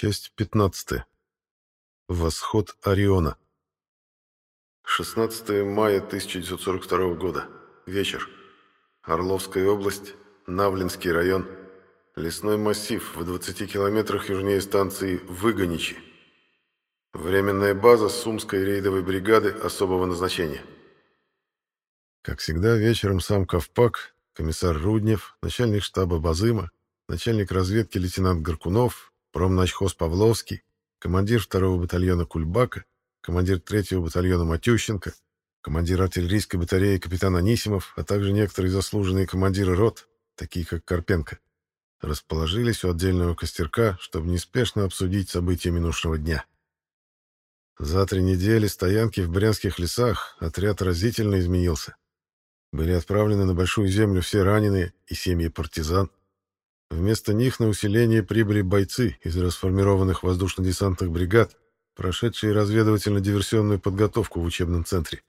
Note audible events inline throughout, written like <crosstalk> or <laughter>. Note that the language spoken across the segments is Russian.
Часть 15. Восход Ориона. 16 мая 1942 года. Вечер. Орловская область, Навлинский район. Лесной массив в 20 километрах южнее станции Выгоничи. Временная база Сумской рейдовой бригады особого назначения. Как всегда, вечером сам Ковпак, комиссар Руднев, начальник штаба Базыма, начальник разведки лейтенант Горкунов, промначхоз Павловский, командир второго батальона Кульбака, командир третьего батальона Матющенко, командир артиллерийской батареи капитан Анисимов, а также некоторые заслуженные командиры рот, такие как Карпенко, расположились у отдельного костерка, чтобы неспешно обсудить события минувшего дня. За три недели стоянки в брянских лесах отряд разительно изменился. Были отправлены на Большую Землю все раненые и семьи партизан. Вместо них на усиление прибыли бойцы из расформированных воздушно-десантных бригад, прошедшие разведывательно-диверсионную подготовку в учебном центре.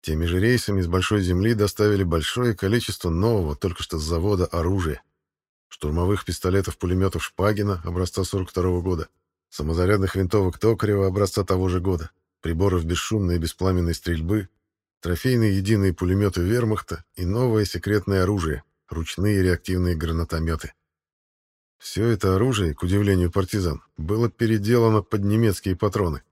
Теми же рейсами с Большой Земли доставили большое количество нового, только что с завода, оружия. Штурмовых пистолетов-пулеметов Шпагина образца 42 года, самозарядных винтовок Токарева образца того же года, приборов бесшумной и беспламенной стрельбы, трофейные единые пулеметы вермахта и новое секретное оружие ручные реактивные гранатометы. Все это оружие, к удивлению партизан, было переделано под немецкие патроны.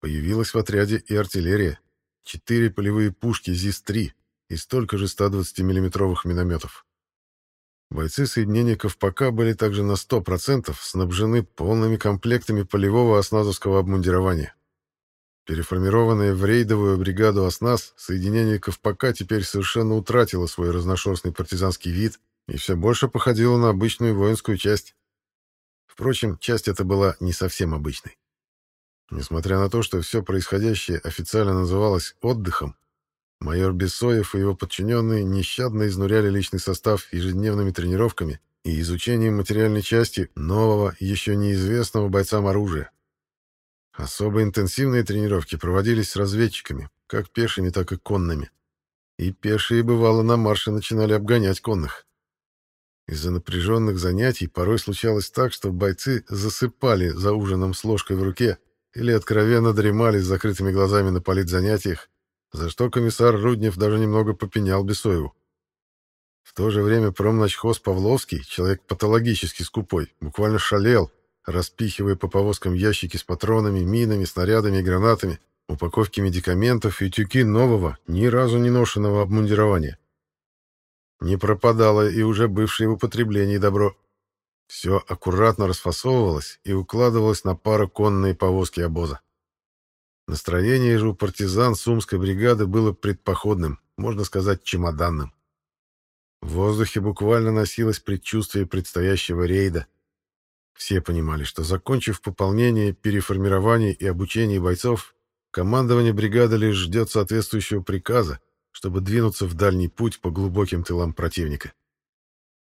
Появилась в отряде и артиллерия, четыре полевые пушки ЗИС-3 и столько же 120 миллиметровых минометов. Бойцы соединения Ковпака были также на 100% снабжены полными комплектами полевого осназовского обмундирования. Переформированное в рейдовую бригаду «Оснас», соединение Ковпака теперь совершенно утратило свой разношерстный партизанский вид и все больше походило на обычную воинскую часть. Впрочем, часть эта была не совсем обычной. Несмотря на то, что все происходящее официально называлось «отдыхом», майор Бессоев и его подчиненные нещадно изнуряли личный состав ежедневными тренировками и изучением материальной части нового, еще неизвестного бойцам оружия. Особо интенсивные тренировки проводились с разведчиками, как пешими, так и конными. И пешие, бывало, на марше начинали обгонять конных. Из-за напряженных занятий порой случалось так, что бойцы засыпали за ужином с ложкой в руке или откровенно дремали с закрытыми глазами на политзанятиях, за что комиссар Руднев даже немного попенял Бесоеву. В то же время промначхоз Павловский, человек патологически скупой, буквально шалел, распихивая по повозкам ящики с патронами, минами, снарядами и гранатами, упаковки медикаментов и тюки нового, ни разу не ношенного обмундирования. Не пропадало и уже бывшее в употреблении добро. Все аккуратно расфасовывалось и укладывалось на пару конные повозки обоза. Настроение же у партизан Сумской бригады было предпоходным, можно сказать, чемоданным. В воздухе буквально носилось предчувствие предстоящего рейда — все понимали, что, закончив пополнение, переформирование и обучение бойцов, командование бригады лишь ждет соответствующего приказа, чтобы двинуться в дальний путь по глубоким тылам противника.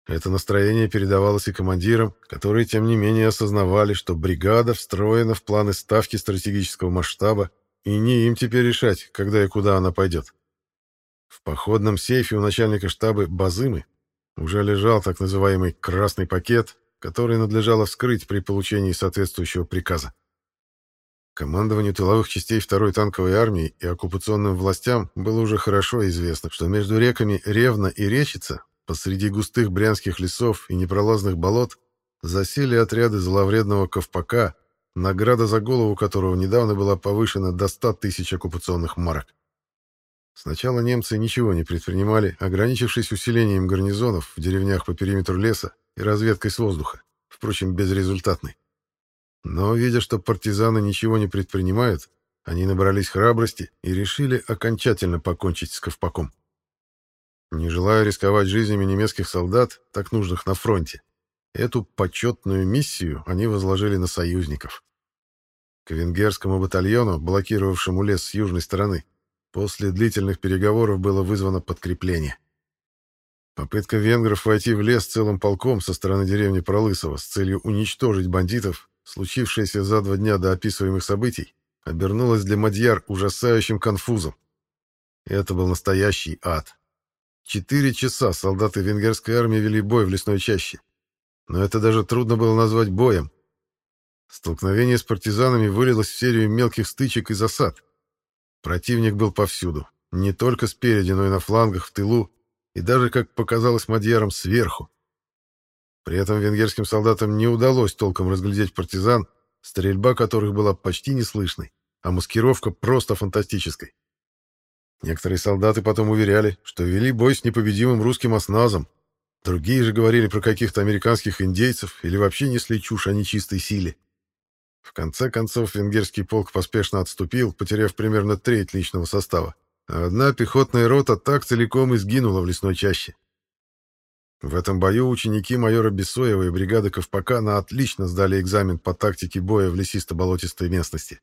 Это настроение передавалось и командирам, которые, тем не менее, осознавали, что бригада встроена в планы ставки стратегического масштаба, и не им теперь решать, когда и куда она пойдет. В походном сейфе у начальника штаба Базымы уже лежал так называемый «красный пакет», который надлежало вскрыть при получении соответствующего приказа. Командованию тыловых частей второй танковой армии и оккупационным властям было уже хорошо известно, что между реками Ревна и Речица, посреди густых брянских лесов и непролазных болот, засели отряды зловредного Ковпака, награда за голову которого недавно была повышена до 100 тысяч оккупационных марок. Сначала немцы ничего не предпринимали, ограничившись усилением гарнизонов в деревнях по периметру леса и разведкой с воздуха, впрочем, безрезультатной. Но, видя, что партизаны ничего не предпринимают, они набрались храбрости и решили окончательно покончить с Ковпаком. Не желая рисковать жизнями немецких солдат, так нужных на фронте, эту почетную миссию они возложили на союзников. К венгерскому батальону, блокировавшему лес с южной стороны, после длительных переговоров было вызвано подкрепление. Попытка венгров войти в лес целым полком со стороны деревни Пролысово с целью уничтожить бандитов, случившаяся за два дня до описываемых событий, обернулась для Мадьяр ужасающим конфузом. Это был настоящий ад. Четыре часа солдаты венгерской армии вели бой в лесной чаще. но это даже трудно было назвать боем. Столкновение с партизанами вылилось в серию мелких стычек и засад. Противник был повсюду, не только спереди, но и на флангах, в тылу, и даже, как показалось мадьярам, сверху. При этом венгерским солдатам не удалось толком разглядеть партизан, стрельба которых была почти неслышной, а маскировка просто фантастической. Некоторые солдаты потом уверяли, что вели бой с непобедимым русским осназом, другие же говорили про каких-то американских индейцев или вообще несли чушь о нечистой силе. В конце концов венгерский полк поспешно отступил, потеряв примерно треть личного состава, а одна пехотная рота так целиком и сгинула в лесной чаще. В этом бою ученики майора Бессоева и бригады Ковпака на отлично сдали экзамен по тактике боя в лесисто-болотистой местности.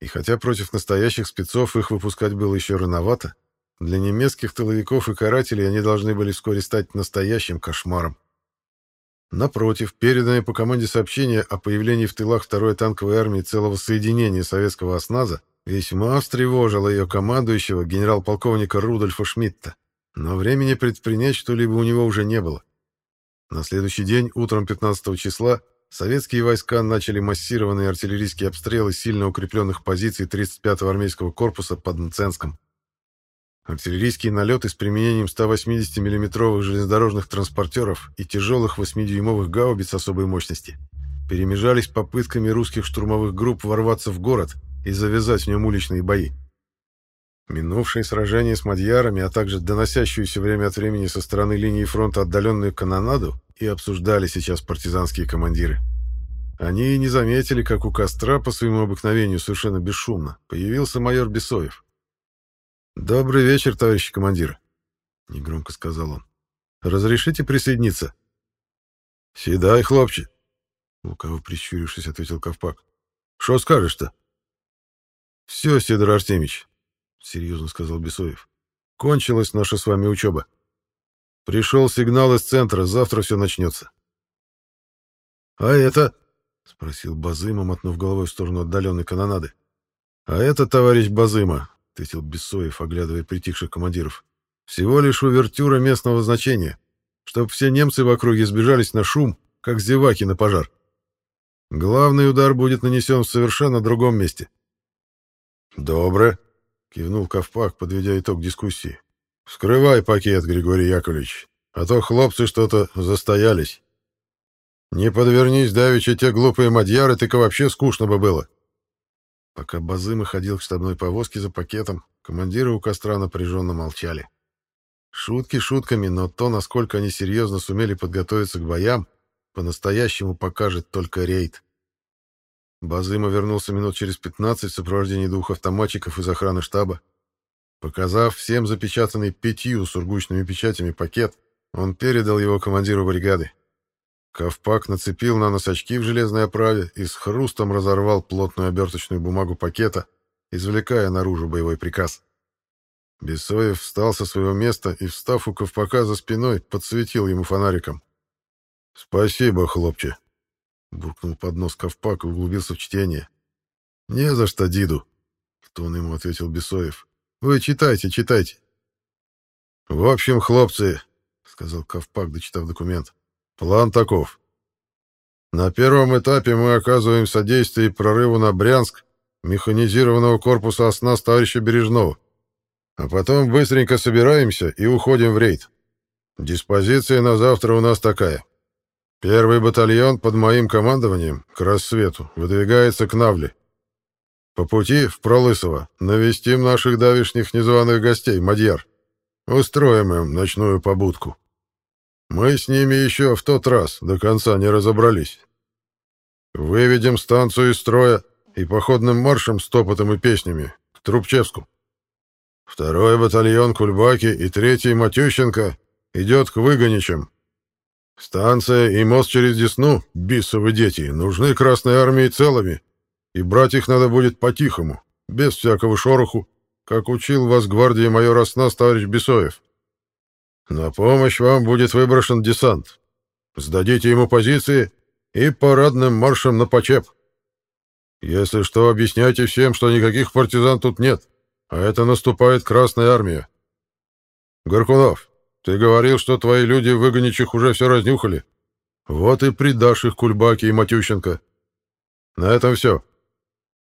И хотя против настоящих спецов их выпускать было еще рановато, для немецких тыловиков и карателей они должны были вскоре стать настоящим кошмаром. Напротив, переданное по команде сообщение о появлении в тылах второй танковой армии целого соединения советского осназа весьма встревожило ее командующего генерал-полковника Рудольфа Шмидта. Но времени предпринять что-либо у него уже не было. На следующий день, утром 15 числа, советские войска начали массированные артиллерийские обстрелы сильно укрепленных позиций 35-го армейского корпуса под Мценском. Артиллерийские налеты с применением 180 миллиметровых железнодорожных транспортеров и тяжелых 8-дюймовых гаубиц особой мощности перемежались попытками русских штурмовых групп ворваться в город и завязать в нем уличные бои. Минувшие сражения с мадьярами, а также доносящуюся время от времени со стороны линии фронта отдаленную канонаду и обсуждали сейчас партизанские командиры. Они не заметили, как у костра по своему обыкновению совершенно бесшумно появился майор Бесоев. «Добрый вечер, товарищи командиры», — негромко сказал он. «Разрешите присоединиться?» «Седай, хлопче», — лукаво прищурившись, ответил Ковпак. «Что скажешь-то?» «Все, Сидор Артемич, серьезно сказал Бесоев. Кончилась наша с вами учеба. Пришел сигнал из центра, завтра все начнется. А это? спросил Базыма, мотнув головой в сторону отдаленной канонады. А это, товарищ Базыма, ответил Бесоев, оглядывая притихших командиров. Всего лишь увертюра местного значения, чтоб все немцы в округе сбежались на шум, как зеваки на пожар. Главный удар будет нанесен в совершенно другом месте. Добре, Кивнул Ковпак, подведя итог дискуссии. «Вскрывай пакет, Григорий Яковлевич, а то хлопцы что-то застоялись. Не подвернись, давеча, те глупые мадьяры, так и вообще скучно бы было». Пока Базыма ходил к штабной повозке за пакетом, командиры у костра напряженно молчали. Шутки шутками, но то, насколько они серьезно сумели подготовиться к боям, по-настоящему покажет только рейд. Базыма вернулся минут через 15 в сопровождении двух автоматчиков из охраны штаба. Показав всем запечатанный пятью сургучными печатями пакет, он передал его командиру бригады. Ковпак нацепил на нос очки в железной оправе и с хрустом разорвал плотную оберточную бумагу пакета, извлекая наружу боевой приказ. Бесоев встал со своего места и, встав у Ковпака за спиной, подсветил ему фонариком. «Спасибо, хлопче», Буркнул под нос Ковпак и углубился в чтение. «Не за что, Диду!» — в тон ему ответил Бесоев. «Вы читайте, читайте!» «В общем, хлопцы», — сказал Ковпак, дочитав документ, — «план таков. На первом этапе мы оказываем содействие прорыву на Брянск механизированного корпуса «Оснас» товарища Бережного. А потом быстренько собираемся и уходим в рейд. Диспозиция на завтра у нас такая. Первый батальон под моим командованием к рассвету выдвигается к Навле. По пути в Пролысово навестим наших давишних незваных гостей, Мадьяр. Устроим им ночную побудку. Мы с ними еще в тот раз до конца не разобрались. Выведем станцию из строя и походным маршем с топотом и песнями к Трубчевску. Второй батальон Кульбаки и третий Матющенко идет к Выгоничам, Станция и мост через Десну, бисовы дети, нужны Красной Армии целыми, и брать их надо будет по-тихому, без всякого шороху, как учил вас гвардии майор Оснас товарищ Бесоев. На помощь вам будет выброшен десант. Сдадите ему позиции и парадным маршем на почеп. Если что, объясняйте всем, что никаких партизан тут нет, а это наступает Красная Армия. Горкунов, ты говорил, что твои люди в Выгоничих уже все разнюхали. Вот и придашь их Кульбаке и Матющенко. На этом все.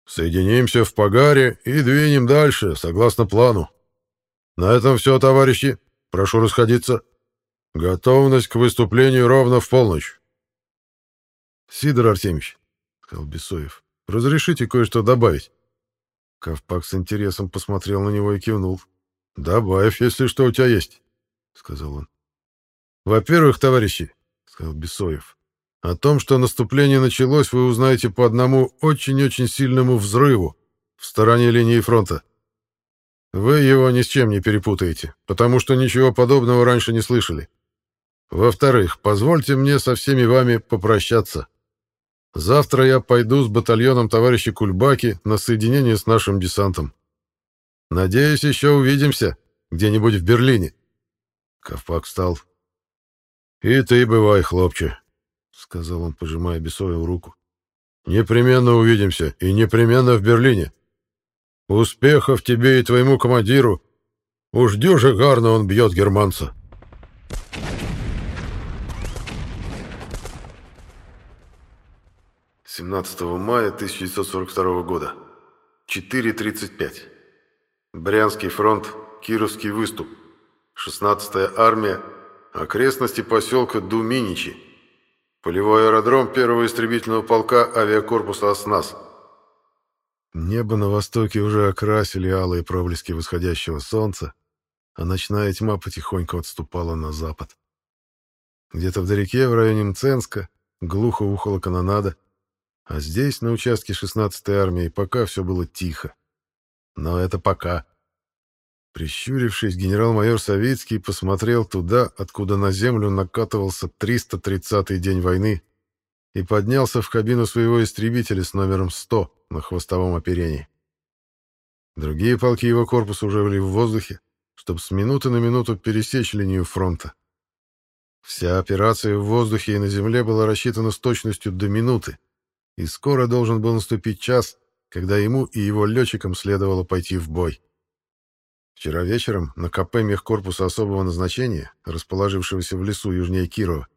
Соединимся в Погаре и двинем дальше, согласно плану. На этом все, товарищи. Прошу расходиться. Готовность к выступлению ровно в полночь. Сидор Артемьевич, — сказал Бесоев, — разрешите кое-что добавить? Ковпак с интересом посмотрел на него и кивнул. «Добавь, если что у тебя есть», — сказал он. «Во-первых, товарищи, сказал Бесоев. О том, что наступление началось, вы узнаете по одному очень-очень сильному взрыву в стороне линии фронта. Вы его ни с чем не перепутаете, потому что ничего подобного раньше не слышали. Во-вторых, позвольте мне со всеми вами попрощаться. Завтра я пойду с батальоном товарища Кульбаки на соединение с нашим десантом. Надеюсь, еще увидимся где-нибудь в Берлине. Ковпак встал. «И ты бывай, хлопче», — сказал он, пожимая Бесоеву руку. «Непременно увидимся, и непременно в Берлине. Успехов тебе и твоему командиру. Уж дюже гарно он бьет германца». «17 мая 1942 года. 4.35. Брянский фронт, Кировский выступ. 16-я армия, Окрестности поселка Думиничи. Полевой аэродром первого истребительного полка авиакорпуса «Оснас». Небо на востоке уже окрасили алые проблески восходящего солнца, а ночная тьма потихоньку отступала на запад. Где-то вдалеке, в районе Мценска, глухо ухала канонада, а здесь, на участке 16-й армии, пока все было тихо. Но это пока. Прищурившись, генерал-майор Савицкий посмотрел туда, откуда на землю накатывался 330-й день войны, и поднялся в кабину своего истребителя с номером 100 на хвостовом оперении. Другие полки его корпуса уже были в воздухе, чтобы с минуты на минуту пересечь линию фронта. Вся операция в воздухе и на земле была рассчитана с точностью до минуты, и скоро должен был наступить час, когда ему и его летчикам следовало пойти в бой. Вчера вечером на КП мехкорпуса особого назначения, расположившегося в лесу южнее Кирова,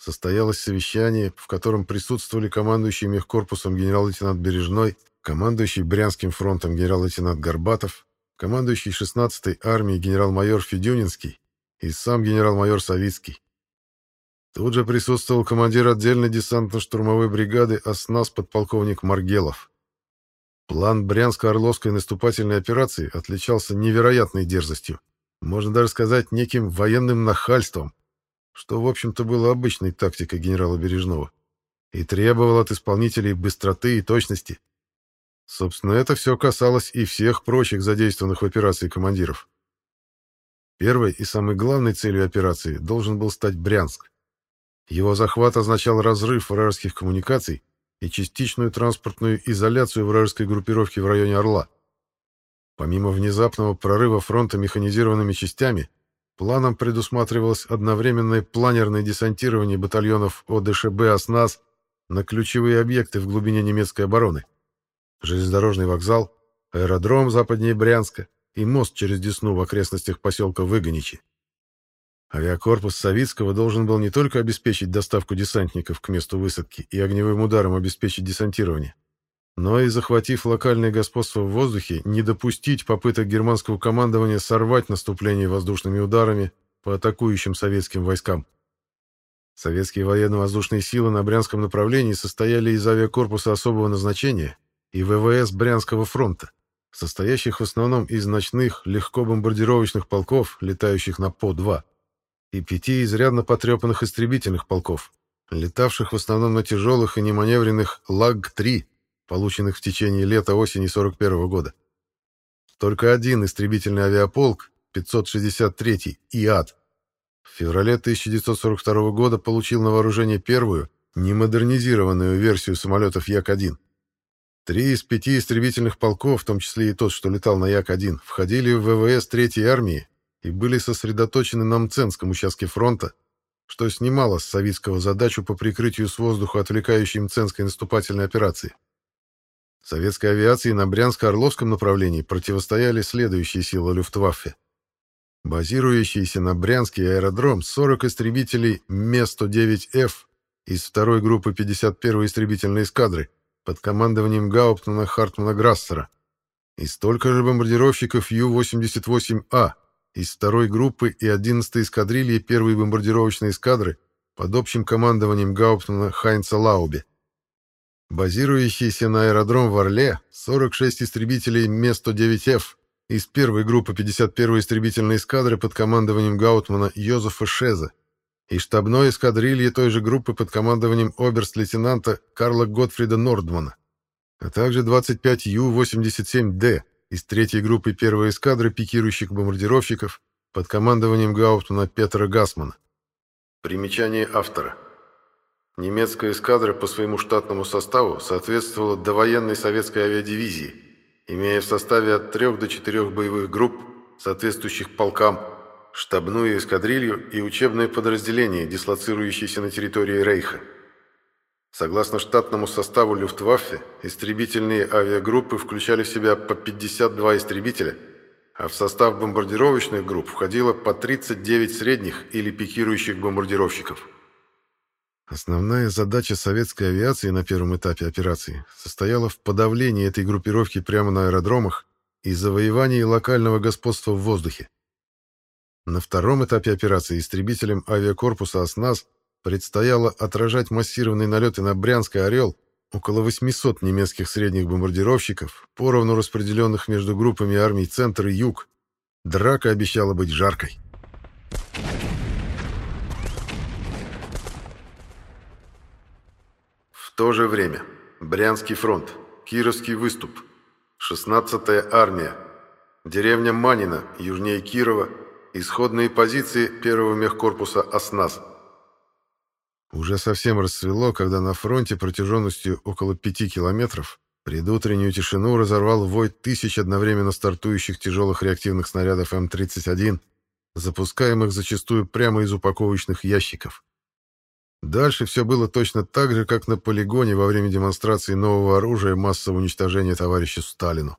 состоялось совещание, в котором присутствовали командующий мехкорпусом генерал-лейтенант Бережной, командующий Брянским фронтом генерал-лейтенант Горбатов, командующий 16-й армией генерал-майор Федюнинский и сам генерал-майор Савицкий. Тут же присутствовал командир отдельной десантно-штурмовой бригады ОСНАС подполковник Маргелов. План Брянско-Орловской наступательной операции отличался невероятной дерзостью, можно даже сказать, неким военным нахальством, что, в общем-то, было обычной тактикой генерала Бережного, и требовал от исполнителей быстроты и точности. Собственно, это все касалось и всех прочих задействованных в операции командиров. Первой и самой главной целью операции должен был стать Брянск. Его захват означал разрыв вражеских коммуникаций и частичную транспортную изоляцию вражеской группировки в районе Орла. Помимо внезапного прорыва фронта механизированными частями, планом предусматривалось одновременное планерное десантирование батальонов ОДШБ «Оснас» на ключевые объекты в глубине немецкой обороны. Железнодорожный вокзал, аэродром западнее Брянска и мост через Десну в окрестностях поселка Выгоничи. Авиакорпус Савицкого должен был не только обеспечить доставку десантников к месту высадки и огневым ударом обеспечить десантирование, но и, захватив локальное господство в воздухе, не допустить попыток германского командования сорвать наступление воздушными ударами по атакующим советским войскам. Советские военно-воздушные силы на Брянском направлении состояли из авиакорпуса особого назначения и ВВС Брянского фронта, состоящих в основном из ночных легкобомбардировочных полков, летающих на По-2 и пяти изрядно потрепанных истребительных полков, летавших в основном на тяжелых и неманевренных ЛАГ-3, полученных в течение лета-осени 41 года. Только один истребительный авиаполк, 563-й ИАД, в феврале 1942 года получил на вооружение первую, немодернизированную версию самолетов Як-1. Три из пяти истребительных полков, в том числе и тот, что летал на Як-1, входили в ВВС Третьей армии и были сосредоточены на Мценском участке фронта, что снимало с Савицкого задачу по прикрытию с воздуха отвлекающей Мценской наступательной операции. Советской авиации на Брянско-Орловском направлении противостояли следующие силы Люфтваффе. Базирующийся на Брянский аэродром 40 истребителей Ме-109Ф из второй группы 51-й истребительной эскадры под командованием Гауптмана Хартмана Грассера и столько же бомбардировщиков Ю-88А из второй группы и 11-й эскадрильи первой бомбардировочной эскадры под общим командованием Гауптмана Хайнца Лаубе. Базирующиеся на аэродром в Орле 46 истребителей Ме-109Ф из первой группы 51-й истребительной эскадры под командованием Гаутмана Йозефа Шеза и штабной эскадрильи той же группы под командованием оберст-лейтенанта Карла Готфрида Нордмана, а также 25 Ю-87Д из третьей группы первой эскадры пикирующих бомбардировщиков под командованием Гауптмана Петра Гасмана. Примечание автора. Немецкая эскадра по своему штатному составу соответствовала довоенной советской авиадивизии, имея в составе от трех до четырех боевых групп, соответствующих полкам, штабную эскадрилью и учебное подразделение, дислоцирующееся на территории Рейха. Согласно штатному составу Люфтваффе, истребительные авиагруппы включали в себя по 52 истребителя, а в состав бомбардировочных групп входило по 39 средних или пикирующих бомбардировщиков. Основная задача советской авиации на первом этапе операции состояла в подавлении этой группировки прямо на аэродромах и завоевании локального господства в воздухе. На втором этапе операции истребителям авиакорпуса «Оснас» предстояло отражать массированные налеты на Брянск Орел около 800 немецких средних бомбардировщиков, поровну распределенных между группами армий «Центр» и «Юг». Драка обещала быть жаркой. То же время. Брянский фронт. Кировский выступ. 16-я армия. Деревня Манина, южнее Кирова. Исходные позиции первого мехкорпуса «Оснас». Уже совсем расцвело, когда на фронте протяженностью около пяти километров предутреннюю тишину разорвал вой тысяч одновременно стартующих тяжелых реактивных снарядов М-31, запускаемых зачастую прямо из упаковочных ящиков. Дальше все было точно так же, как на полигоне во время демонстрации нового оружия массового уничтожения товарищу Сталину.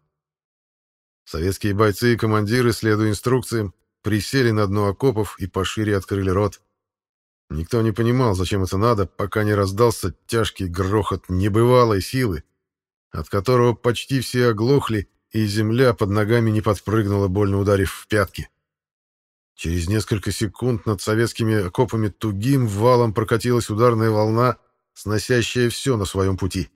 Советские бойцы и командиры, следуя инструкциям, присели на дно окопов и пошире открыли рот. Никто не понимал, зачем это надо, пока не раздался тяжкий грохот небывалой силы, от которого почти все оглохли, и земля под ногами не подпрыгнула, больно ударив в пятки. Через несколько секунд над советскими окопами тугим валом прокатилась ударная волна, сносящая все на своем пути.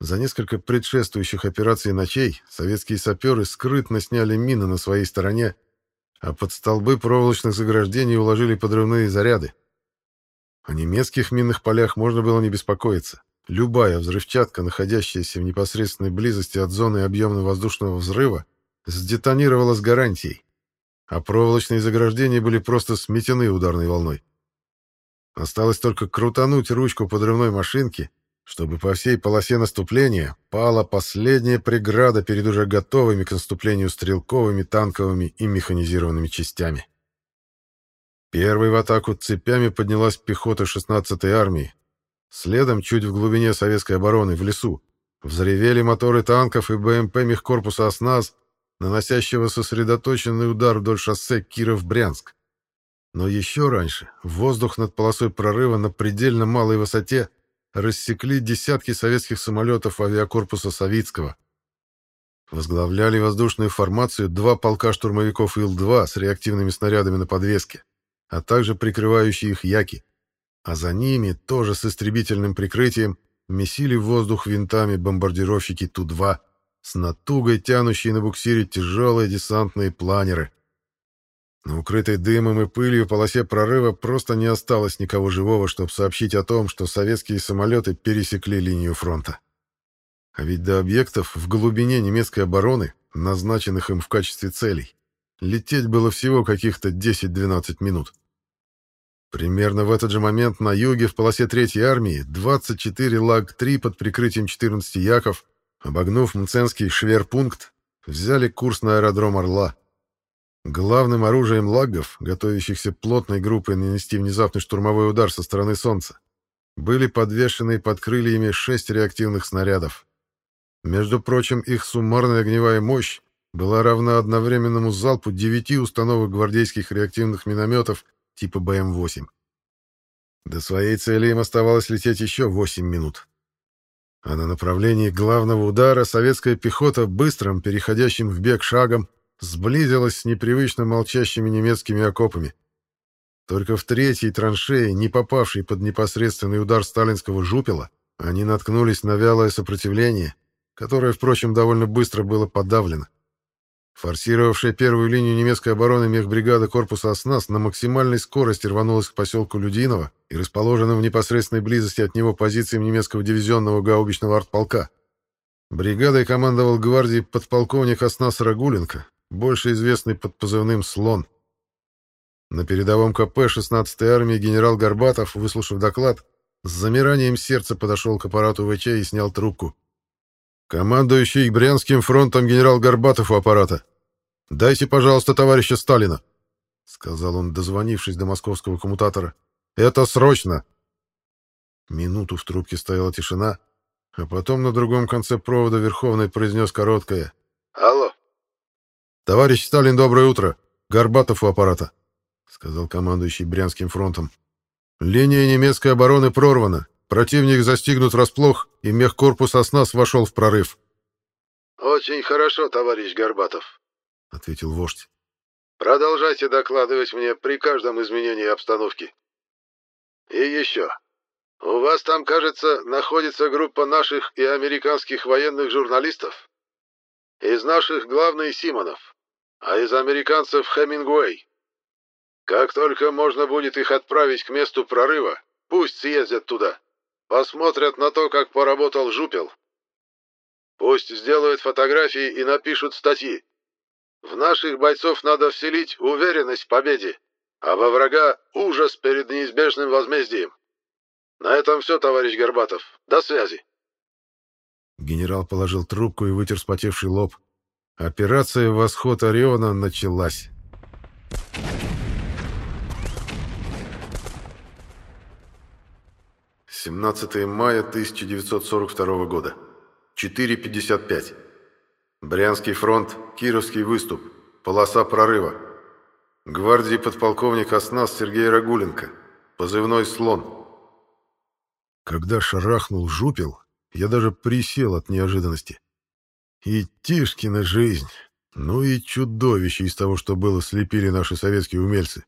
За несколько предшествующих операций ночей советские саперы скрытно сняли мины на своей стороне, а под столбы проволочных заграждений уложили подрывные заряды. О немецких минных полях можно было не беспокоиться. Любая взрывчатка, находящаяся в непосредственной близости от зоны объемно-воздушного взрыва, сдетонировала с гарантией, а проволочные заграждения были просто сметены ударной волной. Осталось только крутануть ручку подрывной машинки, чтобы по всей полосе наступления пала последняя преграда перед уже готовыми к наступлению стрелковыми, танковыми и механизированными частями. Первой в атаку цепями поднялась пехота 16-й армии. Следом, чуть в глубине советской обороны, в лесу, взревели моторы танков и БМП мехкорпуса «Осназ», наносящего сосредоточенный удар вдоль шоссе Киров-Брянск. Но еще раньше в воздух над полосой прорыва на предельно малой высоте рассекли десятки советских самолетов авиакорпуса Савицкого. Возглавляли воздушную формацию два полка штурмовиков Ил-2 с реактивными снарядами на подвеске, а также прикрывающие их Яки. А за ними, тоже с истребительным прикрытием, месили в воздух винтами бомбардировщики Ту-2, с натугой тянущие на буксире тяжелые десантные планеры. На укрытой дымом и пылью полосе прорыва просто не осталось никого живого, чтобы сообщить о том, что советские самолеты пересекли линию фронта. А ведь до объектов в глубине немецкой обороны, назначенных им в качестве целей, лететь было всего каких-то 10-12 минут. Примерно в этот же момент на юге в полосе Третьей армии 24 ЛАГ-3 под прикрытием 14 Яков, обогнув Мценский шверпункт, взяли курс на аэродром Орла. Главным оружием лаггов, готовящихся плотной группой нанести внезапный штурмовой удар со стороны Солнца, были подвешены под крыльями шесть реактивных снарядов. Между прочим, их суммарная огневая мощь была равна одновременному залпу девяти установок гвардейских реактивных минометов типа БМ-8. До своей цели им оставалось лететь еще 8 минут. А на направлении главного удара советская пехота быстрым, переходящим в бег шагом, сблизилась с непривычно молчащими немецкими окопами. Только в третьей траншее, не попавшей под непосредственный удар сталинского жупела, они наткнулись на вялое сопротивление, которое, впрочем, довольно быстро было подавлено. Форсировавшая первую линию немецкой обороны мехбригада корпуса «Оснас» на максимальной скорости рванулась к поселку Людиново и расположенным в непосредственной близости от него позициям немецкого дивизионного гаубичного артполка. Бригадой командовал гвардии подполковник «Оснас» Рагуленко, больше известный под позывным «Слон». На передовом КП 16-й армии генерал Горбатов, выслушав доклад, с замиранием сердца подошел к аппарату ВЧ и снял трубку. «Командующий Брянским фронтом генерал Горбатов у аппарата. Дайте, пожалуйста, товарища Сталина», — сказал он, дозвонившись до московского коммутатора. «Это срочно!» Минуту в трубке стояла тишина, а потом на другом конце провода Верховный произнес короткое. «Алло!» «Товарищ Сталин, доброе утро! Горбатов у аппарата!» — сказал командующий Брянским фронтом. «Линия немецкой обороны прорвана. Противник застигнут врасплох, и мехкорпус «Оснас» вошел в прорыв». «Очень хорошо, товарищ Горбатов», — ответил вождь. «Продолжайте докладывать мне при каждом изменении обстановки. И еще. У вас там, кажется, находится группа наших и американских военных журналистов. Из наших главный Симонов, а из американцев Хемингуэй. Как только можно будет их отправить к месту прорыва, пусть съездят туда. Посмотрят на то, как поработал Жупел. Пусть сделают фотографии и напишут статьи. В наших бойцов надо вселить уверенность в победе, а во врага ужас перед неизбежным возмездием. На этом все, товарищ Горбатов. До связи. Генерал положил трубку и вытер спотевший лоб. Операция «Восход Ориона» началась. 17 мая 1942 года. 4.55. Брянский фронт, Кировский выступ, полоса прорыва. Гвардии подполковник Оснас Сергей Рагуленко, позывной «Слон». Когда шарахнул жупел, я даже присел от неожиданности. И Тишкина жизнь, ну и чудовище из того, что было, слепили наши советские умельцы.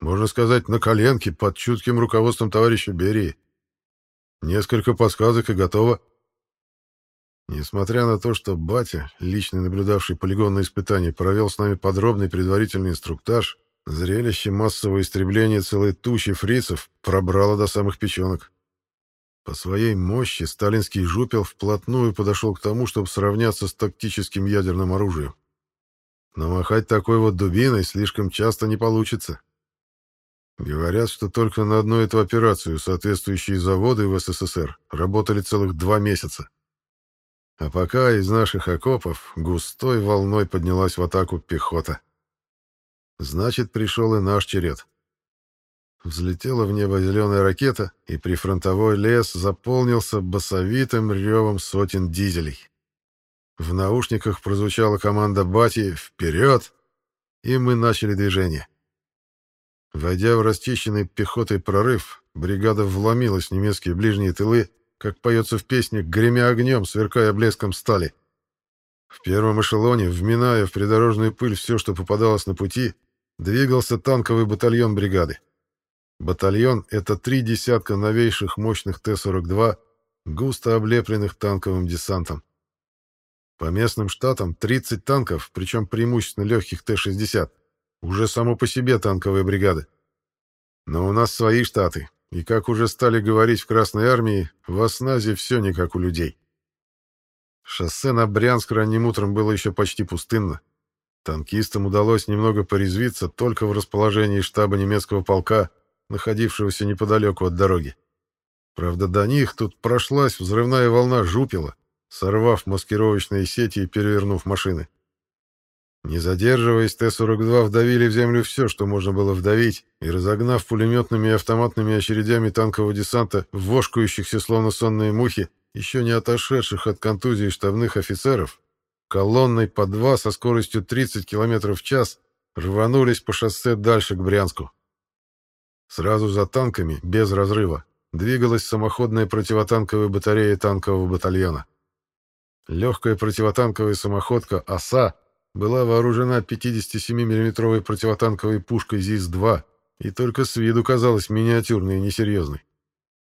Можно сказать, на коленке под чутким руководством товарища Берии. Несколько подсказок и готово. Несмотря на то, что батя, лично наблюдавший полигонные испытания, провел с нами подробный предварительный инструктаж, зрелище массового истребления целой тучи фрицев пробрало до самых печенок. По своей мощи сталинский жупел вплотную подошел к тому, чтобы сравняться с тактическим ядерным оружием. Но махать такой вот дубиной слишком часто не получится. Говорят, что только на одну эту операцию соответствующие заводы в СССР работали целых два месяца. А пока из наших окопов густой волной поднялась в атаку пехота. Значит, пришел и наш черед. Взлетела в небо зеленая ракета, и прифронтовой лес заполнился басовитым ревом сотен дизелей. В наушниках прозвучала команда Бати «Вперед!», и мы начали движение. Войдя в расчищенный пехотой прорыв, бригада вломилась в немецкие ближние тылы, как поется в песне, гремя огнем, сверкая блеском стали. В первом эшелоне, вминая в придорожную пыль все, что попадалось на пути, двигался танковый батальон бригады. Батальон — это три десятка новейших мощных Т-42, густо облепленных танковым десантом. По местным штатам 30 танков, причем преимущественно легких Т-60, уже само по себе танковая бригада. Но у нас свои штаты, и, как уже стали говорить в Красной Армии, в Осназе все не как у людей. Шоссе на Брянск ранним утром было еще почти пустынно. Танкистам удалось немного порезвиться только в расположении штаба немецкого полка, находившегося неподалеку от дороги. Правда, до них тут прошлась взрывная волна жупила, сорвав маскировочные сети и перевернув машины. Не задерживаясь, Т-42 вдавили в землю все, что можно было вдавить, и, разогнав пулеметными и автоматными очередями танкового десанта, вошкающихся словно сонные мухи, еще не отошедших от контузии штабных офицеров, колонной по два со скоростью 30 км в час рванулись по шоссе дальше к Брянску. Сразу за танками, без разрыва, двигалась самоходная противотанковая батарея танкового батальона. Легкая противотанковая самоходка «Оса» была вооружена 57 миллиметровой противотанковой пушкой ЗИС-2 и только с виду казалась миниатюрной и несерьезной.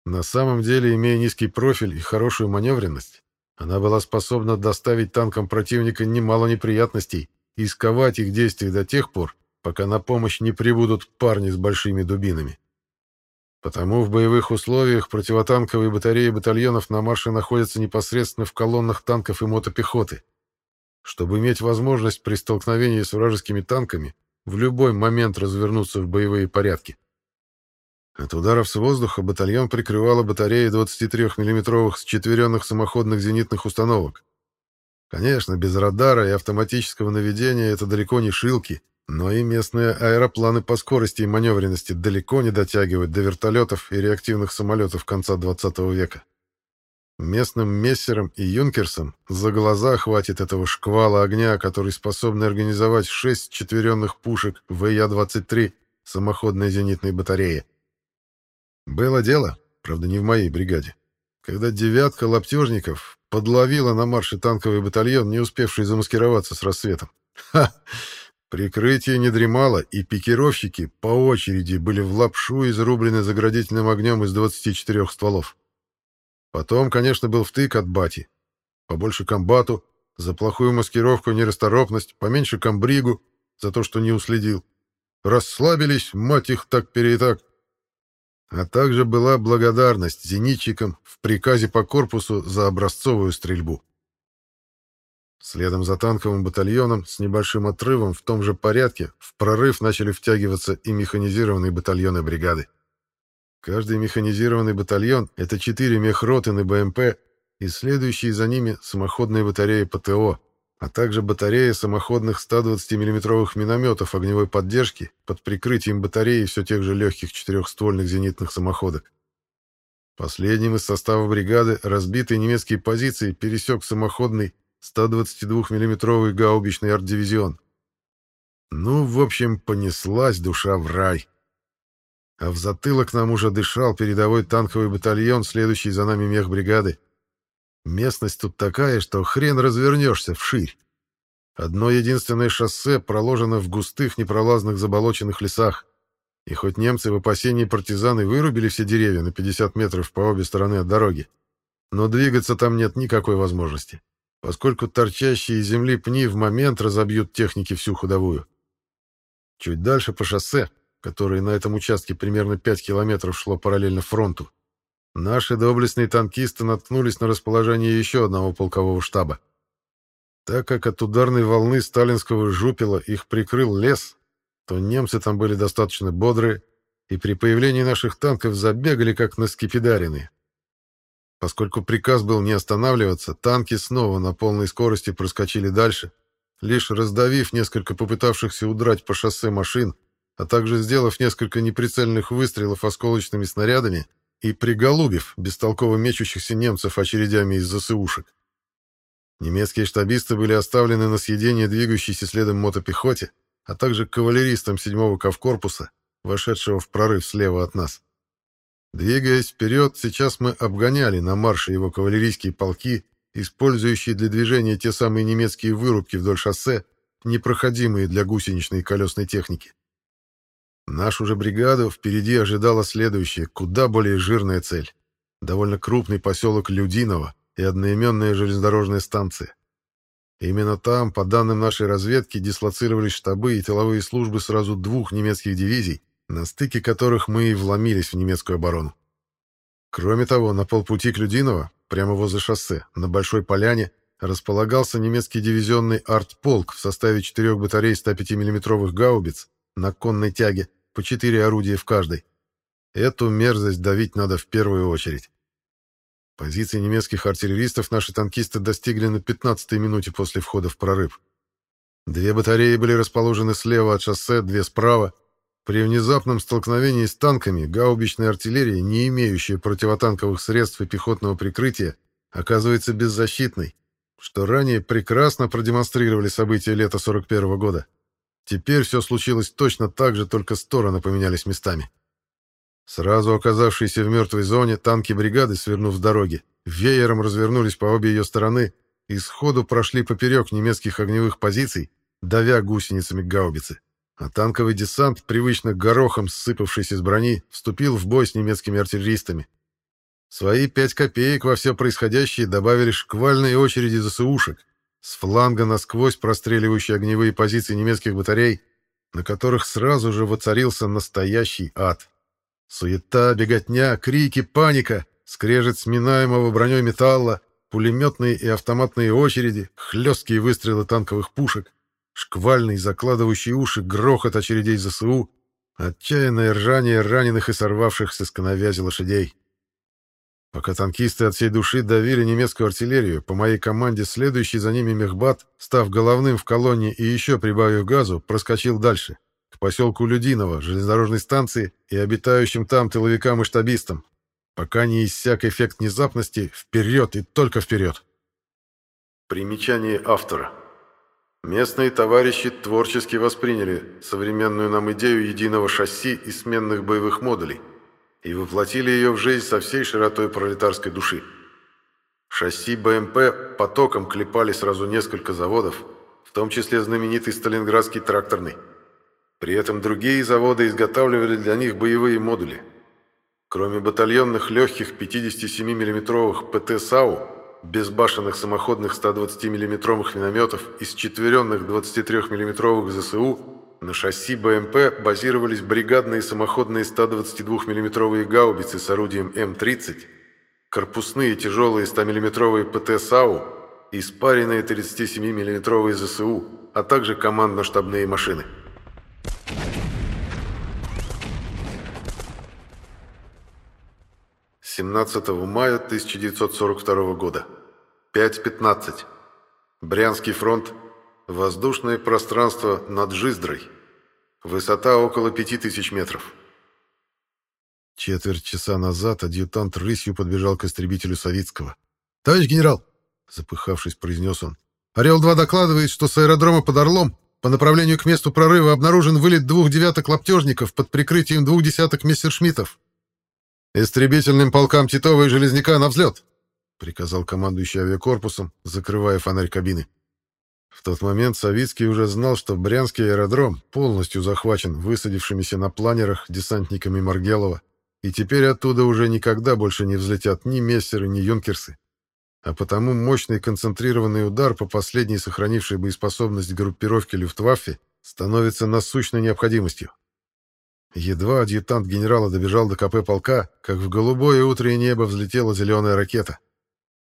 На самом деле, имея низкий профиль и хорошую маневренность, она была способна доставить танкам противника немало неприятностей и сковать их действия до тех пор, пока на помощь не прибудут парни с большими дубинами. Потому в боевых условиях противотанковые батареи батальонов на марше находятся непосредственно в колоннах танков и мотопехоты. Чтобы иметь возможность при столкновении с вражескими танками в любой момент развернуться в боевые порядки. От ударов с воздуха батальон прикрывала батарея 23 миллиметровых счетверенных самоходных зенитных установок. Конечно, без радара и автоматического наведения это далеко не шилки, но и местные аэропланы по скорости и маневренности далеко не дотягивают до вертолетов и реактивных самолетов конца 20 века. Местным мессерам и юнкерсам за глаза хватит этого шквала огня, который способен организовать шесть четверенных пушек ВЯ-23 самоходной зенитной батареи. Было дело, правда не в моей бригаде, когда девятка лаптежников подловила на марше танковый батальон, не успевший замаскироваться с рассветом. Ха! Прикрытие не дремало, и пикировщики по очереди были в лапшу изрублены заградительным огнем из 24 стволов. Потом, конечно, был втык от бати. Побольше комбату, за плохую маскировку и нерасторопность, поменьше комбригу, за то, что не уследил. Расслабились, мать их, так переитак. А также была благодарность зенитчикам в приказе по корпусу за образцовую стрельбу. Следом за танковым батальоном с небольшим отрывом в том же порядке в прорыв начали втягиваться и механизированные батальоны бригады. Каждый механизированный батальон — это четыре мехроты на БМП и следующие за ними самоходные батареи ПТО, а также батарея самоходных 120 миллиметровых минометов огневой поддержки под прикрытием батареи все тех же легких четырехствольных зенитных самоходок. Последним из состава бригады разбитые немецкие позиции пересек самоходный 122 миллиметровый гаубичный арт-дивизион. Ну, в общем, понеслась душа в рай. А в затылок нам уже дышал передовой танковый батальон, следующий за нами мех бригады. Местность тут такая, что хрен развернешься вширь. Одно единственное шоссе проложено в густых непролазных заболоченных лесах. И хоть немцы в опасении партизаны вырубили все деревья на 50 метров по обе стороны от дороги, но двигаться там нет никакой возможности поскольку торчащие из земли пни в момент разобьют техники всю ходовую. Чуть дальше по шоссе, которое на этом участке примерно 5 километров шло параллельно фронту, наши доблестные танкисты наткнулись на расположение еще одного полкового штаба. Так как от ударной волны сталинского жупила их прикрыл лес, то немцы там были достаточно бодрые и при появлении наших танков забегали как на скипидаренные. Поскольку приказ был не останавливаться, танки снова на полной скорости проскочили дальше, лишь раздавив несколько попытавшихся удрать по шоссе машин, а также сделав несколько неприцельных выстрелов осколочными снарядами и приголубив бестолково мечущихся немцев очередями из ЗСУшек. Немецкие штабисты были оставлены на съедение двигающейся следом мотопехоте, а также кавалеристам 7-го Кавкорпуса, вошедшего в прорыв слева от нас. Двигаясь вперед, сейчас мы обгоняли на марше его кавалерийские полки, использующие для движения те самые немецкие вырубки вдоль шоссе, непроходимые для гусеничной и колесной техники. Нашу же бригаду впереди ожидала следующая, куда более жирная цель. Довольно крупный поселок Людиново и одноименная железнодорожная станция. Именно там, по данным нашей разведки, дислоцировались штабы и тыловые службы сразу двух немецких дивизий, на стыке которых мы и вломились в немецкую оборону. Кроме того, на полпути к Людиново, прямо возле шоссе, на Большой Поляне, располагался немецкий дивизионный артполк в составе четырех батарей 105 миллиметровых гаубиц на конной тяге, по четыре орудия в каждой. Эту мерзость давить надо в первую очередь. Позиции немецких артиллеристов наши танкисты достигли на 15-й минуте после входа в прорыв. Две батареи были расположены слева от шоссе, две справа, при внезапном столкновении с танками гаубичная артиллерия, не имеющая противотанковых средств и пехотного прикрытия, оказывается беззащитной, что ранее прекрасно продемонстрировали события лета 41 -го года. Теперь все случилось точно так же, только стороны поменялись местами. Сразу оказавшиеся в мертвой зоне, танки бригады, свернув с дороги, веером развернулись по обе ее стороны и сходу прошли поперек немецких огневых позиций, давя гусеницами гаубицы. А танковый десант, привычно горохом ссыпавшись из брони, вступил в бой с немецкими артиллеристами. Свои пять копеек во все происходящее добавили шквальные очереди ЗСУшек, с фланга насквозь простреливающие огневые позиции немецких батарей, на которых сразу же воцарился настоящий ад. Суета, беготня, крики, паника, скрежет сминаемого броней металла, пулеметные и автоматные очереди, хлесткие выстрелы танковых пушек, шквальный, закладывающий уши грохот очередей ЗСУ, отчаянное ржание раненых и сорвавшихся с коновязи лошадей. Пока танкисты от всей души давили немецкую артиллерию, по моей команде следующий за ними мехбат, став головным в колонне и еще прибавив газу, проскочил дальше, к поселку Людиново, железнодорожной станции и обитающим там тыловикам и штабистам. Пока не иссяк эффект внезапности, вперед и только вперед. Примечание автора. Местные товарищи творчески восприняли современную нам идею единого шасси и сменных боевых модулей – и воплотили ее в жизнь со всей широтой пролетарской души. Шасси БМП потоком клепали сразу несколько заводов, в том числе знаменитый Сталинградский тракторный. При этом другие заводы изготавливали для них боевые модули. Кроме батальонных легких 57 миллиметровых ПТ САУ, безбашенных самоходных 120 миллиметровых минометов и счетверенных 23 миллиметровых ЗСУ, на шасси БМП базировались бригадные самоходные 122 миллиметровые гаубицы с орудием М-30, корпусные тяжелые 100 миллиметровые ПТ САУ и спаренные 37 миллиметровые ЗСУ, а также командно-штабные машины. «17 мая 1942 года. 5.15. Брянский фронт. Воздушное пространство над Жиздрой. Высота около пяти тысяч метров. Четверть часа назад адъютант рысью подбежал к истребителю Савицкого. «Товарищ генерал!» — запыхавшись, произнес он. «Орел-2 докладывает, что с аэродрома под Орлом по направлению к месту прорыва обнаружен вылет двух девяток лаптежников под прикрытием двух десяток мессершмиттов. «Истребительным полкам Титова и Железняка на взлет!» — приказал командующий авиакорпусом, закрывая фонарь кабины. В тот момент Савицкий уже знал, что Брянский аэродром полностью захвачен высадившимися на планерах десантниками Маргелова, и теперь оттуда уже никогда больше не взлетят ни мессеры, ни юнкерсы. А потому мощный концентрированный удар по последней сохранившей боеспособность группировки Люфтваффе становится насущной необходимостью. Едва адъютант генерала добежал до КП полка, как в голубое утреннее небо взлетела зеленая ракета.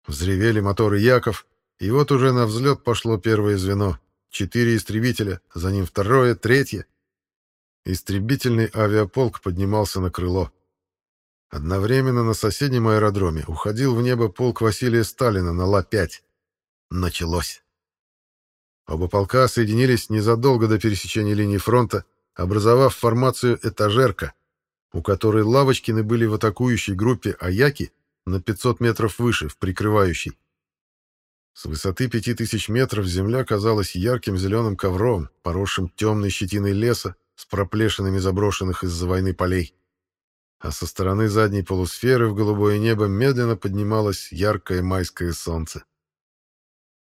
Взревели моторы Яков, и вот уже на взлет пошло первое звено. Четыре истребителя, за ним второе, третье. Истребительный авиаполк поднимался на крыло. Одновременно на соседнем аэродроме уходил в небо полк Василия Сталина на Ла-5. Началось. Оба полка соединились незадолго до пересечения линии фронта, образовав формацию «Этажерка», у которой Лавочкины были в атакующей группе, а Яки — на 500 метров выше, в прикрывающей. С высоты пяти тысяч метров земля казалась ярким зеленым ковром, поросшим темной щетиной леса с проплешинами заброшенных из-за войны полей. А со стороны задней полусферы в голубое небо медленно поднималось яркое майское солнце.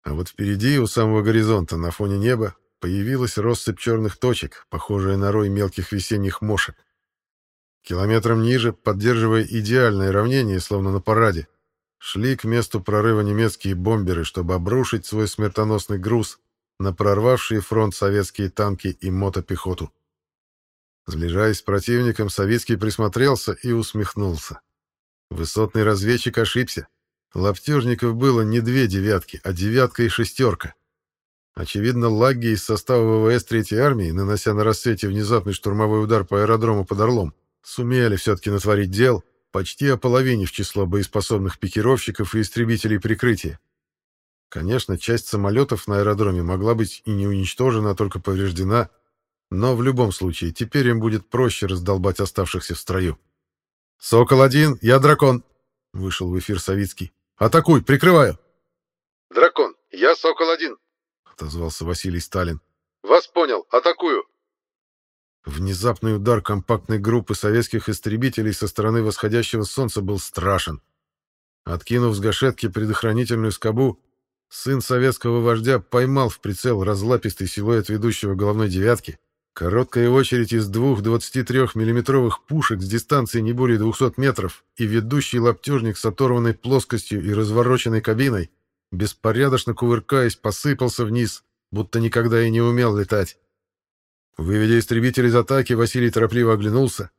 А вот впереди, у самого горизонта, на фоне неба, появилась россыпь черных точек, похожая на рой мелких весенних мошек. Километром ниже, поддерживая идеальное равнение, словно на параде, шли к месту прорыва немецкие бомберы, чтобы обрушить свой смертоносный груз на прорвавшие фронт советские танки и мотопехоту. Сближаясь с противником, Советский присмотрелся и усмехнулся. Высотный разведчик ошибся. Лаптежников было не две девятки, а девятка и шестерка. Очевидно, лаги из состава ВВС Третьей армии, нанося на рассвете внезапный штурмовой удар по аэродрому под Орлом, сумели все-таки натворить дел почти ополовинив число боеспособных пикировщиков и истребителей прикрытия. Конечно, часть самолетов на аэродроме могла быть и не уничтожена, а только повреждена, но в любом случае теперь им будет проще раздолбать оставшихся в строю. «Сокол-1, я дракон!» — вышел в эфир Савицкий. «Атакуй, прикрываю!» «Дракон, я Сокол-1!» — отозвался Василий Сталин. «Вас понял, атакую!» Внезапный удар компактной группы советских истребителей со стороны восходящего солнца был страшен. Откинув с гашетки предохранительную скобу, сын советского вождя поймал в прицел разлапистый силуэт ведущего головной девятки. Короткая очередь из двух 23-миллиметровых пушек с дистанции не более 200 метров и ведущий лаптежник с оторванной плоскостью и развороченной кабиной, беспорядочно кувыркаясь, посыпался вниз, будто никогда и не умел летать. Выведя истребитель из атаки, Василий торопливо оглянулся.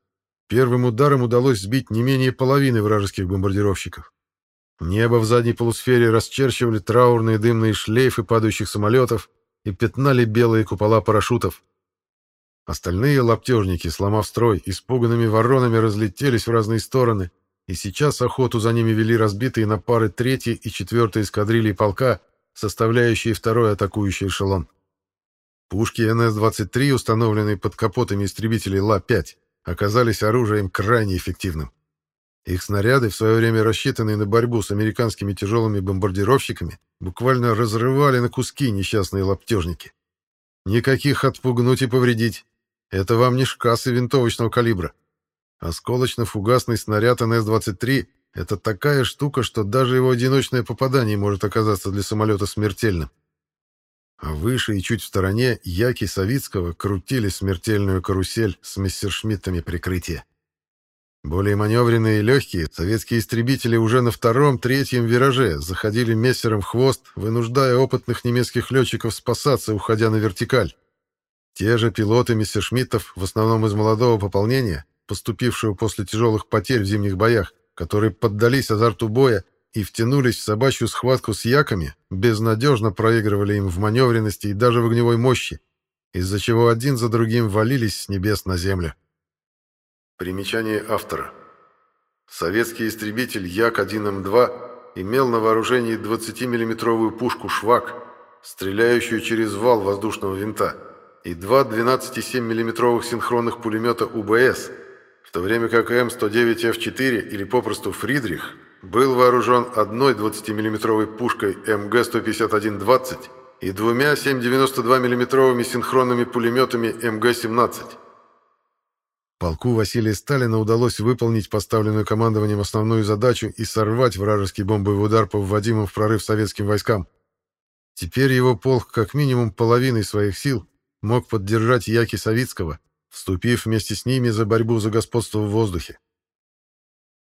Первым ударом удалось сбить не менее половины вражеских бомбардировщиков. Небо в задней полусфере расчерчивали траурные дымные шлейфы падающих самолетов и пятнали белые купола парашютов. Остальные лаптежники, сломав строй, испуганными воронами разлетелись в разные стороны, и сейчас охоту за ними вели разбитые на пары третьей и четвертой эскадрильи полка, составляющие второй атакующий эшелон. Пушки НС-23, установленные под капотами истребителей Ла-5, оказались оружием крайне эффективным. Их снаряды, в свое время рассчитанные на борьбу с американскими тяжелыми бомбардировщиками, буквально разрывали на куски несчастные лаптежники. Никаких отпугнуть и повредить. Это вам не шкасы винтовочного калибра. Осколочно-фугасный снаряд НС-23 — это такая штука, что даже его одиночное попадание может оказаться для самолета смертельным. А выше и чуть в стороне яки Савицкого крутили смертельную карусель с мессершмиттами прикрытия. Более маневренные и легкие, советские истребители уже на втором-третьем вираже заходили мессером в хвост, вынуждая опытных немецких летчиков спасаться, уходя на вертикаль. Те же пилоты мессершмиттов, в основном из молодого пополнения, поступившего после тяжелых потерь в зимних боях, которые поддались азарту боя и втянулись в собачью схватку с яками, безнадежно проигрывали им в маневренности и даже в огневой мощи, из-за чего один за другим валились с небес на землю. Примечание автора. Советский истребитель Як-1М2 имел на вооружении 20-миллиметровую пушку «Швак», стреляющую через вал воздушного винта, и два 12,7 миллиметровых синхронных пулемета УБС, в то время как М109Ф4 или попросту «Фридрих» был вооружен одной 20-миллиметровой пушкой МГ-151-20 и двумя 7,92 миллиметровыми синхронными пулеметами МГ-17. Полку Василия Сталина удалось выполнить поставленную командованием основную задачу и сорвать вражеский бомбовый удар по вводимым в прорыв советским войскам. Теперь его полк как минимум половиной своих сил мог поддержать Яки Савицкого, вступив вместе с ними за борьбу за господство в воздухе.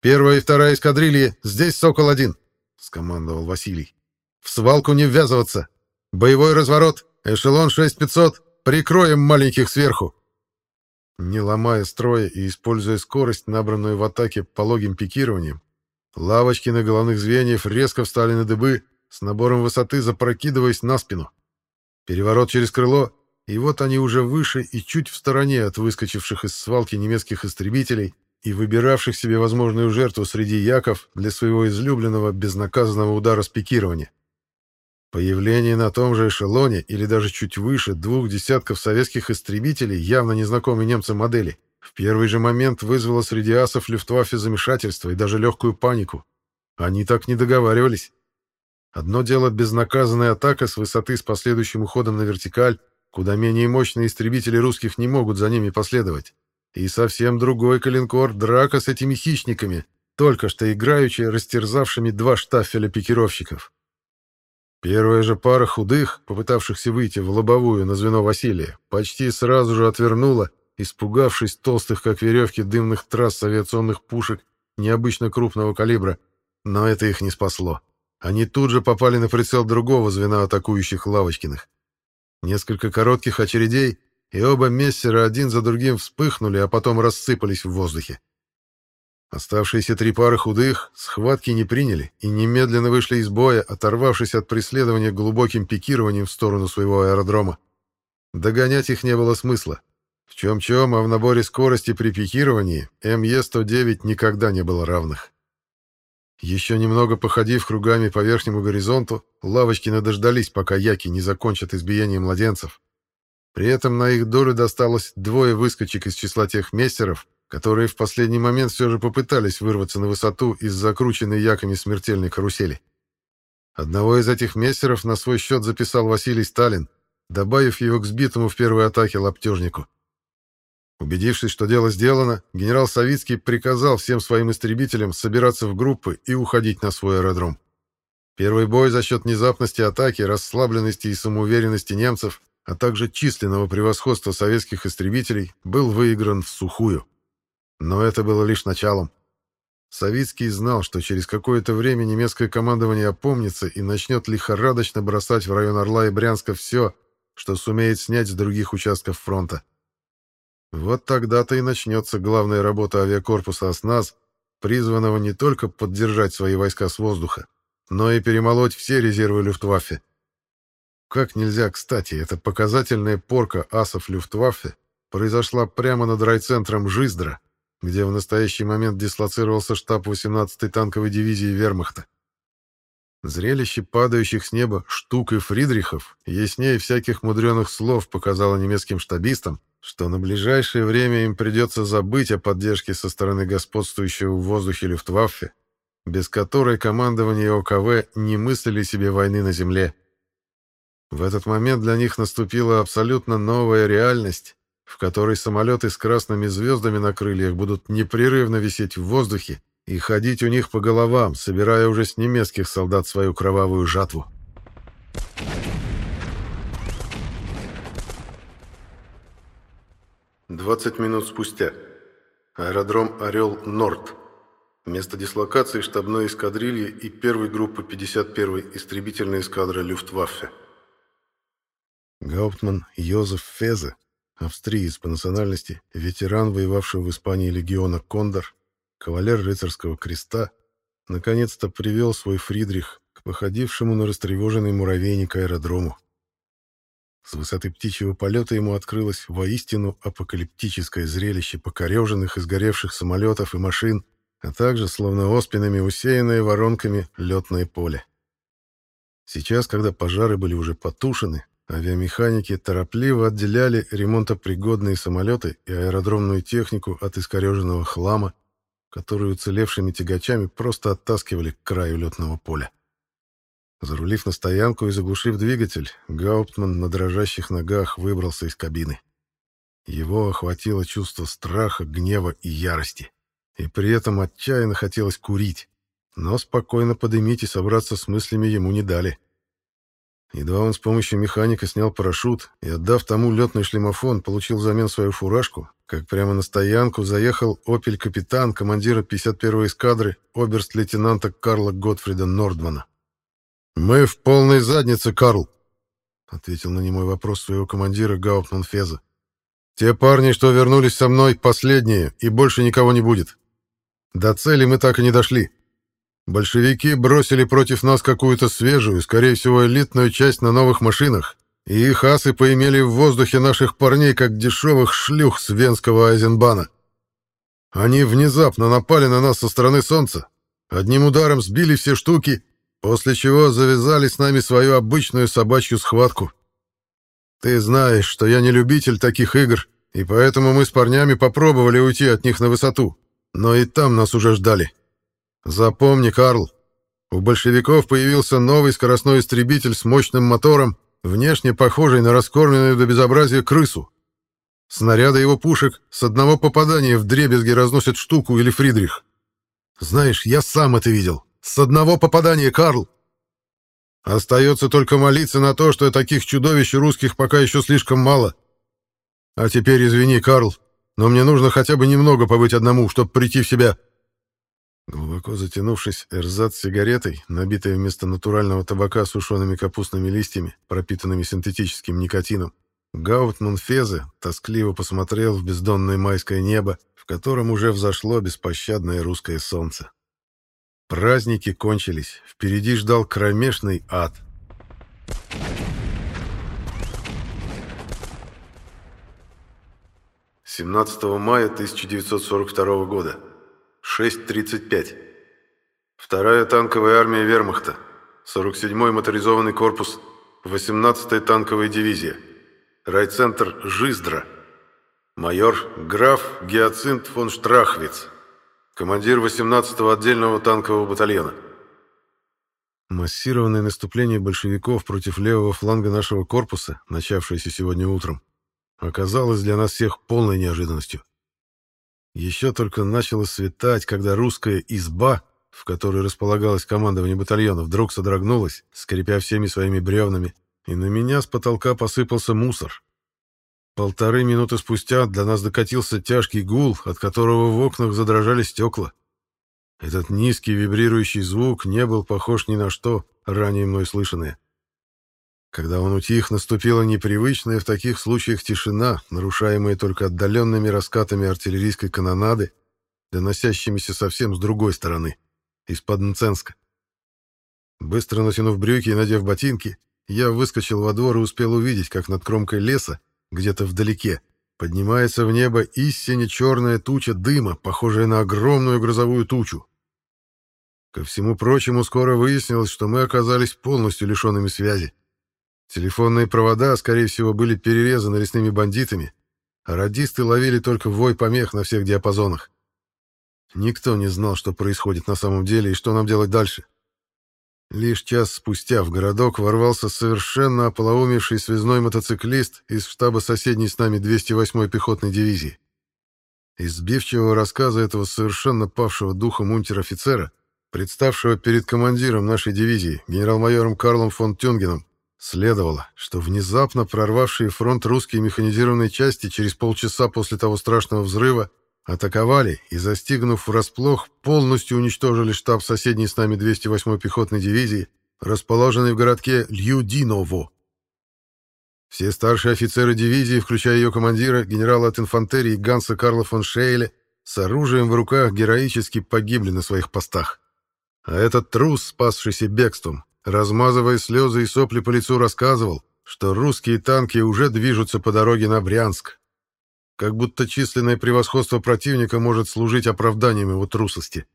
«Первая и вторая эскадрильи, здесь «Сокол-1», — скомандовал Василий. «В свалку не ввязываться. Боевой разворот, эшелон 6500, прикроем маленьких сверху». Не ломая строя и используя скорость, набранную в атаке пологим пикированием, лавочки на головных звеньев резко встали на дыбы, с набором высоты запрокидываясь на спину. Переворот через крыло, и вот они уже выше и чуть в стороне от выскочивших из свалки немецких истребителей и выбиравших себе возможную жертву среди яков для своего излюбленного безнаказанного удара с пикирования. Появление на том же эшелоне или даже чуть выше двух десятков советских истребителей, явно незнакомой немцам модели, в первый же момент вызвало среди асов Люфтваффе замешательство и даже легкую панику. Они так не договаривались. Одно дело безнаказанная атака с высоты с последующим уходом на вертикаль, куда менее мощные истребители русских не могут за ними последовать. И совсем другой калинкор драка с этими хищниками, только что играючи растерзавшими два штафеля пикировщиков. Первая же пара худых, попытавшихся выйти в лобовую на звено Василия, почти сразу же отвернула, испугавшись толстых, как веревки, дымных трасс авиационных пушек необычно крупного калибра. Но это их не спасло. Они тут же попали на прицел другого звена атакующих Лавочкиных. Несколько коротких очередей, и оба мессера один за другим вспыхнули, а потом рассыпались в воздухе. Оставшиеся три пары худых схватки не приняли и немедленно вышли из боя, оторвавшись от преследования глубоким пикированием в сторону своего аэродрома. Догонять их не было смысла. В чем-чем, а в наборе скорости при пикировании МЕ-109 никогда не было равных. Еще немного походив кругами по верхнему горизонту, Лавочкины дождались, пока яки не закончат избиение младенцев. При этом на их долю досталось двое выскочек из числа тех мессеров, которые в последний момент все же попытались вырваться на высоту из закрученной яками смертельной карусели. Одного из этих мессеров на свой счет записал Василий Сталин, добавив его к сбитому в первой атаке лаптежнику. Убедившись, что дело сделано, генерал Савицкий приказал всем своим истребителям собираться в группы и уходить на свой аэродром. Первый бой за счет внезапности атаки, расслабленности и самоуверенности немцев, а также численного превосходства советских истребителей, был выигран в сухую. Но это было лишь началом. Савицкий знал, что через какое-то время немецкое командование опомнится и начнет лихорадочно бросать в район Орла и Брянска все, что сумеет снять с других участков фронта. Вот тогда-то и начнется главная работа авиакорпуса «Осназ», призванного не только поддержать свои войска с воздуха, но и перемолоть все резервы Люфтваффе. Как нельзя кстати, эта показательная порка асов Люфтваффе произошла прямо над райцентром Жиздра, где в настоящий момент дислоцировался штаб 18-й танковой дивизии Вермахта. Зрелище падающих с неба штук и Фридрихов яснее всяких мудреных слов показало немецким штабистам, что на ближайшее время им придется забыть о поддержке со стороны господствующего в воздухе Люфтваффе, без которой командование ОКВ не мыслили себе войны на земле. В этот момент для них наступила абсолютно новая реальность, в которой самолеты с красными звездами на крыльях будут непрерывно висеть в воздухе и ходить у них по головам, собирая уже с немецких солдат свою кровавую жатву. Двадцать минут спустя. Аэродром «Орел-Норд». Место дислокации штабной эскадрильи и первой группы 51-й истребительной эскадры Люфтваффе. Гауптман Йозеф Фезе австриец по национальности, ветеран, воевавший в Испании легиона «Кондор», кавалер рыцарского креста, наконец-то привел свой Фридрих к походившему на растревоженный муравейник аэродрому. С высоты птичьего полета ему открылось воистину апокалиптическое зрелище покореженных и сгоревших самолетов и машин, а также, словно оспинами усеянное воронками, летное поле. Сейчас, когда пожары были уже потушены, Авиамеханики торопливо отделяли ремонтопригодные самолеты и аэродромную технику от искореженного хлама, который уцелевшими тягачами просто оттаскивали к краю летного поля. Зарулив на стоянку и заглушив двигатель, Гауптман на дрожащих ногах выбрался из кабины. Его охватило чувство страха, гнева и ярости. И при этом отчаянно хотелось курить. Но спокойно подымить и собраться с мыслями ему не дали. Едва он с помощью механика снял парашют и, отдав тому летный шлемофон, получил взамен свою фуражку, как прямо на стоянку заехал «Опель-капитан» командира 51-й эскадры оберст-лейтенанта Карла Готфрида Нордмана. «Мы в полной заднице, Карл!» — ответил на немой вопрос своего командира Гауптман Феза. «Те парни, что вернулись со мной, последние, и больше никого не будет. До цели мы так и не дошли. Большевики бросили против нас какую-то свежую, скорее всего, элитную часть на новых машинах, и их асы поимели в воздухе наших парней, как дешевых шлюх с венского Айзенбана. Они внезапно напали на нас со стороны солнца, одним ударом сбили все штуки, после чего завязали с нами свою обычную собачью схватку. Ты знаешь, что я не любитель таких игр, и поэтому мы с парнями попробовали уйти от них на высоту, но и там нас уже ждали. Запомни, Карл, у большевиков появился новый скоростной истребитель с мощным мотором, внешне похожий на раскормленную до безобразия крысу. Снаряды его пушек с одного попадания в дребезги разносят штуку или Фридрих. Знаешь, я сам это видел. С одного попадания, Карл. Остается только молиться на то, что таких чудовищ русских пока еще слишком мало. А теперь извини, Карл, но мне нужно хотя бы немного побыть одному, чтобы прийти в себя. Глубоко затянувшись, эрзац сигаретой, набитой вместо натурального табака сушеными капустными листьями, пропитанными синтетическим никотином, Гаутман Фезе тоскливо посмотрел в бездонное майское небо, в котором уже взошло беспощадное русское солнце. Праздники кончились, впереди ждал кромешный ад. «17 мая 1942 года. 6.35. Вторая танковая армия вермахта. 47-й моторизованный корпус. 18-я танковая дивизия. Райцентр Жиздра. Майор граф Геоцинт фон Штрахвиц. Командир 18-го отдельного танкового батальона. Массированное наступление большевиков против левого фланга нашего корпуса, начавшееся сегодня утром, оказалось для нас всех полной неожиданностью. Еще только начало светать, когда русская изба, в которой располагалось командование батальона, вдруг содрогнулась, скрипя всеми своими бревнами, и на меня с потолка посыпался мусор. Полторы минуты спустя для нас докатился тяжкий гул, от которого в окнах задрожали стекла. Этот низкий вибрирующий звук не был похож ни на что, ранее мной слышанное. Когда он утих, наступила непривычная в таких случаях тишина, нарушаемая только отдаленными раскатами артиллерийской канонады, доносящимися совсем с другой стороны, из-под Нценска. Быстро натянув брюки и надев ботинки, я выскочил во двор и успел увидеть, как над кромкой леса, где-то вдалеке, поднимается в небо истинно черная туча дыма, похожая на огромную грозовую тучу. Ко всему прочему, скоро выяснилось, что мы оказались полностью лишенными связи. Телефонные провода, скорее всего, были перерезаны лесными бандитами, а радисты ловили только вой помех на всех диапазонах. Никто не знал, что происходит на самом деле и что нам делать дальше. Лишь час спустя в городок ворвался совершенно ополоумевший связной мотоциклист из штаба соседней с нами 208-й пехотной дивизии. Из сбивчивого рассказа этого совершенно павшего духом унтер-офицера, представшего перед командиром нашей дивизии, генерал-майором Карлом фон Тюнгеном, Следовало, что внезапно прорвавшие фронт русские механизированные части через полчаса после того страшного взрыва атаковали и, застигнув врасплох, полностью уничтожили штаб соседней с нами 208-й пехотной дивизии, расположенный в городке Льюдиново. Все старшие офицеры дивизии, включая ее командира, генерала от инфантерии Ганса Карла фон Шейле, с оружием в руках героически погибли на своих постах. А этот трус, спасшийся бегством, размазывая слезы и сопли по лицу, рассказывал, что русские танки уже движутся по дороге на Брянск. Как будто численное превосходство противника может служить оправданием его трусости.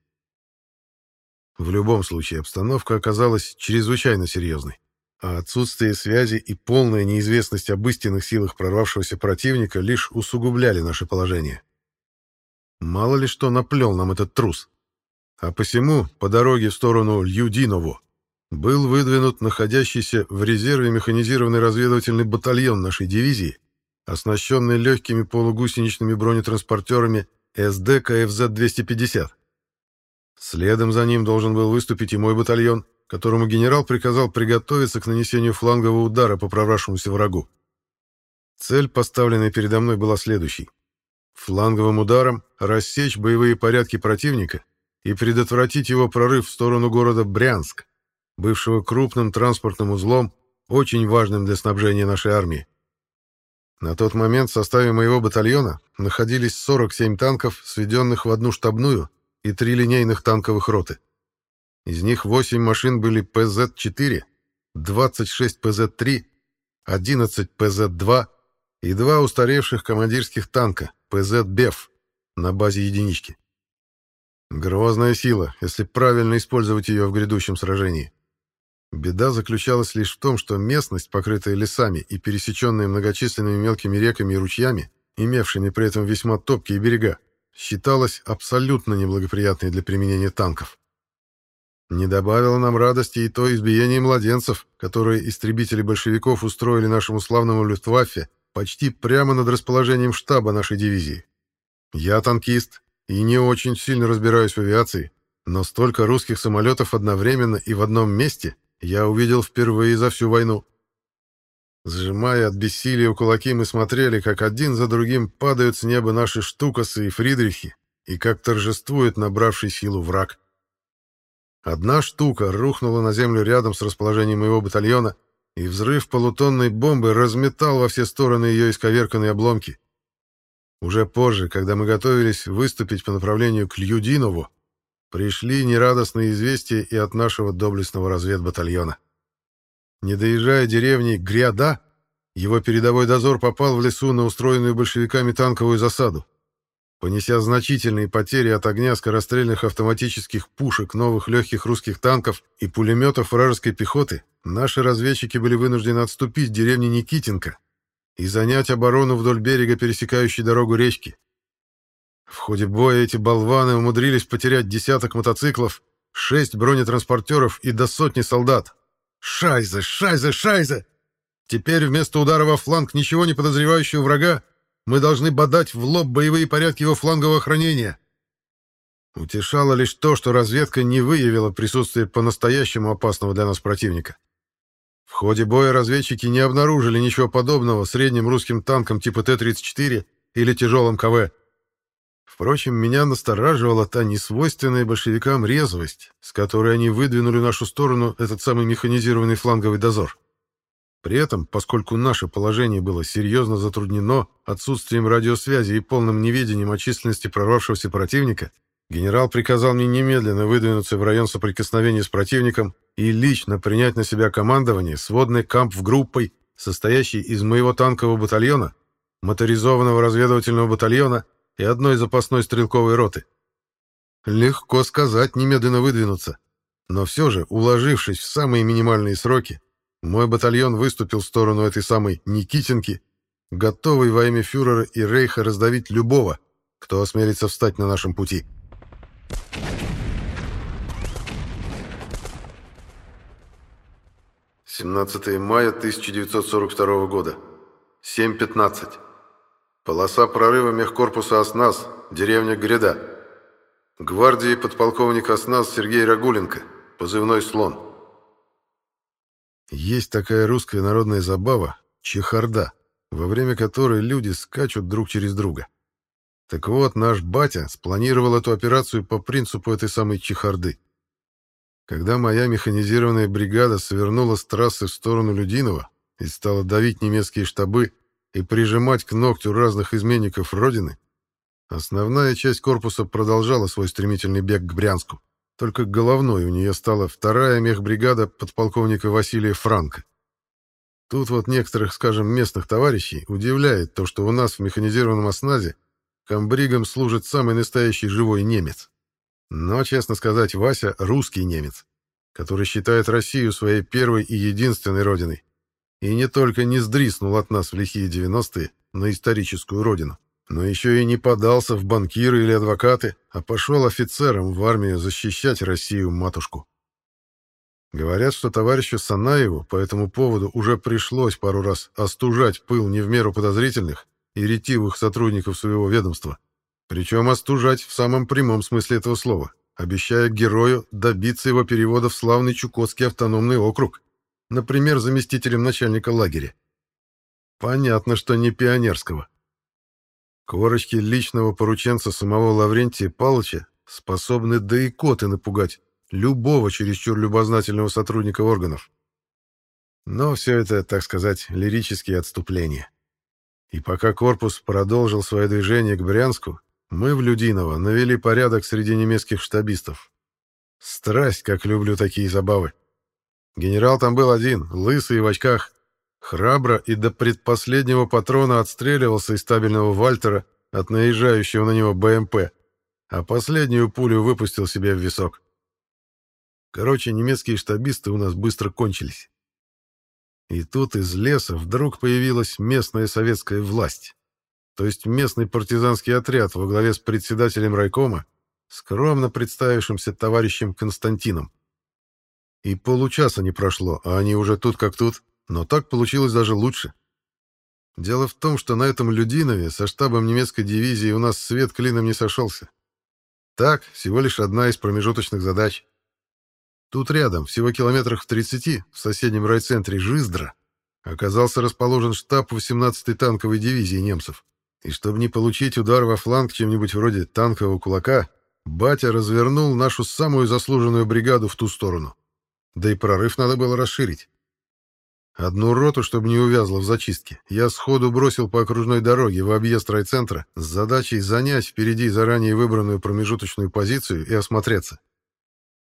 В любом случае обстановка оказалась чрезвычайно серьезной, а отсутствие связи и полная неизвестность об истинных силах прорвавшегося противника лишь усугубляли наше положение. Мало ли что наплел нам этот трус. А посему, по дороге в сторону Льюдиново, был выдвинут находящийся в резерве механизированный разведывательный батальон нашей дивизии, оснащенный легкими полугусеничными бронетранспортерами СД КФЗ-250. Следом за ним должен был выступить и мой батальон, которому генерал приказал приготовиться к нанесению флангового удара по прорвавшемуся врагу. Цель, поставленная передо мной, была следующей. Фланговым ударом рассечь боевые порядки противника и предотвратить его прорыв в сторону города Брянск, бывшего крупным транспортным узлом, очень важным для снабжения нашей армии. На тот момент в составе моего батальона находились 47 танков, сведенных в одну штабную, и три линейных танковых роты. Из них 8 машин были ПЗ-4, 26 ПЗ-3, 11 ПЗ-2 и два устаревших командирских танка ПЗ-БЕФ на базе единички. Грозная сила, если правильно использовать ее в грядущем сражении. Беда заключалась лишь в том, что местность, покрытая лесами и пересеченная многочисленными мелкими реками и ручьями, имевшими при этом весьма топкие берега, считалась абсолютно неблагоприятной для применения танков. Не добавило нам радости и то избиение младенцев, которое истребители большевиков устроили нашему славному Люфтваффе почти прямо над расположением штаба нашей дивизии. Я танкист и не очень сильно разбираюсь в авиации, но столько русских самолетов одновременно и в одном месте я увидел впервые за всю войну. Сжимая от бессилия кулаки, мы смотрели, как один за другим падают с неба наши штукасы и фридрихи, и как торжествует набравший силу враг. Одна штука рухнула на землю рядом с расположением моего батальона, и взрыв полутонной бомбы разметал во все стороны ее исковерканные обломки. Уже позже, когда мы готовились выступить по направлению к Льюдинову, Пришли нерадостные известия и от нашего доблестного разведбатальона. Не доезжая деревни Гряда, его передовой дозор попал в лесу на устроенную большевиками танковую засаду. Понеся значительные потери от огня скорострельных автоматических пушек новых легких русских танков и пулеметов вражеской пехоты, наши разведчики были вынуждены отступить в деревне Никитинка и занять оборону вдоль берега, пересекающей дорогу речки. В ходе боя эти болваны умудрились потерять десяток мотоциклов, шесть бронетранспортеров и до сотни солдат. «Шайзе! Шайзе! Шайзе!» Теперь вместо удара во фланг ничего не подозревающего врага мы должны бодать в лоб боевые порядки его флангового охранения. Утешало лишь то, что разведка не выявила присутствие по-настоящему опасного для нас противника. В ходе боя разведчики не обнаружили ничего подобного средним русским танкам типа Т-34 или тяжелым КВ. Впрочем, меня настораживала та несвойственная большевикам резвость, с которой они выдвинули в нашу сторону этот самый механизированный фланговый дозор. При этом, поскольку наше положение было серьезно затруднено отсутствием радиосвязи и полным неведением о численности прорвавшегося противника, генерал приказал мне немедленно выдвинуться в район соприкосновения с противником и лично принять на себя командование сводной камп в группой, состоящей из моего танкового батальона, моторизованного разведывательного батальона и одной запасной стрелковой роты. Легко сказать немедленно выдвинуться, но все же, уложившись в самые минимальные сроки, мой батальон выступил в сторону этой самой Никитинки, готовый во имя фюрера и Рейха раздавить любого, кто осмелится встать на нашем пути. «17 мая 1942 года. 7.15. Полоса прорыва мехкорпуса «Оснас», деревня Гряда. Гвардии подполковник «Оснас» Сергей Рагуленко, позывной «Слон». Есть такая русская народная забава — чехарда, во время которой люди скачут друг через друга. Так вот, наш батя спланировал эту операцию по принципу этой самой чехарды. Когда моя механизированная бригада свернула с трассы в сторону Людинова и стала давить немецкие штабы, и прижимать к ногтю разных изменников Родины, основная часть корпуса продолжала свой стремительный бег к Брянску. Только головной у нее стала вторая мехбригада подполковника Василия Франка. Тут вот некоторых, скажем, местных товарищей удивляет то, что у нас в механизированном осназе комбригом служит самый настоящий живой немец. Но, честно сказать, Вася — русский немец, который считает Россию своей первой и единственной родиной и не только не сдриснул от нас в лихие 90-е на историческую родину, но еще и не подался в банкиры или адвокаты, а пошел офицером в армию защищать Россию-матушку. Говорят, что товарищу Санаеву по этому поводу уже пришлось пару раз остужать пыл не в меру подозрительных и ретивых сотрудников своего ведомства, причем остужать в самом прямом смысле этого слова, обещая герою добиться его перевода в славный Чукотский автономный округ, например, заместителем начальника лагеря. Понятно, что не пионерского. Корочки личного порученца самого Лаврентия Павловича способны до икоты напугать любого чересчур любознательного сотрудника органов. Но все это, так сказать, лирические отступления. И пока корпус продолжил свое движение к Брянску, мы в Людиново навели порядок среди немецких штабистов. Страсть, как люблю такие забавы. Генерал там был один, лысый и в очках. Храбро и до предпоследнего патрона отстреливался из стабильного Вальтера от наезжающего на него БМП, а последнюю пулю выпустил себе в висок. Короче, немецкие штабисты у нас быстро кончились. И тут из леса вдруг появилась местная советская власть, то есть местный партизанский отряд во главе с председателем райкома, скромно представившимся товарищем Константином. И получаса не прошло, а они уже тут как тут, но так получилось даже лучше. Дело в том, что на этом Людинове со штабом немецкой дивизии у нас свет клином не сошелся. Так, всего лишь одна из промежуточных задач. Тут рядом, всего километрах в 30, в соседнем райцентре Жиздра, оказался расположен штаб 18-й танковой дивизии немцев. И чтобы не получить удар во фланг чем-нибудь вроде танкового кулака, батя развернул нашу самую заслуженную бригаду в ту сторону. Да и прорыв надо было расширить. Одну роту, чтобы не увязла в зачистке, я сходу бросил по окружной дороге в объезд райцентра с задачей занять впереди заранее выбранную промежуточную позицию и осмотреться.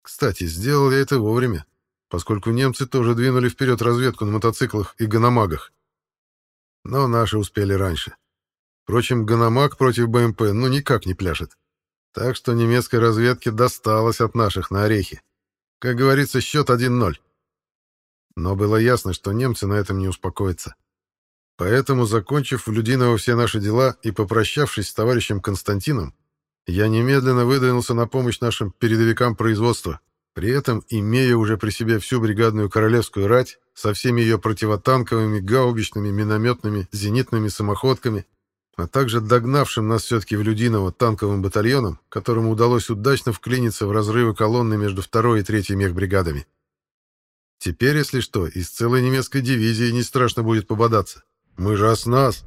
Кстати, сделал я это вовремя, поскольку немцы тоже двинули вперед разведку на мотоциклах и гономагах. Но наши успели раньше. Впрочем, гономаг против БМП ну никак не пляшет. Так что немецкой разведке досталось от наших на орехи. Как говорится, счет 1-0. Но было ясно, что немцы на этом не успокоятся. Поэтому, закончив в Людиново все наши дела и попрощавшись с товарищем Константином, я немедленно выдвинулся на помощь нашим передовикам производства, при этом имея уже при себе всю бригадную королевскую рать со всеми ее противотанковыми, гаубичными, минометными, зенитными самоходками, а также догнавшим нас все-таки в Людиново танковым батальоном, которому удалось удачно вклиниться в разрывы колонны между второй и третьей мехбригадами. Теперь, если что, из целой немецкой дивизии не страшно будет пободаться. Мы же нас.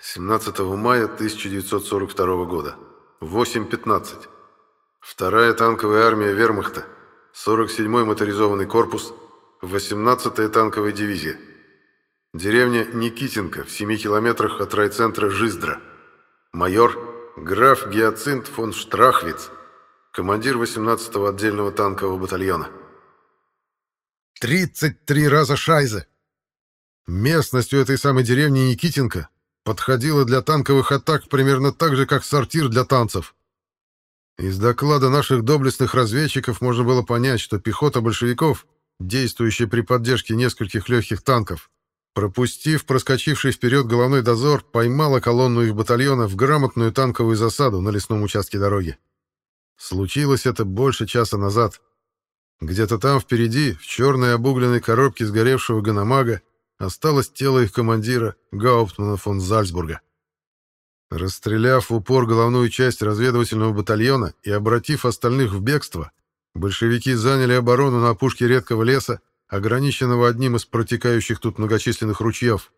17 мая 1942 года. 8.15. Вторая танковая армия вермахта, 47-й моторизованный корпус, 18-я танковая дивизия. Деревня Никитинка в 7 километрах от райцентра Жиздра. Майор граф Гиацинт фон Штрахвиц, командир 18-го отдельного танкового батальона. 33 раза шайзе! Местность у этой самой деревни Никитинка подходила для танковых атак примерно так же, как сортир для танцев. Из доклада наших доблестных разведчиков можно было понять, что пехота большевиков, действующая при поддержке нескольких легких танков, пропустив проскочивший вперед головной дозор, поймала колонну их батальона в грамотную танковую засаду на лесном участке дороги. Случилось это больше часа назад. Где-то там впереди, в черной обугленной коробке сгоревшего Ганамага, осталось тело их командира, Гауптмана фон Зальцбурга. Расстреляв в упор головную часть разведывательного батальона и обратив остальных в бегство, большевики заняли оборону на опушке редкого леса, ограниченного одним из протекающих тут многочисленных ручьев.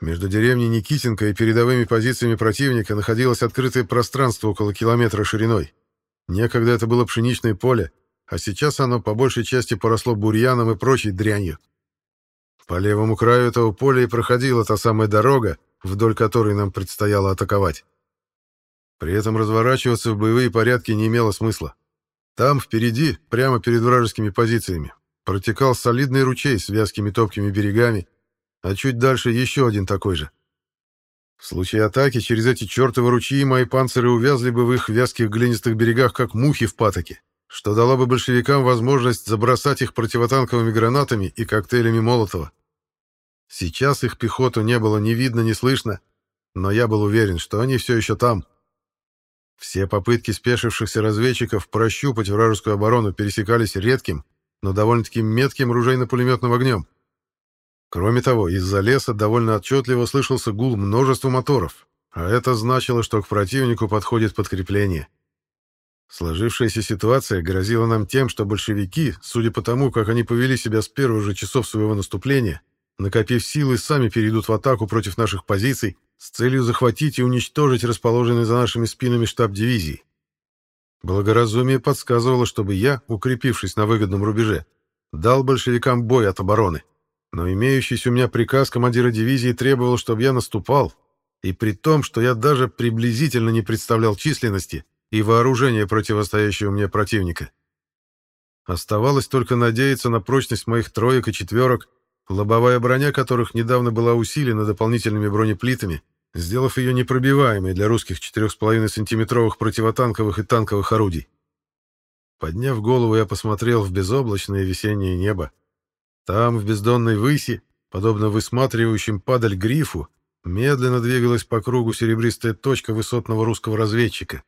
Между деревней Никитенко и передовыми позициями противника находилось открытое пространство около километра шириной. Некогда это было пшеничное поле, а сейчас оно по большей части поросло бурьяном и прочей дрянью. По левому краю этого поля и проходила та самая дорога, вдоль которой нам предстояло атаковать. При этом разворачиваться в боевые порядки не имело смысла. Там, впереди, прямо перед вражескими позициями, протекал солидный ручей с вязкими топкими берегами, а чуть дальше еще один такой же. В случае атаки через эти чертовы ручьи мои панциры увязли бы в их вязких глинистых берегах, как мухи в патоке, что дало бы большевикам возможность забросать их противотанковыми гранатами и коктейлями Молотова. Сейчас их пехоту не было ни видно, ни слышно, но я был уверен, что они все еще там. Все попытки спешившихся разведчиков прощупать вражескую оборону пересекались редким, но довольно-таки метким ружейно-пулеметным огнем. Кроме того, из-за леса довольно отчетливо слышался гул множества моторов, а это значило, что к противнику подходит подкрепление. Сложившаяся ситуация грозила нам тем, что большевики, судя по тому, как они повели себя с первых же часов своего наступления, накопив силы, сами перейдут в атаку против наших позиций с целью захватить и уничтожить расположенный за нашими спинами штаб дивизии. Благоразумие подсказывало, чтобы я, укрепившись на выгодном рубеже, дал большевикам бой от обороны. Но имеющийся у меня приказ командира дивизии требовал, чтобы я наступал, и при том, что я даже приблизительно не представлял численности и вооружения противостоящего мне противника. Оставалось только надеяться на прочность моих троек и четверок, лобовая броня которых недавно была усилена дополнительными бронеплитами, сделав ее непробиваемой для русских 4,5 сантиметровых противотанковых и танковых орудий. Подняв голову, я посмотрел в безоблачное весеннее небо. Там, в бездонной выси, подобно высматривающим падаль грифу, медленно двигалась по кругу серебристая точка высотного русского разведчика.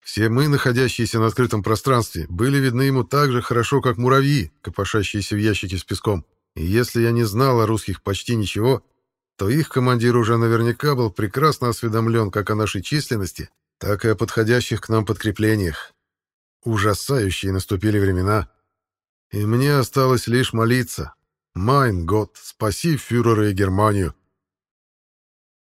Все мы, находящиеся на открытом пространстве, были видны ему так же хорошо, как муравьи, копошащиеся в ящике с песком. И если я не знал о русских почти ничего, то их командир уже наверняка был прекрасно осведомлен как о нашей численности, так и о подходящих к нам подкреплениях. Ужасающие наступили времена. И мне осталось лишь молиться. «Майн год, спаси фюрера и Германию!»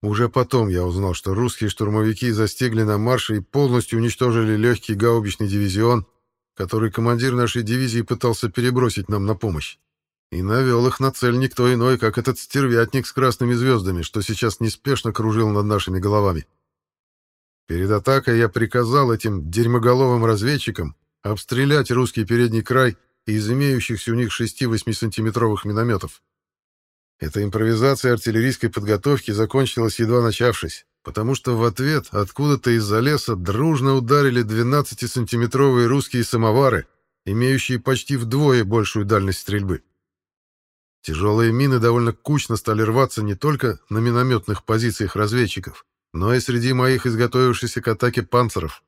Уже потом я узнал, что русские штурмовики застигли на марше и полностью уничтожили легкий гаубичный дивизион, который командир нашей дивизии пытался перебросить нам на помощь. И навел их на цель никто иной, как этот стервятник с красными звездами, что сейчас неспешно кружил над нашими головами. Перед атакой я приказал этим дерьмоголовым разведчикам обстрелять русский передний край из имеющихся у них 6-8 сантиметровых минометов. Эта импровизация артиллерийской подготовки закончилась едва начавшись, потому что в ответ откуда-то из-за леса дружно ударили 12-сантиметровые русские самовары, имеющие почти вдвое большую дальность стрельбы. Тяжелые мины довольно кучно стали рваться не только на минометных позициях разведчиков, но и среди моих изготовившихся к атаке панцеров.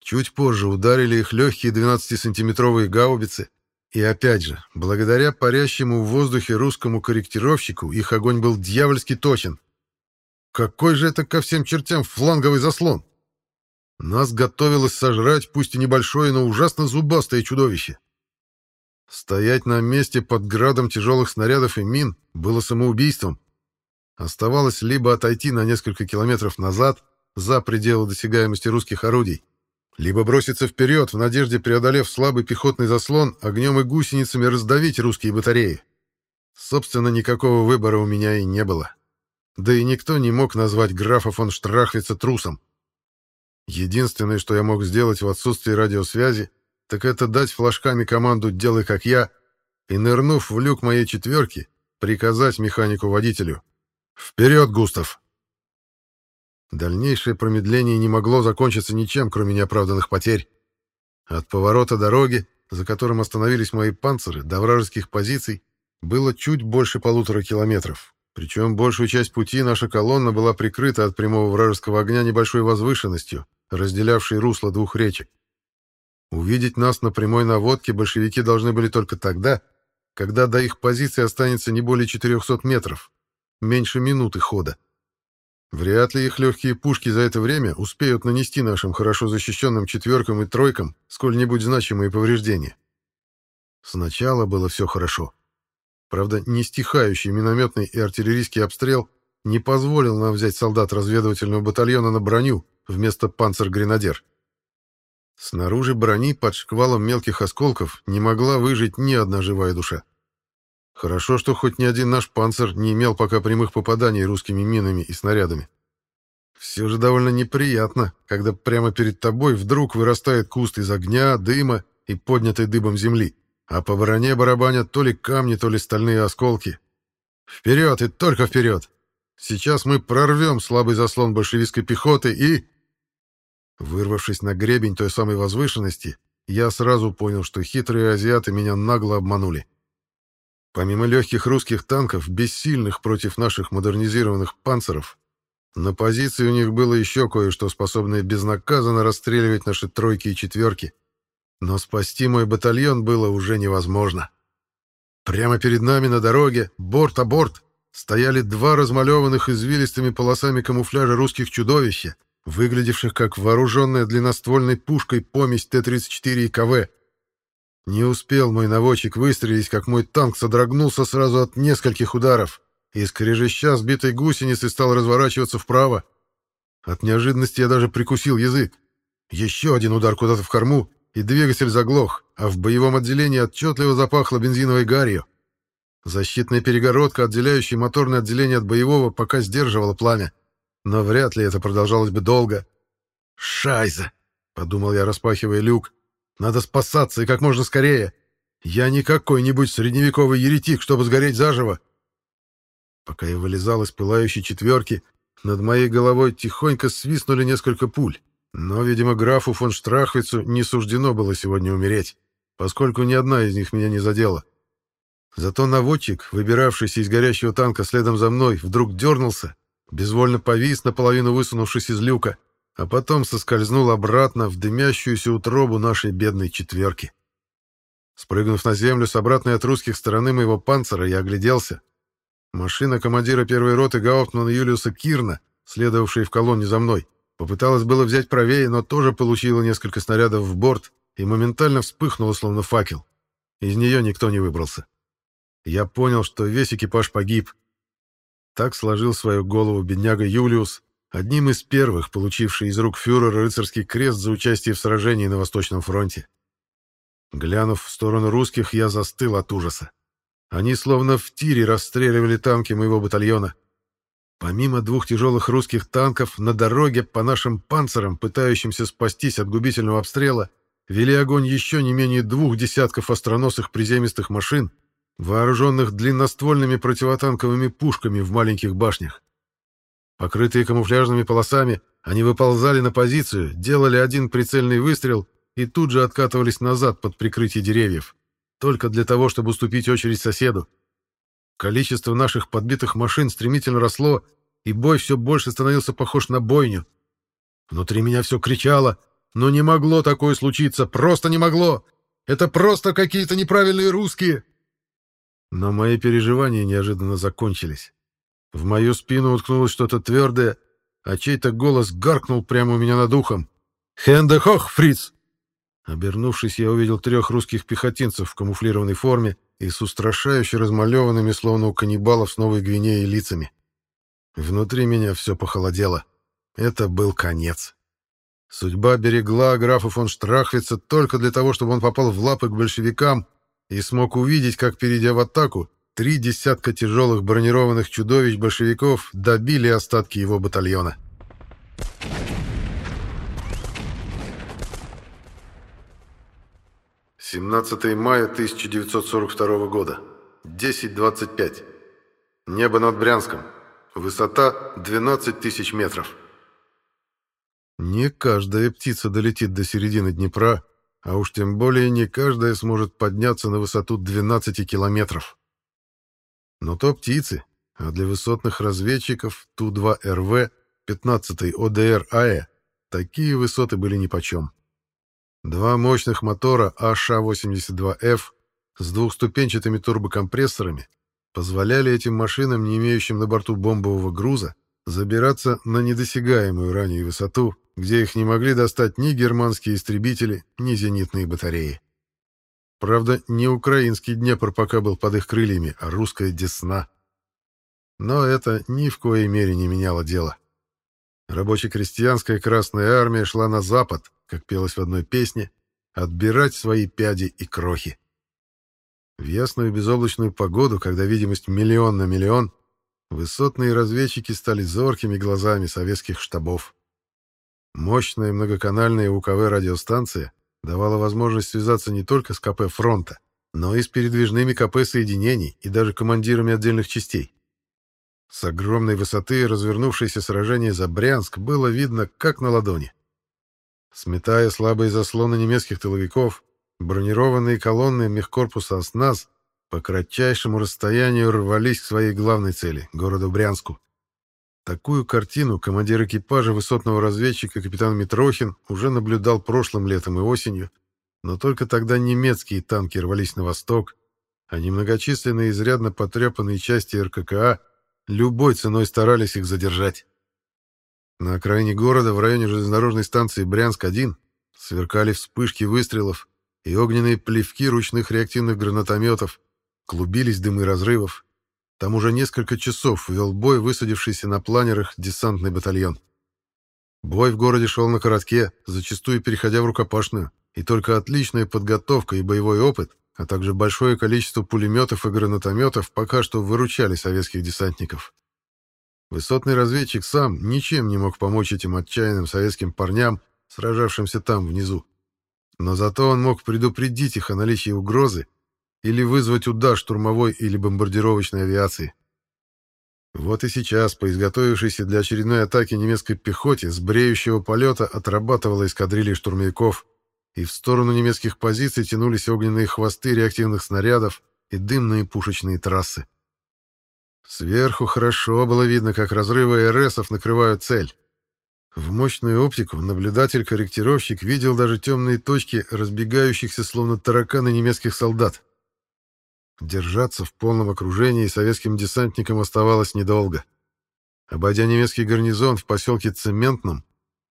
Чуть позже ударили их легкие 12-сантиметровые гаубицы, и опять же, благодаря парящему в воздухе русскому корректировщику, их огонь был дьявольски точен. Какой же это ко всем чертям фланговый заслон? Нас готовилось сожрать, пусть и небольшое, но ужасно зубастое чудовище. Стоять на месте под градом тяжелых снарядов и мин было самоубийством. Оставалось либо отойти на несколько километров назад, за пределы досягаемости русских орудий, либо броситься вперед в надежде, преодолев слабый пехотный заслон, огнем и гусеницами раздавить русские батареи. Собственно, никакого выбора у меня и не было. Да и никто не мог назвать графа фон Штрахвица трусом. Единственное, что я мог сделать в отсутствии радиосвязи, так это дать флажками команду «делай как я» и, нырнув в люк моей четверки, приказать механику-водителю «Вперед, Густав!». Дальнейшее промедление не могло закончиться ничем, кроме неоправданных потерь. От поворота дороги, за которым остановились мои панциры, до вражеских позиций, было чуть больше полутора километров. Причем большую часть пути наша колонна была прикрыта от прямого вражеского огня небольшой возвышенностью, разделявшей русло двух речек. Увидеть нас на прямой наводке большевики должны были только тогда, когда до их позиции останется не более 400 метров, меньше минуты хода. Вряд ли их легкие пушки за это время успеют нанести нашим хорошо защищенным четверкам и тройкам сколь-нибудь значимые повреждения. Сначала было все хорошо. Правда, не стихающий минометный и артиллерийский обстрел не позволил нам взять солдат разведывательного батальона на броню вместо панцер-гренадер. Снаружи брони под шквалом мелких осколков не могла выжить ни одна живая душа. Хорошо, что хоть ни один наш панцир не имел пока прямых попаданий русскими минами и снарядами. Все же довольно неприятно, когда прямо перед тобой вдруг вырастает куст из огня, дыма и поднятой дыбом земли а по броне барабанят то ли камни, то ли стальные осколки. Вперед и только вперед! Сейчас мы прорвем слабый заслон большевистской пехоты и... Вырвавшись на гребень той самой возвышенности, я сразу понял, что хитрые азиаты меня нагло обманули. Помимо легких русских танков, бессильных против наших модернизированных панцеров, на позиции у них было еще кое-что, способное безнаказанно расстреливать наши тройки и четверки. Но спасти мой батальон было уже невозможно. Прямо перед нами на дороге, борт-а-борт, стояли два размалеванных извилистыми полосами камуфляжа русских чудовища, выглядевших как вооруженная длинноствольной пушкой помесь Т-34 и КВ. Не успел мой наводчик выстрелить, как мой танк содрогнулся сразу от нескольких ударов, и скрежеща сбитой гусеницы стал разворачиваться вправо. От неожиданности я даже прикусил язык. Еще один удар куда-то в корму, и двигатель заглох, а в боевом отделении отчетливо запахло бензиновой гарью. Защитная перегородка, отделяющая моторное отделение от боевого, пока сдерживала пламя. Но вряд ли это продолжалось бы долго. «Шайза!» — подумал я, распахивая люк. «Надо спасаться и как можно скорее. Я не какой-нибудь средневековый еретик, чтобы сгореть заживо». Пока я вылезал из пылающей четверки, над моей головой тихонько свистнули несколько пуль. Но, видимо, графу фон Штрахвицу не суждено было сегодня умереть, поскольку ни одна из них меня не задела. Зато наводчик, выбиравшийся из горящего танка следом за мной, вдруг дернулся, безвольно повис, наполовину высунувшись из люка, а потом соскользнул обратно в дымящуюся утробу нашей бедной четверки. Спрыгнув на землю с обратной от русских стороны моего панцира, я огляделся. Машина командира первой роты Гауптмана Юлиуса Кирна, следовавшая в колонне за мной, Попыталась было взять правее, но тоже получила несколько снарядов в борт и моментально вспыхнула, словно факел. Из нее никто не выбрался. Я понял, что весь экипаж погиб. Так сложил свою голову бедняга Юлиус, одним из первых, получивший из рук фюрера рыцарский крест за участие в сражении на Восточном фронте. Глянув в сторону русских, я застыл от ужаса. Они словно в тире расстреливали танки моего батальона. Помимо двух тяжелых русских танков, на дороге по нашим панцирам, пытающимся спастись от губительного обстрела, вели огонь еще не менее двух десятков остроносых приземистых машин, вооруженных длинноствольными противотанковыми пушками в маленьких башнях. Покрытые камуфляжными полосами, они выползали на позицию, делали один прицельный выстрел и тут же откатывались назад под прикрытие деревьев, только для того, чтобы уступить очередь соседу. Количество наших подбитых машин стремительно росло, и бой все больше становился похож на бойню. Внутри меня все кричало, но не могло такое случиться, просто не могло. Это просто какие-то неправильные русские. Но мои переживания неожиданно закончились. В мою спину уткнулось что-то твердое, а чей-то голос гаркнул прямо у меня над ухом. «Хенде хох, фриц!» Обернувшись, я увидел трех русских пехотинцев в камуфлированной форме и с устрашающе размалеванными, словно у каннибалов с Новой Гвинеи, лицами. Внутри меня все похолодело. Это был конец. Судьба берегла графа фон Штрахвица только для того, чтобы он попал в лапы к большевикам и смог увидеть, как, перейдя в атаку, три десятка тяжелых бронированных чудовищ большевиков добили остатки его батальона. «17 мая 1942 года. 10.25. Небо над Брянском. Высота 12 тысяч метров». Не каждая птица долетит до середины Днепра, а уж тем более не каждая сможет подняться на высоту 12 километров. Но то птицы, а для высотных разведчиков Ту-2РВ, 15-й ОДР-АЭ, такие высоты были нипочем. Два мощных мотора АШ-82Ф с двухступенчатыми турбокомпрессорами позволяли этим машинам, не имеющим на борту бомбового груза, забираться на недосягаемую ранее высоту где их не могли достать ни германские истребители, ни зенитные батареи. Правда, не украинский Днепр пока был под их крыльями, а русская Десна. Но это ни в коей мере не меняло дело. Рабоче-крестьянская Красная Армия шла на запад, как пелось в одной песне, отбирать свои пяди и крохи. В ясную безоблачную погоду, когда видимость миллион на миллион, высотные разведчики стали зоркими глазами советских штабов. Мощная многоканальная УКВ-радиостанция давала возможность связаться не только с КП фронта, но и с передвижными КП соединений и даже командирами отдельных частей. С огромной высоты развернувшееся сражение за Брянск было видно как на ладони. Сметая слабые заслоны немецких тыловиков, бронированные колонны мехкорпуса «Осназ» по кратчайшему расстоянию рвались к своей главной цели — городу Брянску. Такую картину командир экипажа высотного разведчика капитан Митрохин уже наблюдал прошлым летом и осенью, но только тогда немецкие танки рвались на восток, а немногочисленные изрядно потрепанные части РККА любой ценой старались их задержать. На окраине города, в районе железнодорожной станции Брянск-1, сверкали вспышки выстрелов и огненные плевки ручных реактивных гранатометов, клубились дымы разрывов, там уже несколько часов вел бой высадившийся на планерах десантный батальон. Бой в городе шел на коротке, зачастую переходя в рукопашную, и только отличная подготовка и боевой опыт, а также большое количество пулеметов и гранатометов пока что выручали советских десантников. Высотный разведчик сам ничем не мог помочь этим отчаянным советским парням, сражавшимся там внизу. Но зато он мог предупредить их о наличии угрозы или вызвать удар штурмовой или бомбардировочной авиации. Вот и сейчас, по изготовившейся для очередной атаки немецкой пехоте, с бреющего полета отрабатывала эскадрилья штурмовиков, и в сторону немецких позиций тянулись огненные хвосты реактивных снарядов и дымные пушечные трассы. Сверху хорошо было видно, как разрывы РСов накрывают цель. В мощную оптику наблюдатель-корректировщик видел даже темные точки разбегающихся словно тараканы немецких солдат. Держаться в полном окружении советским десантникам оставалось недолго. Обойдя немецкий гарнизон в поселке Цементном,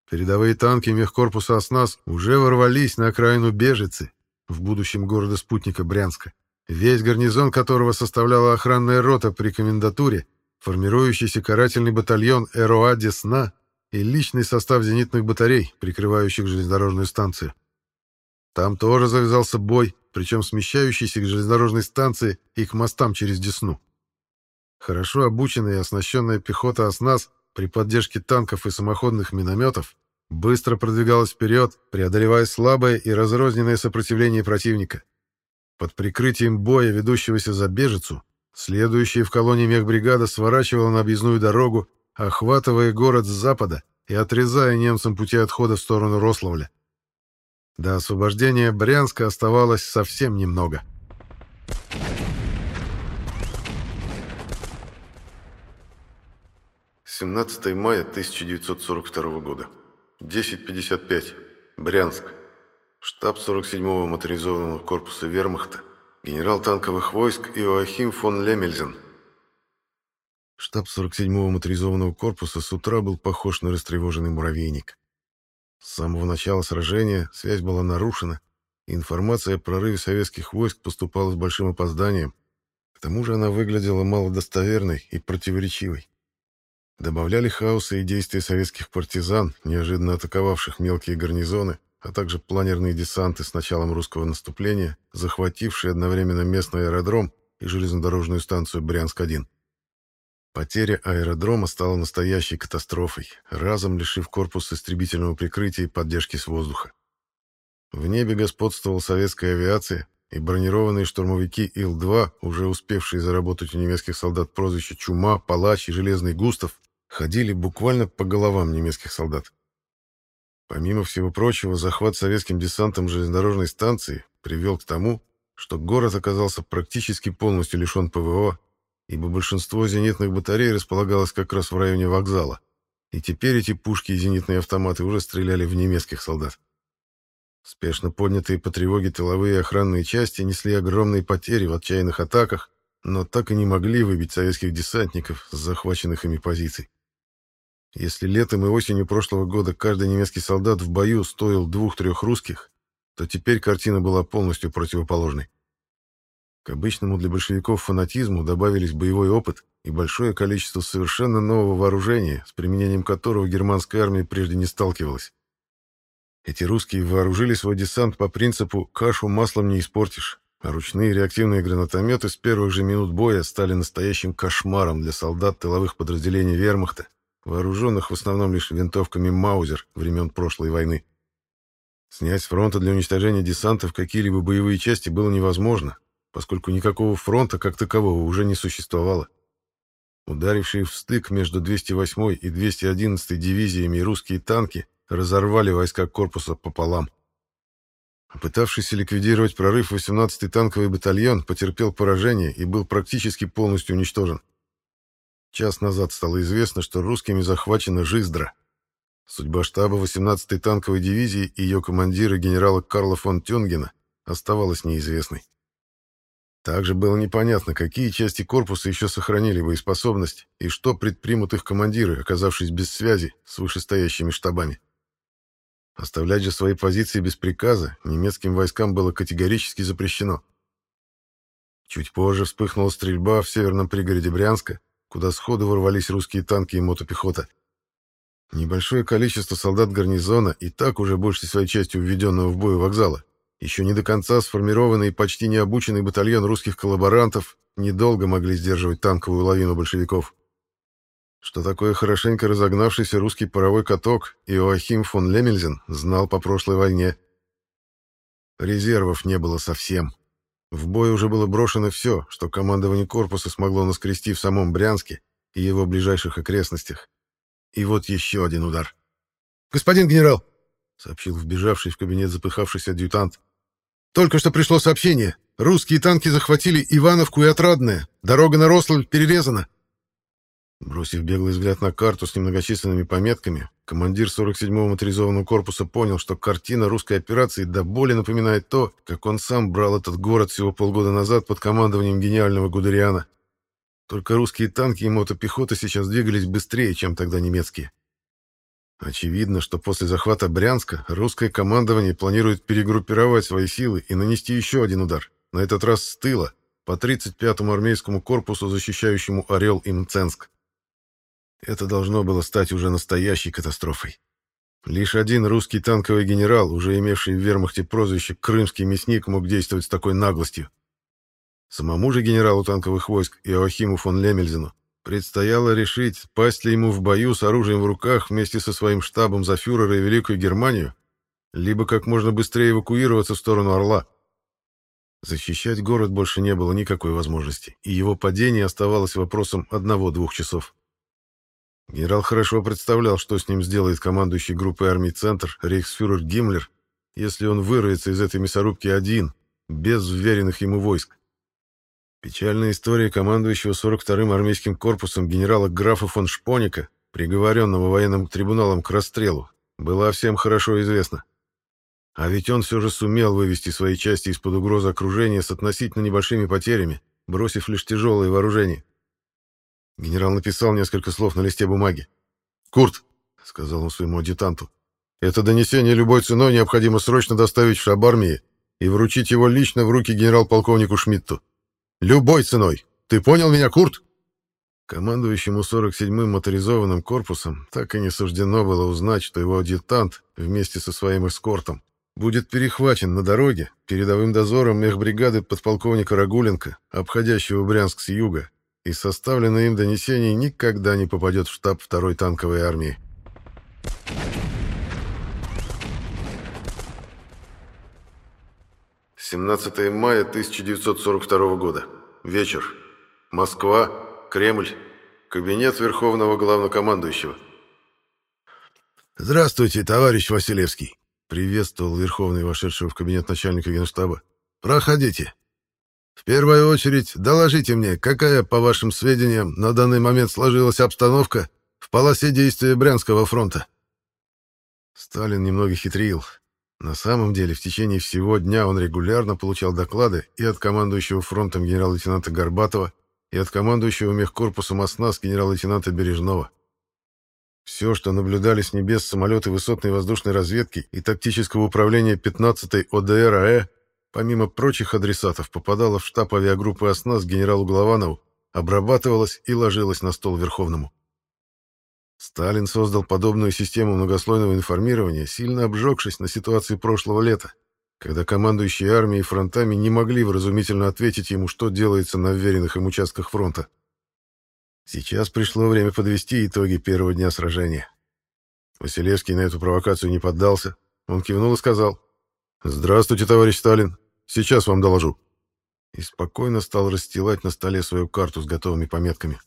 передовые танки мехкорпуса «Оснас» уже ворвались на окраину Бежицы, в будущем города-спутника Брянска, весь гарнизон которого составляла охранная рота при комендатуре, формирующийся карательный батальон РОА «Десна» и личный состав зенитных батарей, прикрывающих железнодорожную станцию. Там тоже завязался бой, причем смещающийся к железнодорожной станции и к мостам через Десну. Хорошо обученная и оснащенная пехота «Оснас» при поддержке танков и самоходных минометов быстро продвигалась вперед, преодолевая слабое и разрозненное сопротивление противника. Под прикрытием боя, ведущегося за Бежицу, следующая в колонии мехбригада сворачивала на объездную дорогу, охватывая город с запада и отрезая немцам пути отхода в сторону Рославля. До освобождения Брянска оставалось совсем немного. 17 мая 1942 года. 10.55. Брянск. Штаб 47-го моторизованного корпуса вермахта. Генерал танковых войск Иоахим фон Лемельзен. Штаб 47-го моторизованного корпуса с утра был похож на растревоженный муравейник. С самого начала сражения связь была нарушена, информация о прорыве советских войск поступала с большим опозданием. К тому же она выглядела малодостоверной и противоречивой. Добавляли хаоса и действия советских партизан, неожиданно атаковавших мелкие гарнизоны, а также планерные десанты с началом русского наступления, захватившие одновременно местный аэродром и железнодорожную станцию Брянск-1. Потеря аэродрома стала настоящей катастрофой, разом лишив корпус истребительного прикрытия и поддержки с воздуха. В небе господствовала советская авиация, и бронированные штурмовики Ил-2, уже успевшие заработать у немецких солдат прозвище «Чума», «Палач» и «Железный Густав», ходили буквально по головам немецких солдат. Помимо всего прочего, захват советским десантом железнодорожной станции привел к тому, что город оказался практически полностью лишен ПВО, ибо большинство зенитных батарей располагалось как раз в районе вокзала, и теперь эти пушки и зенитные автоматы уже стреляли в немецких солдат. Спешно поднятые по тревоге тыловые охранные части несли огромные потери в отчаянных атаках, но так и не могли выбить советских десантников с захваченных ими позиций. Если летом и осенью прошлого года каждый немецкий солдат в бою стоил двух-трех русских, то теперь картина была полностью противоположной. К обычному для большевиков фанатизму добавились боевой опыт и большое количество совершенно нового вооружения, с применением которого германская армия прежде не сталкивалась. Эти русские вооружили свой десант по принципу «кашу маслом не испортишь», а ручные реактивные гранатометы с первых же минут боя стали настоящим кошмаром для солдат тыловых подразделений вермахта, вооруженных в основном лишь винтовками «Маузер» времен прошлой войны. Снять с фронта для уничтожения десантов какие-либо боевые части было невозможно, поскольку никакого фронта как такового уже не существовало. Ударившие в стык между 208 и 211 дивизиями русские танки разорвали войска корпуса пополам. Пытавшийся ликвидировать прорыв 18-й танковый батальон потерпел поражение и был практически полностью уничтожен. Час назад стало известно, что русскими захвачена Жиздра. Судьба штаба 18-й танковой дивизии и ее командира генерала Карла фон Тюнгена оставалась неизвестной. Также было непонятно, какие части корпуса еще сохранили боеспособность и что предпримут их командиры, оказавшись без связи с вышестоящими штабами. Оставлять же свои позиции без приказа немецким войскам было категорически запрещено. Чуть позже вспыхнула стрельба в северном пригороде Брянска, куда сходу ворвались русские танки и мотопехота. Небольшое количество солдат гарнизона, и так уже большей своей частью введенного в бой вокзала, еще не до конца сформированный и почти необученный батальон русских коллаборантов недолго могли сдерживать танковую лавину большевиков. Что такое хорошенько разогнавшийся русский паровой каток Иоахим фон Лемельзен знал по прошлой войне. Резервов не было совсем. В бой уже было брошено все, что командование корпуса смогло наскрести в самом Брянске и его ближайших окрестностях. И вот еще один удар. «Господин генерал!» — сообщил вбежавший в кабинет запыхавшийся адъютант. «Только что пришло сообщение. Русские танки захватили Ивановку и Отрадное. Дорога на Рославль перерезана». Бросив беглый взгляд на карту с немногочисленными пометками, командир 47-го моторизованного корпуса понял, что картина русской операции до боли напоминает то, как он сам брал этот город всего полгода назад под командованием гениального Гудериана. Только русские танки и мотопехота сейчас двигались быстрее, чем тогда немецкие. Очевидно, что после захвата Брянска русское командование планирует перегруппировать свои силы и нанести еще один удар, на этот раз с тыла, по 35-му армейскому корпусу, защищающему Орел и Мценск. Это должно было стать уже настоящей катастрофой. Лишь один русский танковый генерал, уже имевший в вермахте прозвище «Крымский мясник», мог действовать с такой наглостью. Самому же генералу танковых войск Иоахиму фон Лемельзену предстояло решить, пасть ли ему в бою с оружием в руках вместе со своим штабом за фюрера и Великую Германию, либо как можно быстрее эвакуироваться в сторону Орла. Защищать город больше не было никакой возможности, и его падение оставалось вопросом одного-двух часов. Генерал хорошо представлял, что с ним сделает командующий группой армий «Центр» рейхсфюрер Гиммлер, если он вырвется из этой мясорубки один, без вверенных ему войск. Печальная история командующего 42-м армейским корпусом генерала графа фон Шпоника приговоренного военным трибуналом к расстрелу, была всем хорошо известна. А ведь он все же сумел вывести свои части из-под угрозы окружения с относительно небольшими потерями, бросив лишь тяжелое вооружение. Генерал написал несколько слов на листе бумаги. «Курт», — сказал он своему адъютанту, — «это донесение любой ценой необходимо срочно доставить в штаб армии и вручить его лично в руки генерал-полковнику Шмидту. Любой ценой. Ты понял меня, Курт?» Командующему 47-м моторизованным корпусом так и не суждено было узнать, что его адъютант вместе со своим эскортом будет перехвачен на дороге передовым дозором мехбригады подполковника Рагуленко, обходящего Брянск с юга, и составленное им донесение никогда не попадет в штаб второй танковой армии. «17 мая 1942 года. Вечер. Москва. Кремль. Кабинет Верховного Главнокомандующего». «Здравствуйте, товарищ Василевский!» Приветствовал Верховный вошедшего в кабинет начальника генштаба. «Проходите. В первую очередь доложите мне, какая, по вашим сведениям, на данный момент сложилась обстановка в полосе действия Брянского фронта?» Сталин немного хитрил. На самом деле, в течение всего дня он регулярно получал доклады и от командующего фронтом генерал-лейтенанта Горбатова, и от командующего мехкорпусом ОСНАС генерал-лейтенанта Бережного. Все, что наблюдали с небес самолеты высотной воздушной разведки и тактического управления 15-й ОДР АЭ, помимо прочих адресатов, попадало в штаб авиагруппы «Оснас» генералу Голованову, обрабатывалось и ложилось на стол Верховному. Сталин создал подобную систему многослойного информирования, сильно обжегшись на ситуации прошлого лета, когда командующие армией и фронтами не могли вразумительно ответить ему, что делается на вверенных им участках фронта. Сейчас пришло время подвести итоги первого дня сражения. Василевский на эту провокацию не поддался. Он кивнул и сказал, «Здравствуйте, товарищ Сталин. Сейчас вам доложу». И спокойно стал расстилать на столе свою карту с готовыми пометками.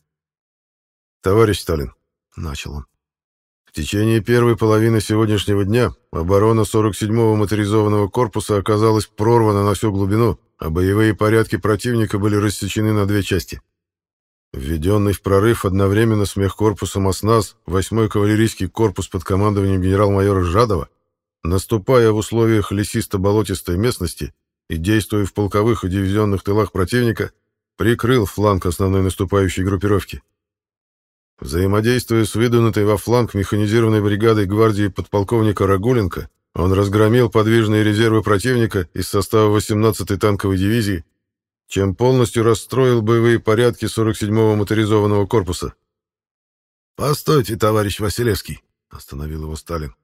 «Товарищ Сталин», — начал он, — «в течение первой половины сегодняшнего дня оборона 47-го моторизованного корпуса оказалась прорвана на всю глубину, а боевые порядки противника были рассечены на две части — Введенный в прорыв одновременно с мехкорпусом ОСНАС 8-й кавалерийский корпус под командованием генерал-майора Жадова, наступая в условиях лесисто-болотистой местности и действуя в полковых и дивизионных тылах противника, прикрыл фланг основной наступающей группировки. Взаимодействуя с выдвинутой во фланг механизированной бригадой гвардии подполковника Рагуленко, он разгромил подвижные резервы противника из состава 18-й танковой дивизии чем полностью расстроил боевые порядки 47-го моторизованного корпуса. «Постойте, товарищ Василевский», — остановил его Сталин.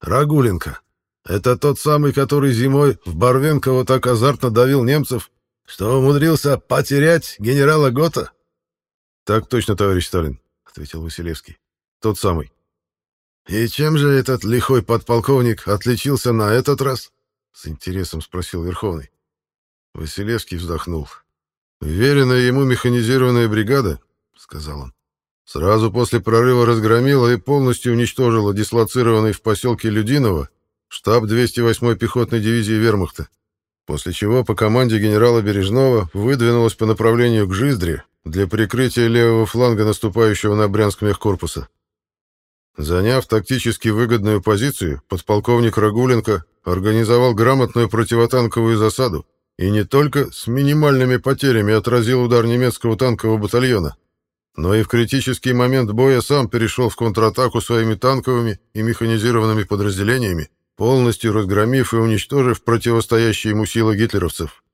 «Рагуленко, это тот самый, который зимой в Барвенково так азартно давил немцев, что умудрился потерять генерала Гота?» «Так точно, товарищ Сталин», — ответил Василевский. «Тот самый». «И чем же этот лихой подполковник отличился на этот раз?» — с интересом спросил Верховный. Василевский вздохнул. «Веренная ему механизированная бригада», — сказал он, — «сразу после прорыва разгромила и полностью уничтожила дислоцированный в поселке Людиново штаб 208-й пехотной дивизии вермахта, после чего по команде генерала Бережного выдвинулась по направлению к Жиздре для прикрытия левого фланга наступающего на Брянск мехкорпуса. Заняв тактически выгодную позицию, подполковник Рагуленко организовал грамотную противотанковую засаду, и не только с минимальными потерями отразил удар немецкого танкового батальона, но и в критический момент боя сам перешел в контратаку своими танковыми и механизированными подразделениями, полностью разгромив и уничтожив противостоящие ему силы гитлеровцев.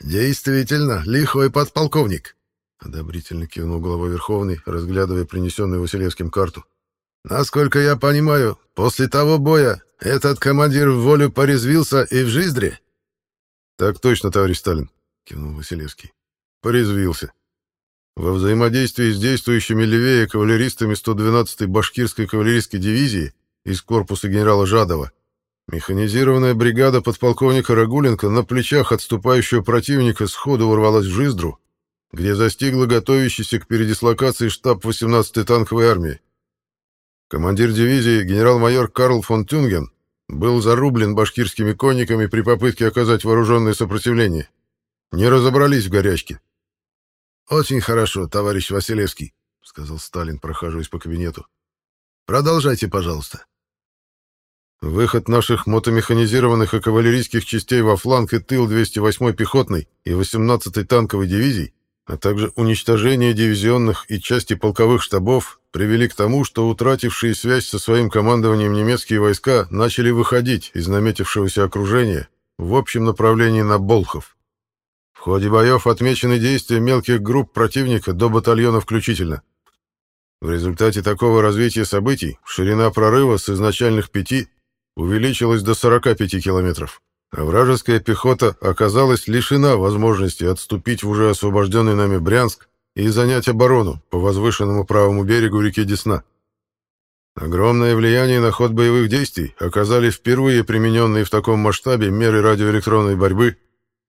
«Действительно, лихой подполковник», — одобрительно кивнул глава Верховный, разглядывая принесенную Василевским карту. «Насколько я понимаю, после того боя этот командир в волю порезвился и в Жиздре?» Так точно, товарищ Сталин, кивнул Василевский. Порезвился. Во взаимодействии с действующими левее кавалеристами 112-й башкирской кавалерийской дивизии из корпуса генерала Жадова механизированная бригада подполковника Рагуленко на плечах отступающего противника сходу ворвалась в Жиздру, где застигла готовящийся к передислокации штаб 18-й танковой армии. Командир дивизии генерал-майор Карл фон Тюнген был зарублен башкирскими конниками при попытке оказать вооруженное сопротивление. Не разобрались в горячке. «Очень хорошо, товарищ Василевский», — сказал Сталин, прохаживаясь по кабинету. Продолжайте, пожалуйста. Выход наших мотомеханизированных и кавалерийских частей во фланг и тыл 208-й пехотной и 18-й танковой дивизий, а также уничтожение дивизионных и части полковых штабов привели к тому, что утратившие связь со своим командованием немецкие войска начали выходить из наметившегося окружения в общем направлении на Болхов. В ходе боев отмечены действия мелких групп противника до батальона включительно – в результате такого развития событий ширина прорыва с изначальных пяти увеличилось до 45 километров, а вражеская пехота оказалась лишена возможности отступить в уже освобожденный нами Брянск и занять оборону по возвышенному правому берегу реки Десна. Огромное влияние на ход боевых действий оказали впервые примененные в таком масштабе меры радиоэлектронной борьбы,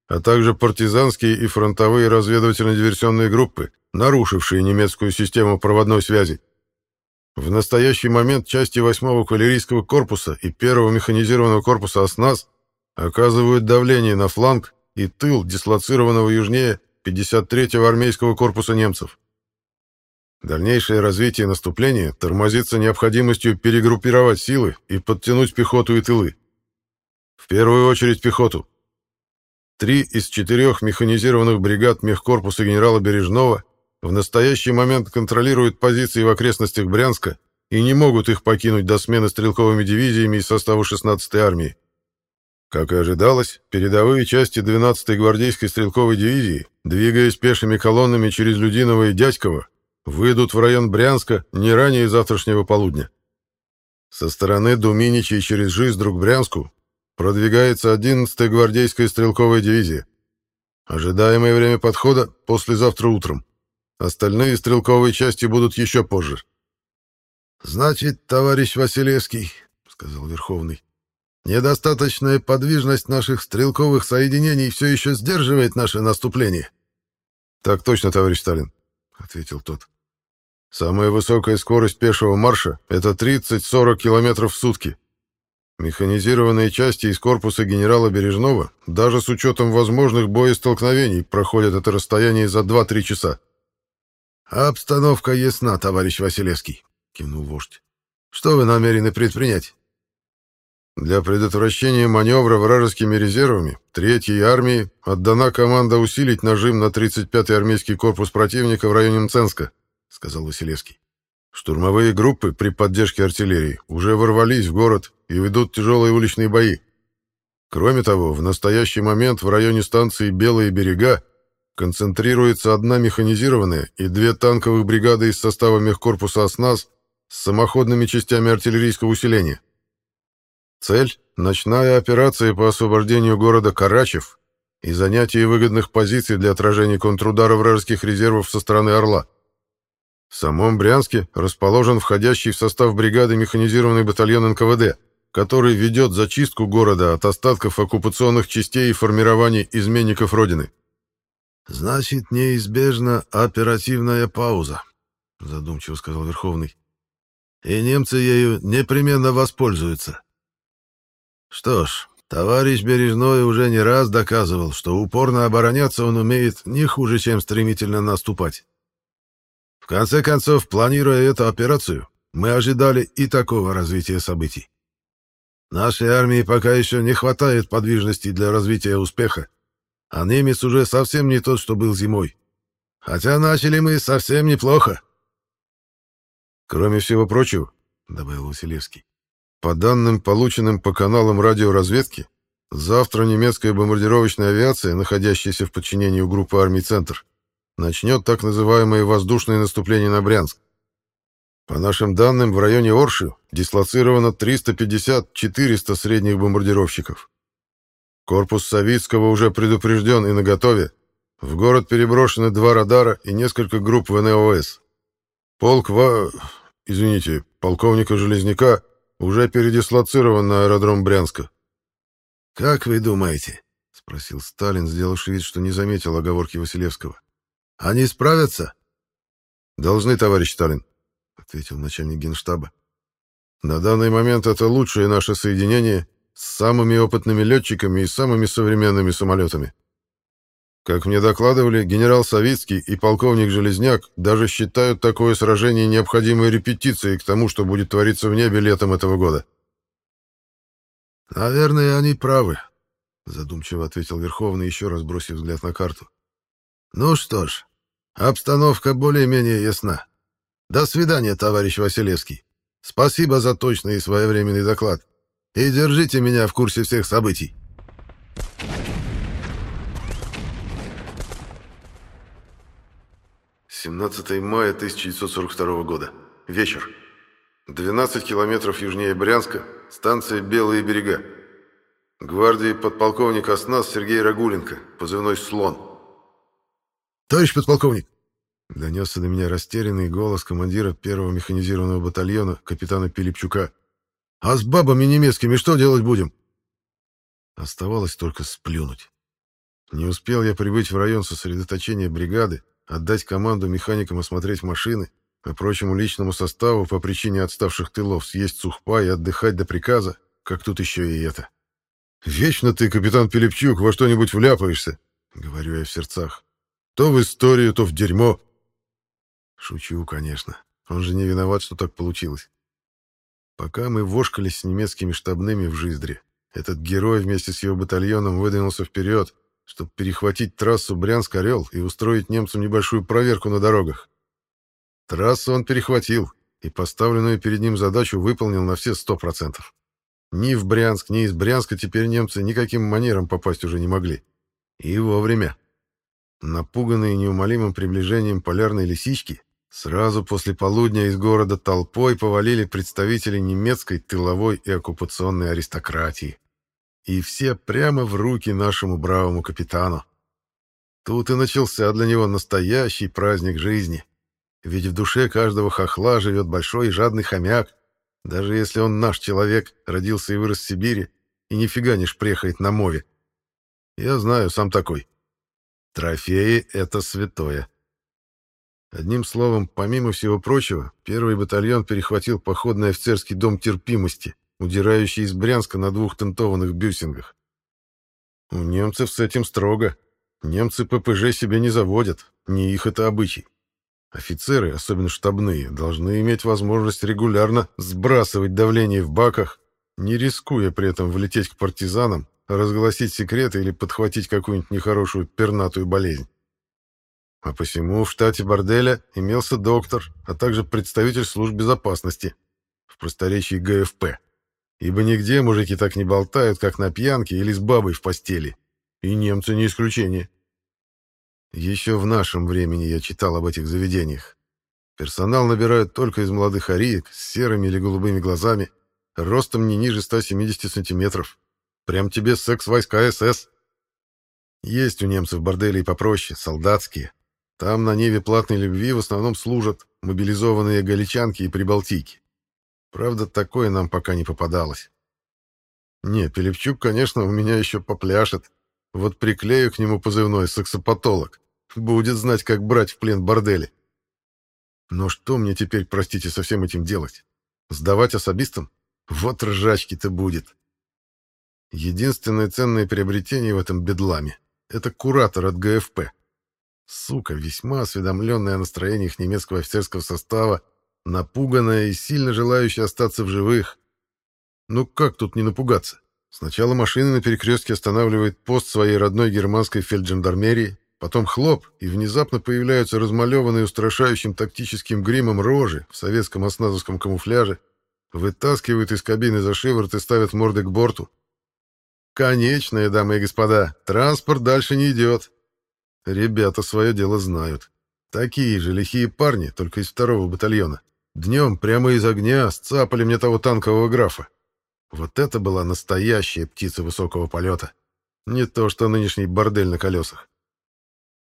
а также партизанские и фронтовые разведывательно-диверсионные группы, нарушившие немецкую систему проводной связи. В настоящий момент части 8-го кавалерийского корпуса и 1-го механизированного корпуса «Оснас» оказывают давление на фланг и тыл дислоцированного южнее 53-го армейского корпуса немцев. Дальнейшее развитие наступления тормозится необходимостью перегруппировать силы и подтянуть пехоту и тылы. В первую очередь пехоту. Три из четырех механизированных бригад мехкорпуса генерала Бережного в настоящий момент контролируют позиции в окрестностях Брянска и не могут их покинуть до смены стрелковыми дивизиями из состава 16-й армии. Как и ожидалось, передовые части 12-й гвардейской стрелковой дивизии, двигаясь пешими колоннами через Людиново и Дядьково, выйдут в район Брянска не ранее завтрашнего полудня. Со стороны Думинича и через Жиздрук Брянску продвигается 11-я гвардейская стрелковая дивизия. Ожидаемое время подхода послезавтра утром. Остальные стрелковые части будут еще позже. «Значит, товарищ Василевский, — сказал Верховный, — недостаточная подвижность наших стрелковых соединений все еще сдерживает наше наступление». «Так точно, товарищ Сталин», — ответил тот. «Самая высокая скорость пешего марша — это 30-40 километров в сутки. Механизированные части из корпуса генерала Бережного, даже с учетом возможных боестолкновений, проходят это расстояние за 2-3 часа. «Обстановка ясна, товарищ Василевский», — кивнул вождь. «Что вы намерены предпринять?» Для предотвращения маневра вражескими резервами Третьей армии отдана команда усилить нажим на 35-й армейский корпус противника в районе Мценска, сказал Василевский. Штурмовые группы при поддержке артиллерии уже ворвались в город и ведут тяжелые уличные бои. Кроме того, в настоящий момент в районе станции Белые берега концентрируется одна механизированная и две танковых бригады из состава мехкорпуса «Оснас» с самоходными частями артиллерийского усиления. Цель — ночная операция по освобождению города Карачев и занятие выгодных позиций для отражения контрудара вражеских резервов со стороны Орла. В самом Брянске расположен входящий в состав бригады механизированный батальон НКВД, который ведет зачистку города от остатков оккупационных частей и формирований изменников Родины. «Значит, неизбежна оперативная пауза», — задумчиво сказал Верховный. «И немцы ею непременно воспользуются». «Что ж, товарищ Бережной уже не раз доказывал, что упорно обороняться он умеет не хуже, чем стремительно наступать. В конце концов, планируя эту операцию, мы ожидали и такого развития событий. Нашей армии пока еще не хватает подвижности для развития успеха, а немец уже совсем не тот, что был зимой. Хотя начали мы совсем неплохо. Кроме всего прочего, — добавил Василевский, — по данным, полученным по каналам радиоразведки, завтра немецкая бомбардировочная авиация, находящаяся в подчинении у группы армий «Центр», начнет так называемое воздушное наступление на Брянск. По нашим данным, в районе Орши дислоцировано 350-400 средних бомбардировщиков. Корпус Савицкого уже предупрежден и наготове. В город переброшены два радара и несколько групп ВНОС. Полк Ва... Извините, полковника Железняка уже передислоцирован на аэродром Брянска. «Как вы думаете?» — спросил Сталин, сделавший вид, что не заметил оговорки Василевского. «Они справятся?» «Должны, товарищ Сталин», — ответил начальник генштаба. «На данный момент это лучшее наше соединение с самыми опытными летчиками и самыми современными самолетами. Как мне докладывали, генерал Савицкий и полковник Железняк даже считают такое сражение необходимой репетицией к тому, что будет твориться в небе летом этого года. «Наверное, они правы», — задумчиво ответил Верховный, еще раз бросив взгляд на карту. «Ну что ж, обстановка более-менее ясна. До свидания, товарищ Василевский. Спасибо за точный и своевременный доклад. И держите меня в курсе всех событий». 17 мая 1942 года. Вечер. 12 километров южнее Брянска, станция Белые берега. Гвардии подполковник Оснас Сергей Рагуленко, позывной «Слон». «Товарищ подполковник!» Донесся до меня растерянный голос командира первого механизированного батальона, капитана Пилипчука. «А с бабами немецкими что делать будем?» Оставалось только сплюнуть. Не успел я прибыть в район сосредоточения бригады, отдать команду механикам осмотреть машины, а прочему личному составу по причине отставших тылов съесть сухпа и отдыхать до приказа, как тут еще и это. «Вечно ты, капитан Пилипчук, во что-нибудь вляпаешься», — говорю я в сердцах. «То в историю, то в дерьмо». Шучу, конечно. Он же не виноват, что так получилось. Пока мы вошкались с немецкими штабными в Жиздре, этот герой вместе с его батальоном выдвинулся вперед, чтобы перехватить трассу Брянск-Орел и устроить немцам небольшую проверку на дорогах. Трассу он перехватил и поставленную перед ним задачу выполнил на все сто процентов. Ни в Брянск, ни из Брянска теперь немцы никаким манером попасть уже не могли. И вовремя. Напуганные неумолимым приближением полярной лисички, сразу после полудня из города толпой повалили представители немецкой тыловой и оккупационной аристократии. И все прямо в руки нашему бравому капитану. Тут и начался для него настоящий праздник жизни. Ведь в душе каждого хохла живет большой и жадный хомяк, даже если он наш человек, родился и вырос в Сибири, и нифига не шпрехает на мове. Я знаю, сам такой. Трофеи — это святое. Одним словом, помимо всего прочего, первый батальон перехватил походный офицерский дом терпимости, удирающий из Брянска на двух тентованных бюсингах. У немцев с этим строго. Немцы ППЖ себе не заводят, не их это обычай. Офицеры, особенно штабные, должны иметь возможность регулярно сбрасывать давление в баках, не рискуя при этом влететь к партизанам, разгласить секреты или подхватить какую-нибудь нехорошую пернатую болезнь. А посему в штате борделя имелся доктор, а также представитель служб безопасности, в просторечии ГФП. Ибо нигде мужики так не болтают, как на пьянке или с бабой в постели. И немцы не исключение. Еще в нашем времени я читал об этих заведениях. Персонал набирают только из молодых ариек с серыми или голубыми глазами, ростом не ниже 170 сантиметров. Прям тебе секс-войска СС. Есть у немцев бордели и попроще, солдатские. Там на Неве платной любви в основном служат мобилизованные галичанки и прибалтийки. Правда, такое нам пока не попадалось. Не, Пелевчук, конечно, у меня еще попляшет. Вот приклею к нему позывной саксопатолог. Будет знать, как брать в плен бордели. Но что мне теперь, простите, со всем этим делать? Сдавать особистам? Вот ржачки-то будет. Единственное ценное приобретение в этом бедламе — это куратор от ГФП. Сука, весьма осведомленная о настроениях немецкого офицерского состава напуганная и сильно желающая остаться в живых. Ну как тут не напугаться? Сначала машина на перекрестке останавливает пост своей родной германской фельджандармерии, потом хлоп, и внезапно появляются размалеванные устрашающим тактическим гримом рожи в советском осназовском камуфляже, вытаскивают из кабины за шиворот и ставят морды к борту. Конечное, дамы и господа, транспорт дальше не идет. Ребята свое дело знают. Такие же лихие парни, только из второго батальона. Днем прямо из огня сцапали мне того танкового графа. Вот это была настоящая птица высокого полета. Не то, что нынешний бордель на колесах.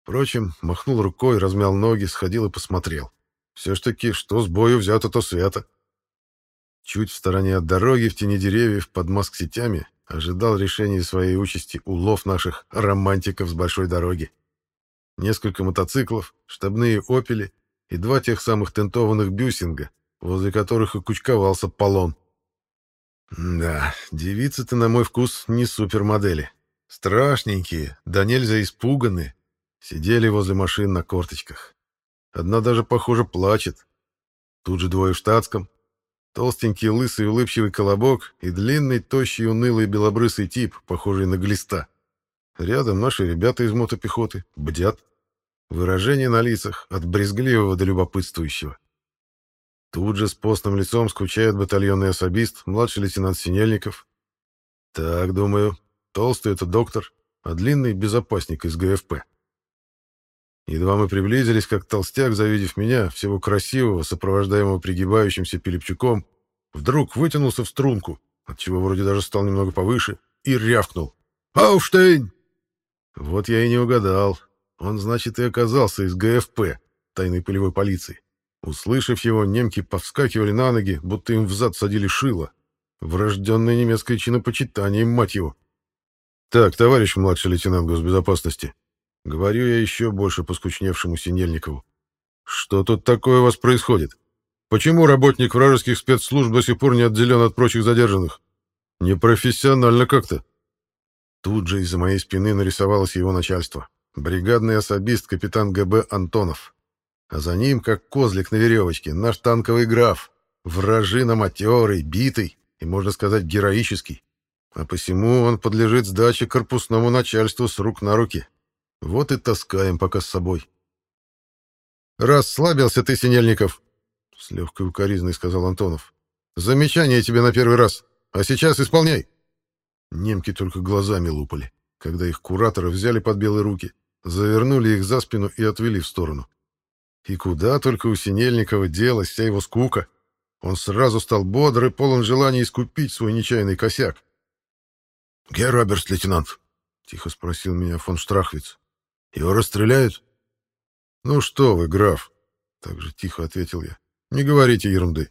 Впрочем, махнул рукой, размял ноги, сходил и посмотрел. Все ж таки, что с бою взято, то свято. Чуть в стороне от дороги, в тени деревьев, под маск-сетями, ожидал решения своей участи улов наших романтиков с большой дороги. Несколько мотоциклов, штабные «Опели» и два тех самых тентованных бюсинга, возле которых и кучковался полон. Да, девицы-то, на мой вкус, не супермодели. Страшненькие, да нельзя испуганные, Сидели возле машин на корточках. Одна даже, похоже, плачет. Тут же двое в штатском. Толстенький, лысый, улыбчивый колобок и длинный, тощий, унылый, белобрысый тип, похожий на глиста. Рядом наши ребята из мотопехоты, бдят. Выражение на лицах от брезгливого до любопытствующего. Тут же с постным лицом скучает батальонный особист, младший лейтенант Синельников. Так, думаю, толстый — это доктор, а длинный — безопасник из ГФП. Едва мы приблизились, как толстяк, завидев меня, всего красивого, сопровождаемого пригибающимся Пилипчуком, вдруг вытянулся в струнку, отчего вроде даже стал немного повыше, и рявкнул. «Ауштейн!» Вот я и не угадал. Он, значит, и оказался из ГФП, тайной полевой полиции. Услышав его, немки повскакивали на ноги, будто им взад садили шило. Врожденное немецкое чинопочитание, мать его. «Так, товарищ младший лейтенант госбезопасности», — говорю я еще больше поскучневшему Синельникову. «Что тут такое у вас происходит? Почему работник вражеских спецслужб до сих пор не отделен от прочих задержанных? Непрофессионально как-то». Тут же из-за моей спины нарисовалось его начальство. Бригадный особист капитан ГБ Антонов а за ним, как козлик на веревочке, наш танковый граф, вражина матерый, битый и, можно сказать, героический. А посему он подлежит сдаче корпусному начальству с рук на руки. Вот и таскаем пока с собой. «Расслабился ты, Синельников!» — с легкой укоризной сказал Антонов. «Замечание тебе на первый раз, а сейчас исполняй!» Немки только глазами лупали, когда их кураторы взяли под белые руки, завернули их за спину и отвели в сторону. И куда только у Синельникова делась вся его скука. Он сразу стал бодр и полон желания искупить свой нечаянный косяк. — Где Роберт, лейтенант? — тихо спросил меня фон Штрахвиц. — Его расстреляют? — Ну что вы, граф, — так же тихо ответил я. — Не говорите ерунды.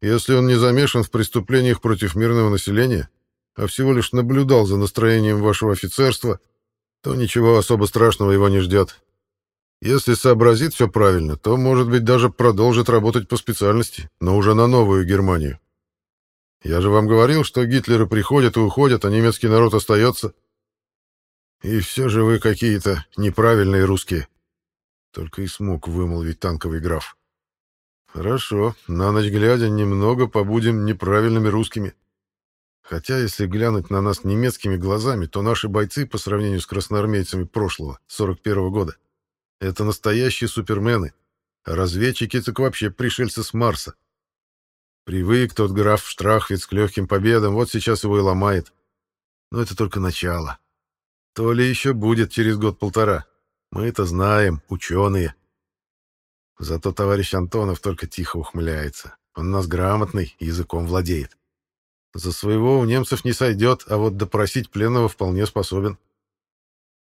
Если он не замешан в преступлениях против мирного населения, а всего лишь наблюдал за настроением вашего офицерства, то ничего особо страшного его не ждет. Если сообразит все правильно, то, может быть, даже продолжит работать по специальности, но уже на новую Германию. Я же вам говорил, что Гитлеры приходят и уходят, а немецкий народ остается. И все же вы какие-то неправильные русские. Только и смог вымолвить танковый граф. Хорошо, на ночь глядя, немного побудем неправильными русскими. Хотя, если глянуть на нас немецкими глазами, то наши бойцы, по сравнению с красноармейцами прошлого, 41 -го года, это настоящие супермены. А разведчики так вообще пришельцы с Марса. Привык тот граф Штрахвиц к легким победам, вот сейчас его и ломает. Но это только начало. То ли еще будет через год-полтора. Мы это знаем, ученые. Зато товарищ Антонов только тихо ухмыляется. Он нас грамотный, языком владеет. За своего у немцев не сойдет, а вот допросить пленного вполне способен.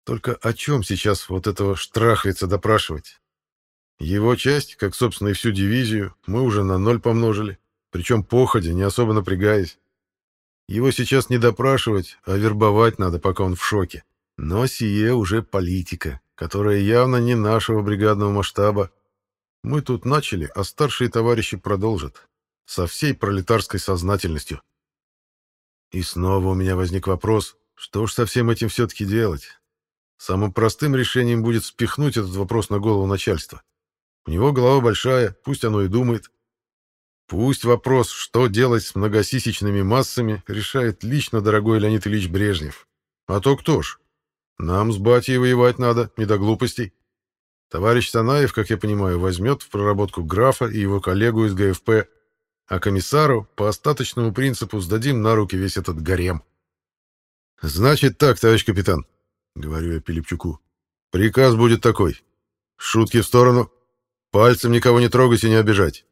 Только о чем сейчас вот этого штрахвица допрашивать? Его часть, как, собственно, и всю дивизию, мы уже на ноль помножили, причем походе, не особо напрягаясь. Его сейчас не допрашивать, а вербовать надо, пока он в шоке. Но сие уже политика, которая явно не нашего бригадного масштаба. Мы тут начали, а старшие товарищи продолжат. Со всей пролетарской сознательностью. И снова у меня возник вопрос, что ж со всем этим все-таки делать? Самым простым решением будет спихнуть этот вопрос на голову начальства. У него голова большая, пусть оно и думает. Пусть вопрос, что делать с многосисечными массами, решает лично дорогой Леонид Ильич Брежнев. А то кто ж? Нам с батей воевать надо, не до глупостей. Товарищ Санаев, как я понимаю, возьмет в проработку графа и его коллегу из ГФП, а комиссару по остаточному принципу сдадим на руки весь этот гарем. Значит так, товарищ капитан, — говорю я Пилипчуку. «Приказ будет такой. Шутки в сторону. Пальцем никого не трогать и не обижать.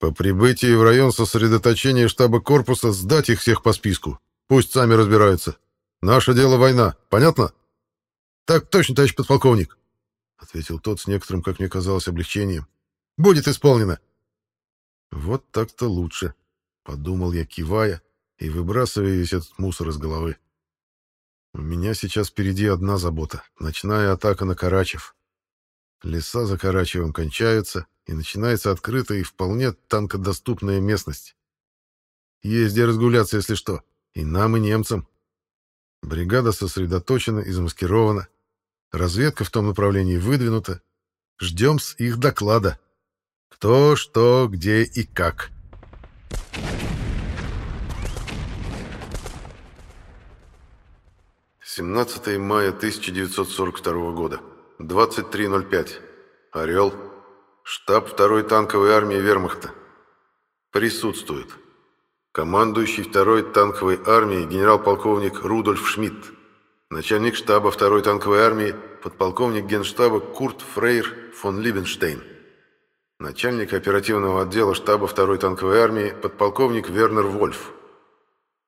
По прибытии в район сосредоточения штаба корпуса сдать их всех по списку. Пусть сами разбираются. Наше дело война. Понятно?» «Так точно, товарищ подполковник», — ответил тот с некоторым, как мне казалось, облегчением. «Будет исполнено». «Вот так-то лучше», — подумал я, кивая и выбрасывая весь этот мусор из головы. У меня сейчас впереди одна забота — ночная атака на Карачев. Леса за Карачевым кончаются, и начинается открытая и вполне танкодоступная местность. Есть где разгуляться, если что, и нам, и немцам. Бригада сосредоточена и замаскирована. Разведка в том направлении выдвинута. Ждем с их доклада. Кто, что, где и как. «17 мая 1942 года. 23.05. Орел. Штаб 2-й танковой армии Вермахта. Присутствует. Командующий 2-й танковой армией генерал-полковник Рудольф Шмидт. Начальник штаба 2-й танковой армии подполковник генштаба Курт Фрейр фон Либенштейн. Начальник оперативного отдела штаба 2-й танковой армии подполковник Вернер Вольф.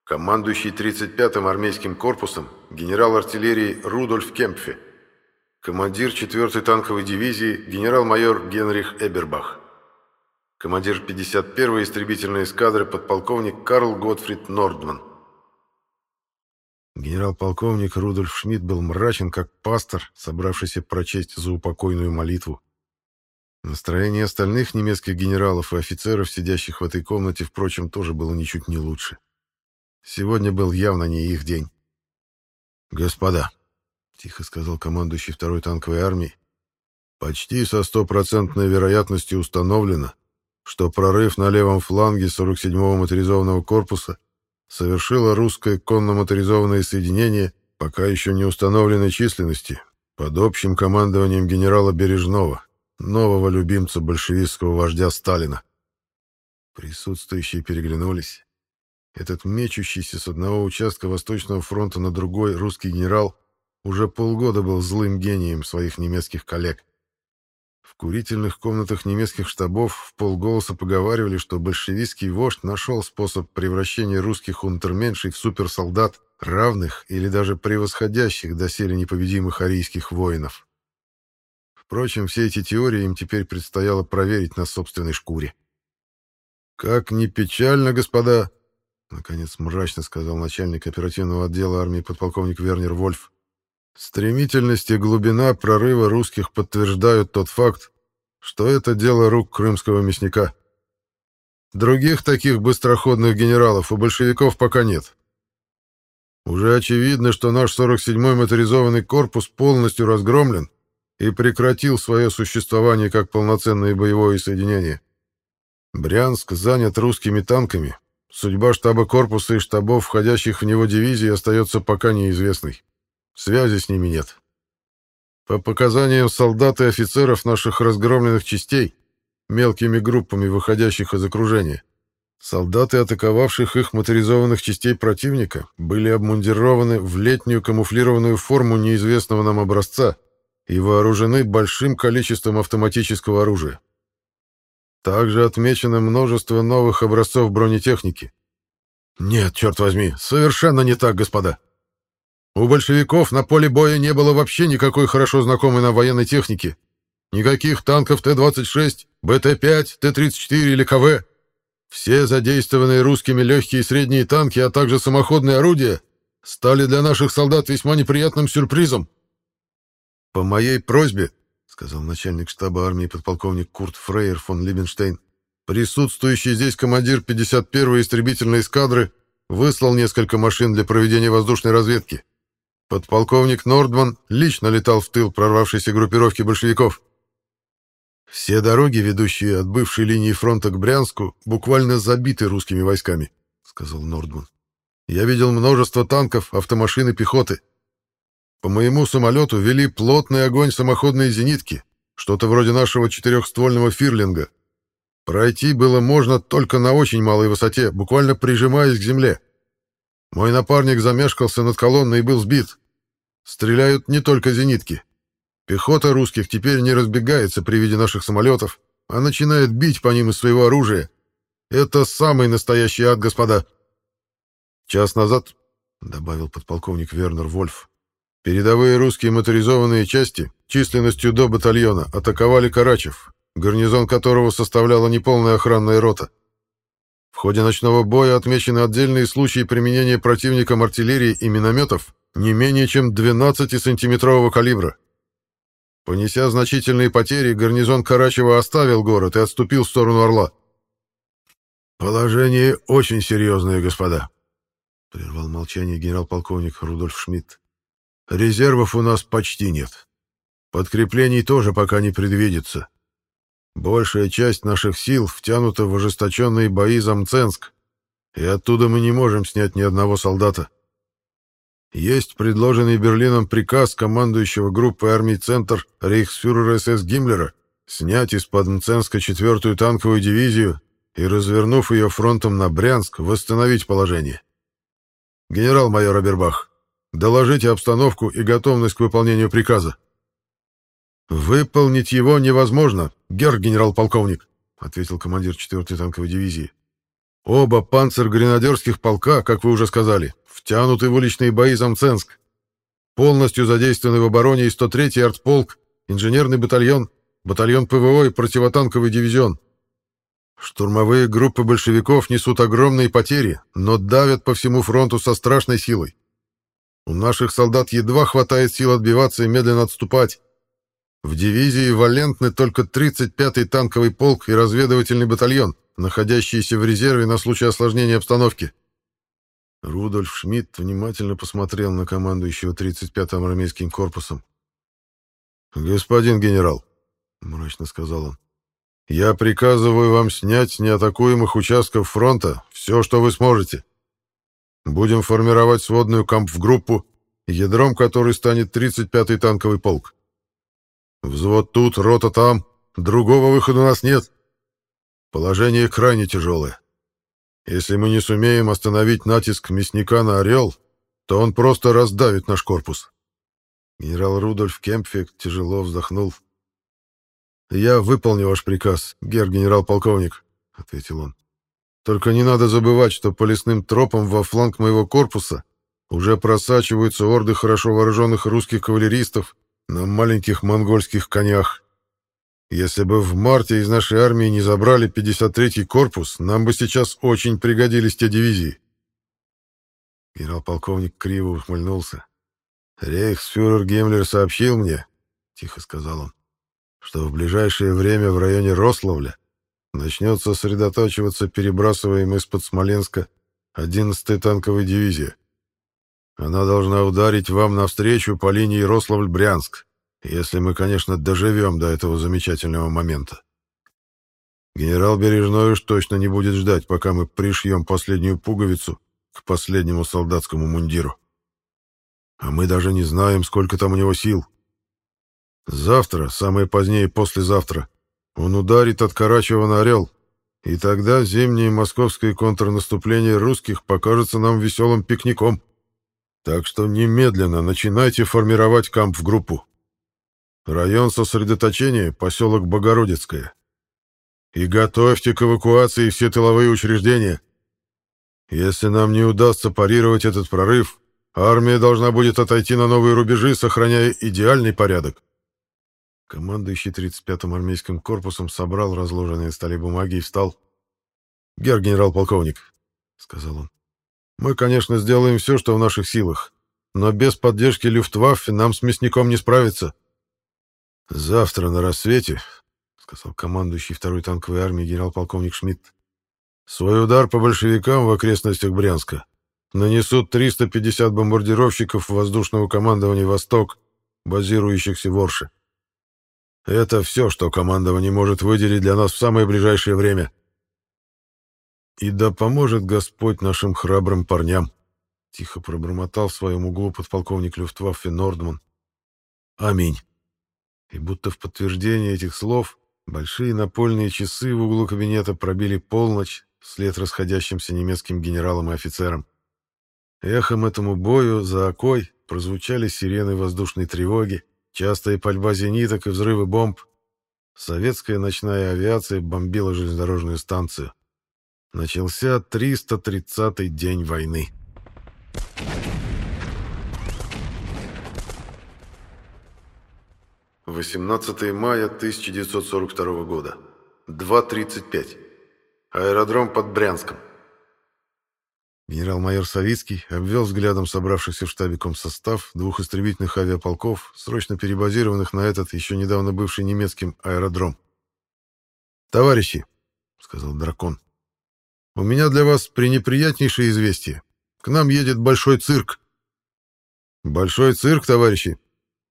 Командующий 35-м армейским корпусом генерал артиллерии Рудольф Кемпфе. Командир 4-й танковой дивизии генерал-майор Генрих Эбербах. Командир 51-й истребительной эскадры подполковник Карл Готфрид Нордман. Генерал-полковник Рудольф Шмидт был мрачен, как пастор, собравшийся прочесть заупокойную молитву. Настроение остальных немецких генералов и офицеров, сидящих в этой комнате, впрочем, тоже было ничуть не лучше. Сегодня был явно не их день. «Господа», — тихо сказал командующий второй танковой армии, «почти со стопроцентной вероятностью установлено, что прорыв на левом фланге 47-го моторизованного корпуса совершило русское конно-моторизованное соединение пока еще не установленной численности под общим командованием генерала Бережного, нового любимца большевистского вождя Сталина. Присутствующие переглянулись. Этот мечущийся с одного участка Восточного фронта на другой русский генерал уже полгода был злым гением своих немецких коллег. В курительных комнатах немецких штабов в полголоса поговаривали, что большевистский вождь нашел способ превращения русских унтерменшей в суперсолдат, равных или даже превосходящих доселе непобедимых арийских воинов. Впрочем, все эти теории им теперь предстояло проверить на собственной шкуре. «Как ни печально, господа!» Наконец мрачно сказал начальник оперативного отдела армии подполковник Вернер Вольф. Стремительность и глубина прорыва русских подтверждают тот факт, что это дело рук крымского мясника. Других таких быстроходных генералов у большевиков пока нет. Уже очевидно, что наш 47-й моторизованный корпус полностью разгромлен и прекратил свое существование как полноценное боевое соединение. Брянск занят русскими танками, Судьба штаба корпуса и штабов, входящих в него дивизий, остается пока неизвестной. Связи с ними нет. По показаниям солдат и офицеров наших разгромленных частей, мелкими группами, выходящих из окружения, солдаты, атаковавших их моторизованных частей противника, были обмундированы в летнюю камуфлированную форму неизвестного нам образца и вооружены большим количеством автоматического оружия. Также отмечено множество новых образцов бронетехники. Нет, черт возьми, совершенно не так, господа. У большевиков на поле боя не было вообще никакой хорошо знакомой нам военной техники. Никаких танков Т-26, БТ-5, Т-34 или КВ. Все задействованные русскими легкие и средние танки, а также самоходные орудия, стали для наших солдат весьма неприятным сюрпризом. По моей просьбе сказал начальник штаба армии подполковник Курт Фрейер фон Либенштейн. Присутствующий здесь командир 51-й истребительной эскадры выслал несколько машин для проведения воздушной разведки. Подполковник Нордман лично летал в тыл прорвавшейся группировки большевиков. Все дороги, ведущие от бывшей линии фронта к Брянску, буквально забиты русскими войсками, сказал Нордман. Я видел множество танков, автомашин и пехоты. По моему самолету вели плотный огонь самоходные зенитки, что-то вроде нашего четырехствольного фирлинга. Пройти было можно только на очень малой высоте, буквально прижимаясь к земле. Мой напарник замешкался над колонной и был сбит. Стреляют не только зенитки. Пехота русских теперь не разбегается при виде наших самолетов, а начинает бить по ним из своего оружия. Это самый настоящий ад, господа. Час назад, — добавил подполковник Вернер Вольф, Передовые русские моторизованные части численностью до батальона атаковали Карачев, гарнизон которого составляла неполная охранная рота. В ходе ночного боя отмечены отдельные случаи применения противником артиллерии и минометов не менее чем 12-сантиметрового калибра. Понеся значительные потери, гарнизон Карачева оставил город и отступил в сторону Орла. «Положение очень серьезное, господа», — прервал молчание генерал-полковник Рудольф Шмидт. Резервов у нас почти нет. Подкреплений тоже пока не предвидится. Большая часть наших сил втянута в ожесточенные бои за Мценск, и оттуда мы не можем снять ни одного солдата. Есть предложенный Берлином приказ командующего группой армий «Центр» рейхсфюрера СС Гиммлера снять из-под Мценска четвертую танковую дивизию и, развернув ее фронтом на Брянск, восстановить положение. Генерал-майор Абербах, доложите обстановку и готовность к выполнению приказа. «Выполнить его невозможно, герр генерал-полковник», — ответил командир 4-й танковой дивизии. «Оба панцер-гренадерских полка, как вы уже сказали, втянуты в уличные бои за Мценск. Полностью задействованы в обороне и 103-й артполк, инженерный батальон, батальон ПВО и противотанковый дивизион. Штурмовые группы большевиков несут огромные потери, но давят по всему фронту со страшной силой. У наших солдат едва хватает сил отбиваться и медленно отступать. В дивизии валентны только 35-й танковый полк и разведывательный батальон, находящиеся в резерве на случай осложнения обстановки. Рудольф Шмидт внимательно посмотрел на командующего 35-м армейским корпусом. «Господин генерал», — мрачно сказал он, — «я приказываю вам снять с неатакуемых участков фронта все, что вы сможете. Будем формировать сводную камп-группу, ядром которой станет 35-й танковый полк. Взвод тут, рота там, другого выхода у нас нет. Положение крайне тяжелое. Если мы не сумеем остановить натиск мясника на «Орел», то он просто раздавит наш корпус. Генерал Рудольф Кемпфик тяжело вздохнул. «Я выполню ваш приказ, гер генерал-полковник», — ответил он. «Только не надо забывать, что по лесным тропам во фланг моего корпуса уже просачиваются орды хорошо вооруженных русских кавалеристов на маленьких монгольских конях. Если бы в марте из нашей армии не забрали 53-й корпус, нам бы сейчас очень пригодились те дивизии. Генерал-полковник криво ухмыльнулся. «Рейхсфюрер Геммлер сообщил мне, — тихо сказал он, — что в ближайшее время в районе Рославля начнет сосредотачиваться перебрасываемая из-под Смоленска 11-я танковая дивизия. Она должна ударить вам навстречу по линии Рославль-Брянск. Если мы, конечно, доживем до этого замечательного момента. Генерал Бережной уж точно не будет ждать, пока мы пришьем последнюю пуговицу к последнему солдатскому мундиру. А мы даже не знаем, сколько там у него сил. Завтра, самое позднее послезавтра, он ударит от Карачева на Орел, и тогда зимнее московское контрнаступление русских покажется нам веселым пикником. Так что немедленно начинайте формировать камп в группу. Район сосредоточения — поселок Богородицкое. И готовьте к эвакуации все тыловые учреждения. Если нам не удастся парировать этот прорыв, армия должна будет отойти на новые рубежи, сохраняя идеальный порядок. Командующий 35-м армейским корпусом собрал разложенные на столе бумаги и встал. «Гер генерал-полковник», — сказал он, — «мы, конечно, сделаем все, что в наших силах, но без поддержки Люфтваффе нам с мясником не справиться». «Завтра на рассвете», — сказал командующий второй танковой армии генерал-полковник Шмидт, «свой удар по большевикам в окрестностях Брянска нанесут 350 бомбардировщиков воздушного командования «Восток», базирующихся в Орше. Это все, что командование может выделить для нас в самое ближайшее время. И да поможет Господь нашим храбрым парням», — тихо пробормотал в своем углу подполковник Люфтваффе Нордман. «Аминь». И будто в подтверждение этих слов большие напольные часы в углу кабинета пробили полночь вслед расходящимся немецким генералам и офицерам. Эхом этому бою за окой прозвучали сирены воздушной тревоги, частая пальба зениток и взрывы бомб. Советская ночная авиация бомбила железнодорожную станцию. Начался 330-й день войны. 18 мая 1942 года. 2.35. Аэродром под Брянском. Генерал-майор Савицкий обвел взглядом собравшихся в штабе комсостав двух истребительных авиаполков, срочно перебазированных на этот еще недавно бывший немецким аэродром. «Товарищи», — сказал дракон, — «у меня для вас пренеприятнейшее известие. К нам едет большой цирк». «Большой цирк, товарищи?»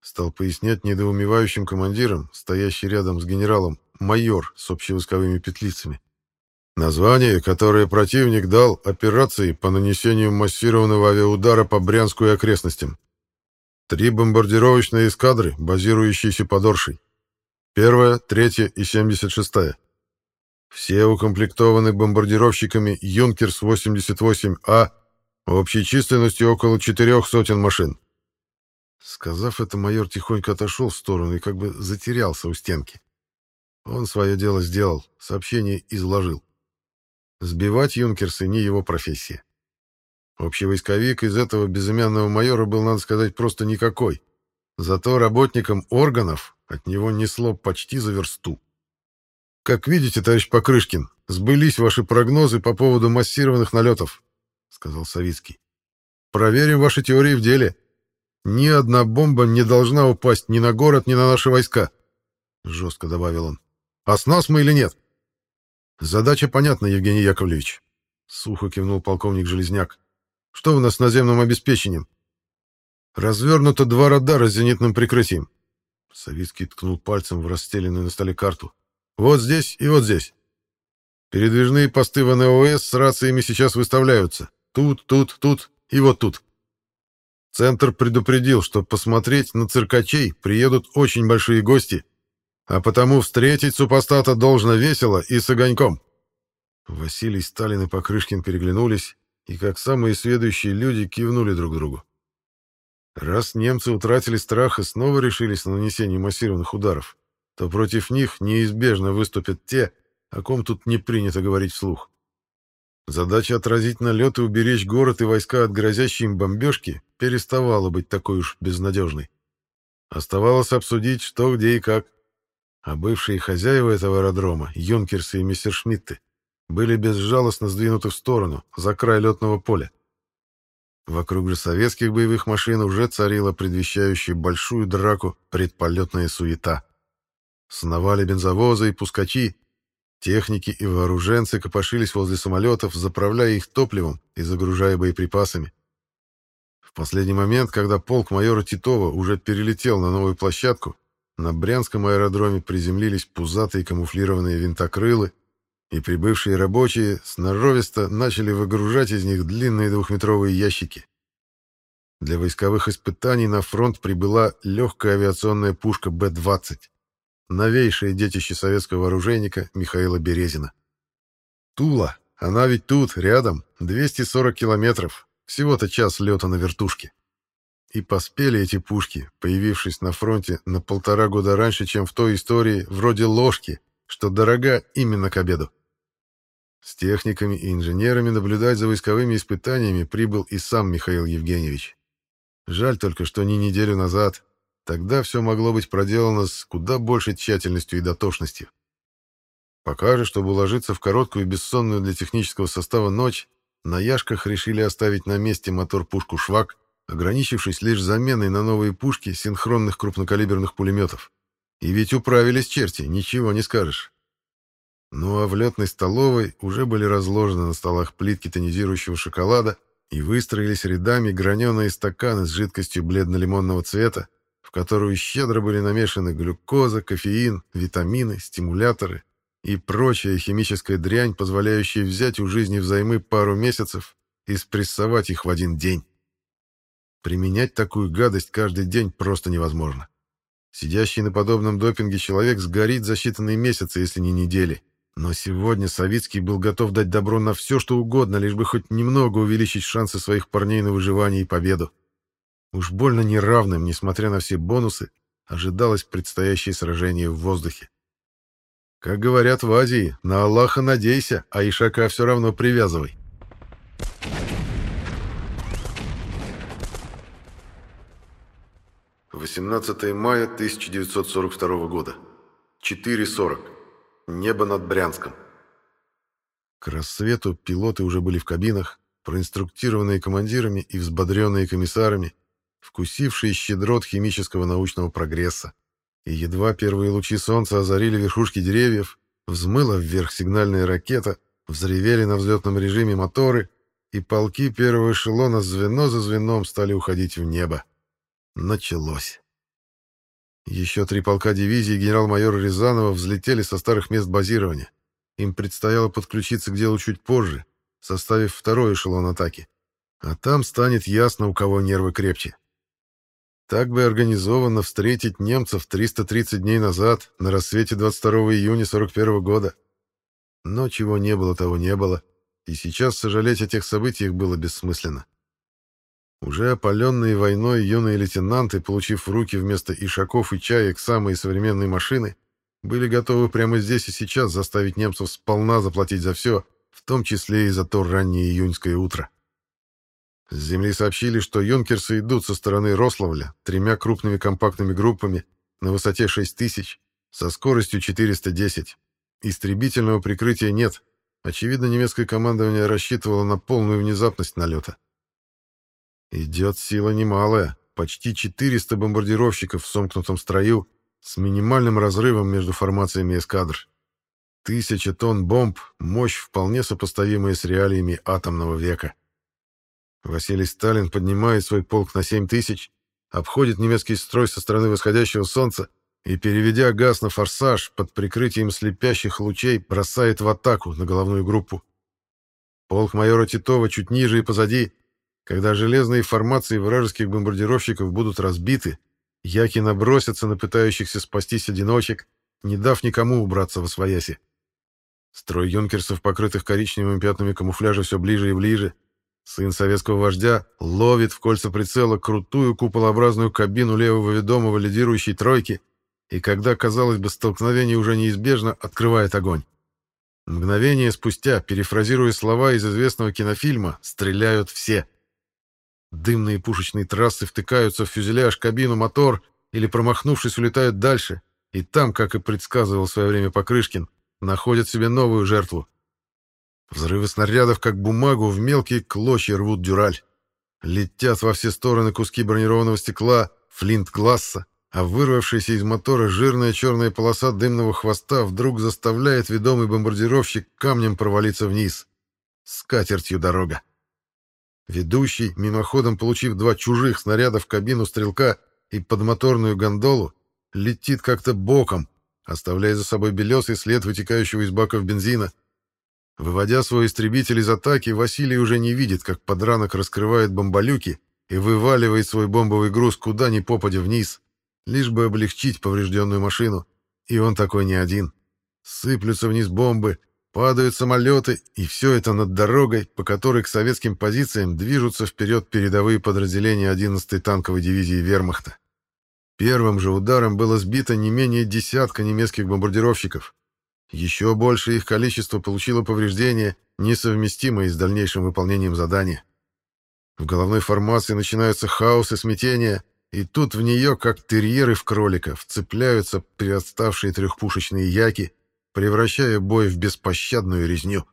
стал пояснять недоумевающим командирам, стоящий рядом с генералом, майор с общевойсковыми петлицами. Название, которое противник дал операции по нанесению массированного авиаудара по Брянску и окрестностям. Три бомбардировочные эскадры, базирующиеся под Оршей. Первая, третья и 76-я. Все укомплектованы бомбардировщиками «Юнкерс-88А» общей численностью около четырех сотен машин. Сказав это, майор тихонько отошел в сторону и как бы затерялся у стенки. Он свое дело сделал, сообщение изложил. Сбивать юнкерсы не его профессия. Общевойсковик из этого безымянного майора был, надо сказать, просто никакой. Зато работникам органов от него несло почти за версту. «Как видите, товарищ Покрышкин, сбылись ваши прогнозы по поводу массированных налетов», — сказал Савицкий. «Проверим ваши теории в деле. Ни одна бомба не должна упасть ни на город, ни на наши войска», — жестко добавил он. «А с нас мы или нет?» Задача понятна, Евгений Яковлевич. Сухо кивнул полковник Железняк. Что у нас с наземным обеспечением? Развернуто два радара с зенитным прикрытием. Савицкий ткнул пальцем в расстеленную на столе карту. Вот здесь и вот здесь. Передвижные посты в НОС с рациями сейчас выставляются. Тут, тут, тут и вот тут. Центр предупредил, что посмотреть на циркачей приедут очень большие гости а потому встретить супостата должно весело и с огоньком. Василий, Сталин и Покрышкин переглянулись и, как самые сведущие люди, кивнули друг другу. Раз немцы утратили страх и снова решились на нанесение массированных ударов, то против них неизбежно выступят те, о ком тут не принято говорить вслух. Задача отразить налет и уберечь город и войска от грозящей им бомбежки переставала быть такой уж безнадежной. Оставалось обсудить, что, где и как. А бывшие хозяева этого аэродрома, юнкерсы и мессершмитты, были безжалостно сдвинуты в сторону, за край летного поля. Вокруг же советских боевых машин уже царила предвещающая большую драку предполетная суета. Сновали бензовозы и пускачи, техники и вооруженцы копошились возле самолетов, заправляя их топливом и загружая боеприпасами. В последний момент, когда полк майора Титова уже перелетел на новую площадку, на Брянском аэродроме приземлились пузатые камуфлированные винтокрылы, и прибывшие рабочие сноровисто начали выгружать из них длинные двухметровые ящики. Для войсковых испытаний на фронт прибыла легкая авиационная пушка Б-20, новейшее детище советского вооруженика Михаила Березина. Тула, она ведь тут, рядом, 240 километров, всего-то час лета на вертушке. И поспели эти пушки, появившись на фронте на полтора года раньше, чем в той истории вроде ложки, что дорога именно к обеду. С техниками и инженерами наблюдать за войсковыми испытаниями прибыл и сам Михаил Евгеньевич. Жаль только, что не неделю назад. Тогда все могло быть проделано с куда большей тщательностью и дотошностью. Пока же, чтобы уложиться в короткую и бессонную для технического состава ночь, на Яшках решили оставить на месте мотор-пушку «Швак», ограничившись лишь заменой на новые пушки синхронных крупнокалиберных пулеметов. И ведь управились черти, ничего не скажешь. Ну а в летной столовой уже были разложены на столах плитки тонизирующего шоколада и выстроились рядами граненые стаканы с жидкостью бледно-лимонного цвета, в которую щедро были намешаны глюкоза, кофеин, витамины, стимуляторы и прочая химическая дрянь, позволяющая взять у жизни взаймы пару месяцев и спрессовать их в один день. Применять такую гадость каждый день просто невозможно. Сидящий на подобном допинге человек сгорит за считанные месяцы, если не недели. Но сегодня Савицкий был готов дать добро на все, что угодно, лишь бы хоть немного увеличить шансы своих парней на выживание и победу. Уж больно неравным, несмотря на все бонусы, ожидалось предстоящее сражение в воздухе. Как говорят в Азии, на Аллаха надейся, а Ишака все равно привязывай. 18 мая 1942 года. 4.40. Небо над Брянском. К рассвету пилоты уже были в кабинах, проинструктированные командирами и взбодренные комиссарами, вкусившие щедрот химического научного прогресса. И едва первые лучи солнца озарили верхушки деревьев, взмыла вверх сигнальная ракета, взревели на взлетном режиме моторы, и полки первого эшелона звено за звеном стали уходить в небо. Началось. Еще три полка дивизии генерал-майора Рязанова взлетели со старых мест базирования. Им предстояло подключиться к делу чуть позже, составив второй эшелон атаки. А там станет ясно, у кого нервы крепче. Так бы организованно встретить немцев 330 дней назад, на рассвете 22 июня 41 года. Но чего не было, того не было, и сейчас сожалеть о тех событиях было бессмысленно. Уже опаленные войной юные лейтенанты, получив в руки вместо ишаков и чаек самые современные машины, были готовы прямо здесь и сейчас заставить немцев сполна заплатить за все, в том числе и за то раннее июньское утро. С земли сообщили, что юнкерсы идут со стороны Рославля тремя крупными компактными группами на высоте 6000 со скоростью 410. Истребительного прикрытия нет. Очевидно, немецкое командование рассчитывало на полную внезапность налета. Идет сила немалая, почти 400 бомбардировщиков в сомкнутом строю с минимальным разрывом между формациями эскадр. Тысяча тонн бомб — мощь, вполне сопоставимая с реалиями атомного века. Василий Сталин поднимает свой полк на 7 тысяч, обходит немецкий строй со стороны восходящего солнца и, переведя газ на форсаж, под прикрытием слепящих лучей бросает в атаку на головную группу. Полк майора Титова чуть ниже и позади. Когда железные формации вражеских бомбардировщиков будут разбиты, яки набросятся на пытающихся спастись одиночек, не дав никому убраться во свояси. Строй юнкерсов, покрытых коричневыми пятнами камуфляжа, все ближе и ближе. Сын советского вождя ловит в кольца прицела крутую куполообразную кабину левого ведомого лидирующей тройки и, когда, казалось бы, столкновение уже неизбежно, открывает огонь. Мгновение спустя, перефразируя слова из известного кинофильма, стреляют все. Дымные пушечные трассы втыкаются в фюзеляж, кабину, мотор или, промахнувшись, улетают дальше, и там, как и предсказывал в свое время Покрышкин, находят себе новую жертву. Взрывы снарядов, как бумагу, в мелкие клочья рвут дюраль. Летят во все стороны куски бронированного стекла, флинт-гласса, а вырвавшаяся из мотора жирная черная полоса дымного хвоста вдруг заставляет ведомый бомбардировщик камнем провалиться вниз. С катертью дорога. Ведущий, мимоходом получив два чужих снаряда в кабину стрелка и подмоторную гондолу, летит как-то боком, оставляя за собой белесый след вытекающего из баков бензина, Выводя свой истребитель из атаки, Василий уже не видит, как подранок раскрывает бомболюки и вываливает свой бомбовый груз куда ни попадя вниз, лишь бы облегчить поврежденную машину. И он такой не один. Сыплются вниз бомбы, падают самолеты, и все это над дорогой, по которой к советским позициям движутся вперед передовые подразделения 11-й танковой дивизии вермахта. Первым же ударом было сбито не менее десятка немецких бомбардировщиков. Еще больше их количество получило повреждения, несовместимые с дальнейшим выполнением задания. В головной формации начинаются хаос и смятение, и тут в нее, как терьеры в кролика, вцепляются приотставшие трехпушечные яки, превращая бой в беспощадную резню.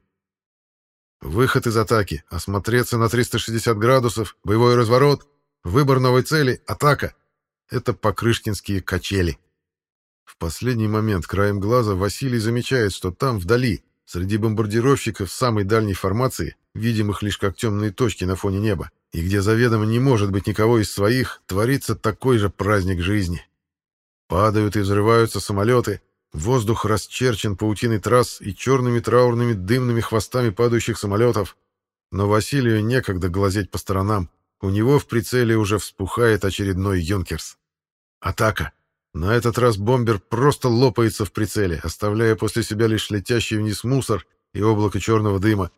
Выход из атаки, осмотреться на 360 градусов, боевой разворот, выбор новой цели, атака — это покрышкинские качели. В последний момент краем глаза Василий замечает, что там, вдали, среди бомбардировщиков самой дальней формации, видимых лишь как темные точки на фоне неба, и где заведомо не может быть никого из своих, творится такой же праздник жизни. Падают и взрываются самолеты, воздух расчерчен паутиной трасс и черными траурными дымными хвостами падающих самолетов. Но Василию некогда глазеть по сторонам. У него в прицеле уже вспухает очередной «Юнкерс». Атака. На этот раз бомбер просто лопается в прицеле, оставляя после себя лишь летящий вниз мусор и облако черного дыма.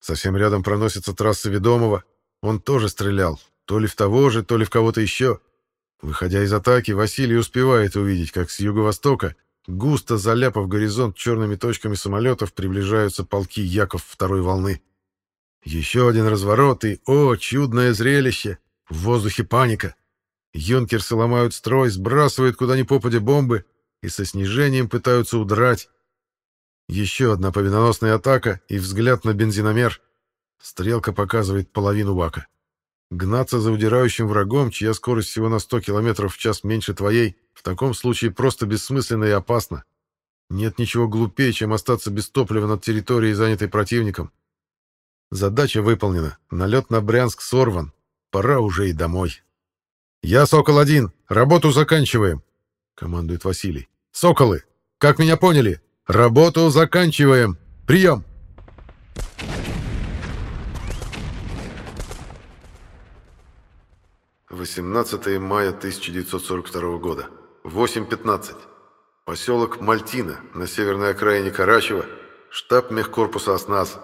Совсем рядом проносится трасса ведомого. Он тоже стрелял, то ли в того же, то ли в кого-то еще. Выходя из атаки, Василий успевает увидеть, как с юго-востока, густо заляпав горизонт черными точками самолетов, приближаются полки Яков второй волны. Еще один разворот, и, о, чудное зрелище! В воздухе паника. Юнкерсы ломают строй, сбрасывают куда ни попадя бомбы и со снижением пытаются удрать. Еще одна победоносная атака и взгляд на бензиномер. Стрелка показывает половину бака. Гнаться за удирающим врагом, чья скорость всего на 100 км в час меньше твоей, в таком случае просто бессмысленно и опасно. Нет ничего глупее, чем остаться без топлива над территорией, занятой противником. Задача выполнена. Налет на Брянск сорван. Пора уже и домой. «Я Сокол-1. Работу заканчиваем», командует Василий. «Соколы! Как меня поняли? Работу заканчиваем! Прием!» «18 мая 1942 года. 8.15. Поселок Мальтина на северной окраине Карачева. Штаб мехкорпуса «Оснас».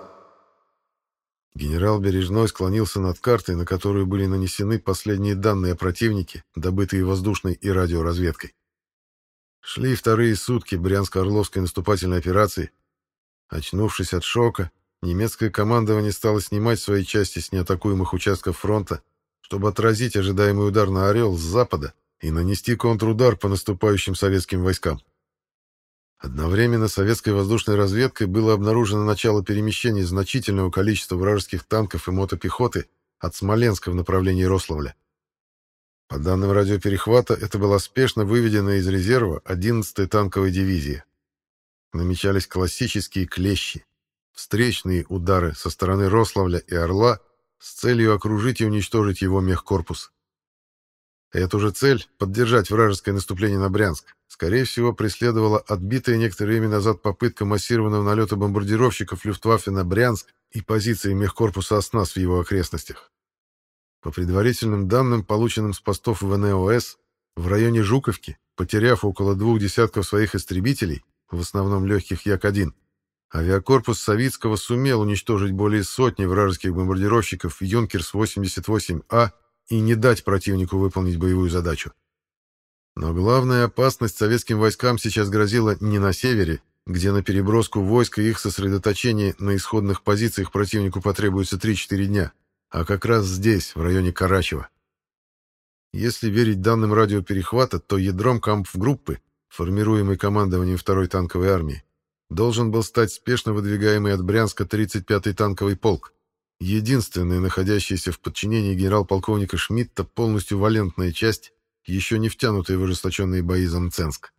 Генерал Бережной склонился над картой, на которую были нанесены последние данные о противнике, добытые воздушной и радиоразведкой. Шли вторые сутки Брянско-Орловской наступательной операции. Очнувшись от шока, немецкое командование стало снимать свои части с неатакуемых участков фронта, чтобы отразить ожидаемый удар на «Орел» с запада и нанести контрудар по наступающим советским войскам. Одновременно советской воздушной разведкой было обнаружено начало перемещения значительного количества вражеских танков и мотопехоты от Смоленска в направлении Рославля. По данным радиоперехвата, это была спешно выведена из резерва 11-я танковая дивизия. Намечались классические клещи, встречные удары со стороны Рославля и Орла с целью окружить и уничтожить его мехкорпус. Эту же цель — поддержать вражеское наступление на Брянск — скорее всего, преследовала отбитая некоторое время назад попытка массированного налета бомбардировщиков Люфтваффе на Брянск и позиции мехкорпуса «Оснас» в его окрестностях. По предварительным данным, полученным с постов ВНОС, в районе Жуковки, потеряв около двух десятков своих истребителей, в основном легких Як-1, авиакорпус Савицкого сумел уничтожить более сотни вражеских бомбардировщиков «Юнкерс-88А» и не дать противнику выполнить боевую задачу. Но главная опасность советским войскам сейчас грозила не на севере, где на переброску войск и их сосредоточение на исходных позициях противнику потребуется 3-4 дня, а как раз здесь, в районе Карачева. Если верить данным радиоперехвата, то ядром кампф-группы, формируемой командованием 2-й танковой армии, должен был стать спешно выдвигаемый от Брянска 35-й танковый полк, единственная находящаяся в подчинении генерал-полковника Шмидта полностью валентная часть, еще не втянутая в ожесточенные бои за Мценск.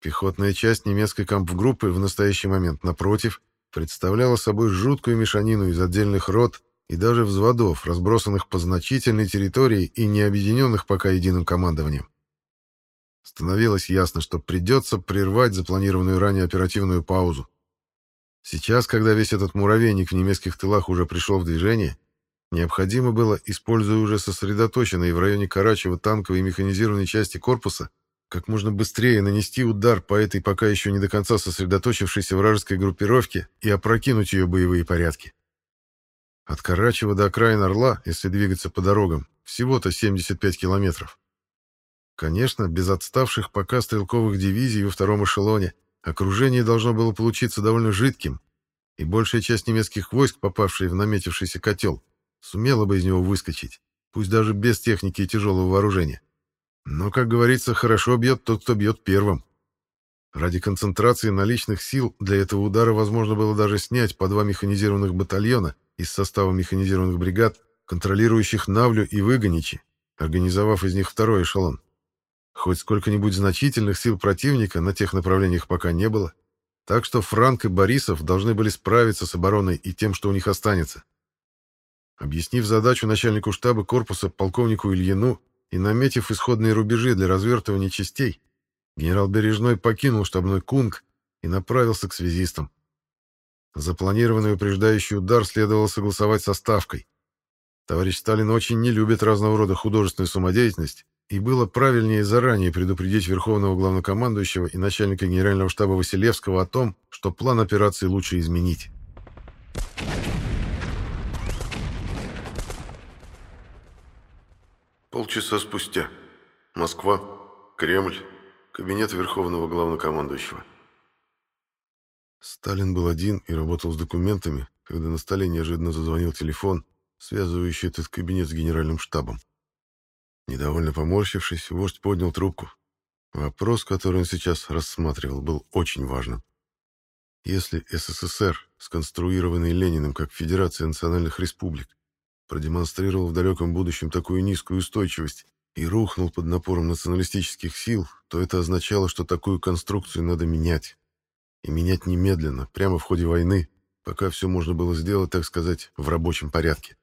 Пехотная часть немецкой кампфгруппы в настоящий момент, напротив, представляла собой жуткую мешанину из отдельных рот и даже взводов, разбросанных по значительной территории и не объединенных пока единым командованием. Становилось ясно, что придется прервать запланированную ранее оперативную паузу. Сейчас, когда весь этот муравейник в немецких тылах уже пришел в движение, необходимо было, используя уже сосредоточенные в районе Карачева танковые и механизированные части корпуса, как можно быстрее нанести удар по этой пока еще не до конца сосредоточившейся вражеской группировке и опрокинуть ее боевые порядки. От Карачева до окраин Орла, если двигаться по дорогам, всего-то 75 километров. Конечно, без отставших пока стрелковых дивизий во втором эшелоне – Окружение должно было получиться довольно жидким, и большая часть немецких войск, попавшие в наметившийся котел, сумела бы из него выскочить, пусть даже без техники и тяжелого вооружения. Но, как говорится, хорошо бьет тот, кто бьет первым. Ради концентрации наличных сил для этого удара возможно было даже снять по два механизированных батальона из состава механизированных бригад, контролирующих Навлю и Выгоничи, организовав из них второй эшелон. Хоть сколько-нибудь значительных сил противника на тех направлениях пока не было, так что Франк и Борисов должны были справиться с обороной и тем, что у них останется. Объяснив задачу начальнику штаба корпуса полковнику Ильину и наметив исходные рубежи для развертывания частей, генерал Бережной покинул штабной кунг и направился к связистам. Запланированный упреждающий удар следовало согласовать со Ставкой. Товарищ Сталин очень не любит разного рода художественную самодеятельность и было правильнее заранее предупредить Верховного Главнокомандующего и начальника Генерального штаба Василевского о том, что план операции лучше изменить. Полчаса спустя. Москва. Кремль. Кабинет Верховного Главнокомандующего. Сталин был один и работал с документами, когда на столе неожиданно зазвонил телефон, связывающий этот кабинет с Генеральным штабом. Недовольно поморщившись, вождь поднял трубку. Вопрос, который он сейчас рассматривал, был очень важным. Если СССР, сконструированный Лениным как Федерация национальных республик, продемонстрировал в далеком будущем такую низкую устойчивость и рухнул под напором националистических сил, то это означало, что такую конструкцию надо менять. И менять немедленно, прямо в ходе войны, пока все можно было сделать, так сказать, в рабочем порядке.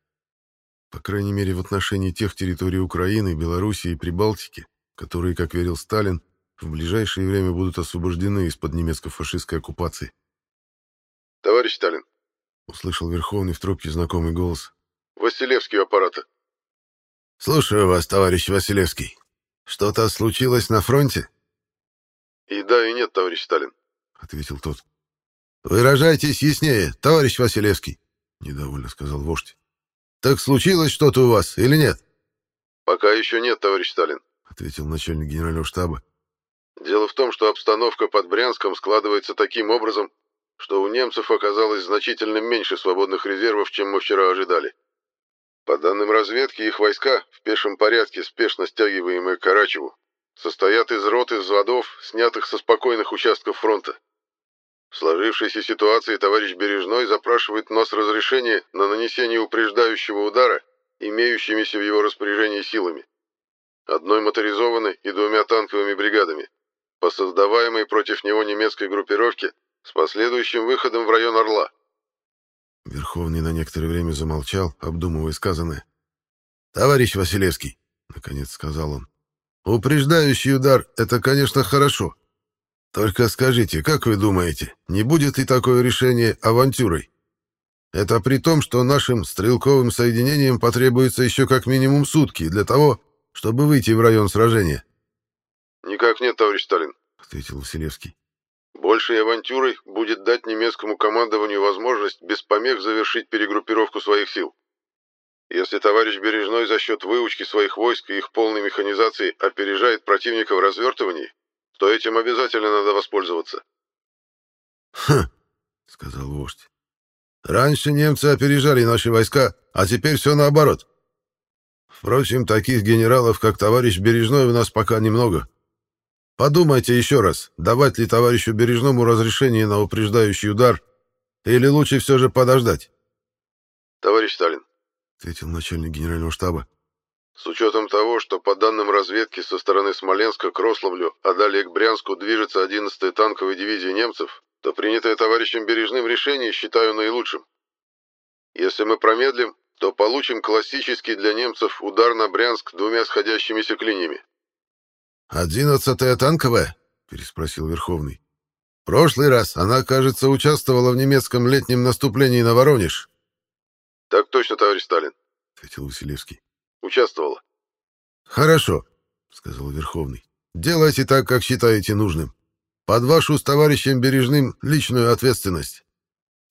По крайней мере, в отношении тех территорий Украины, Белоруссии и Прибалтики, которые, как верил Сталин, в ближайшее время будут освобождены из-под немецко-фашистской оккупации. «Товарищ Сталин!» — услышал Верховный в трубке знакомый голос. «Василевский аппарата». «Слушаю вас, товарищ Василевский. Что-то случилось на фронте?» «И да, и нет, товарищ Сталин», — ответил тот. «Выражайтесь яснее, товарищ Василевский», — недовольно сказал вождь. «Так случилось что-то у вас или нет?» «Пока еще нет, товарищ Сталин», — ответил начальник генерального штаба. «Дело в том, что обстановка под Брянском складывается таким образом, что у немцев оказалось значительно меньше свободных резервов, чем мы вчера ожидали. По данным разведки, их войска, в пешем порядке, спешно стягиваемые к Карачеву, состоят из рот и взводов, снятых со спокойных участков фронта. В сложившейся ситуации товарищ Бережной запрашивает у нас разрешение на нанесение упреждающего удара имеющимися в его распоряжении силами. Одной моторизованной и двумя танковыми бригадами, по создаваемой против него немецкой группировке с последующим выходом в район Орла. Верховный на некоторое время замолчал, обдумывая сказанное. «Товарищ Василевский», — наконец сказал он, — «упреждающий удар — это, конечно, хорошо. Только скажите, как вы думаете, не будет ли такое решение авантюрой? Это при том, что нашим стрелковым соединениям потребуется еще как минимум сутки для того, чтобы выйти в район сражения. «Никак нет, товарищ Сталин», — ответил Василевский. «Большей авантюрой будет дать немецкому командованию возможность без помех завершить перегруппировку своих сил. Если товарищ Бережной за счет выучки своих войск и их полной механизации опережает противника в развертывании, то этим обязательно надо воспользоваться». «Хм», — сказал вождь. Раньше немцы опережали наши войска, а теперь все наоборот. Впрочем, таких генералов, как товарищ Бережной, у нас пока немного. Подумайте еще раз, давать ли товарищу Бережному разрешение на упреждающий удар, или лучше все же подождать? Товарищ Сталин, — ответил начальник генерального штаба, с учетом того, что по данным разведки со стороны Смоленска к Рославлю, а далее к Брянску движется 11-я танковая дивизия немцев, то принятое товарищем Бережным решение считаю наилучшим. Если мы промедлим, то получим классический для немцев удар на Брянск двумя сходящимися клиньями. «Одиннадцатая танковая?» — переспросил Верховный. «Прошлый раз она, кажется, участвовала в немецком летнем наступлении на Воронеж». «Так точно, товарищ Сталин», — ответил Василевский. «Участвовала». «Хорошо», — сказал Верховный. «Делайте так, как считаете нужным. Под вашу с товарищем Бережным личную ответственность.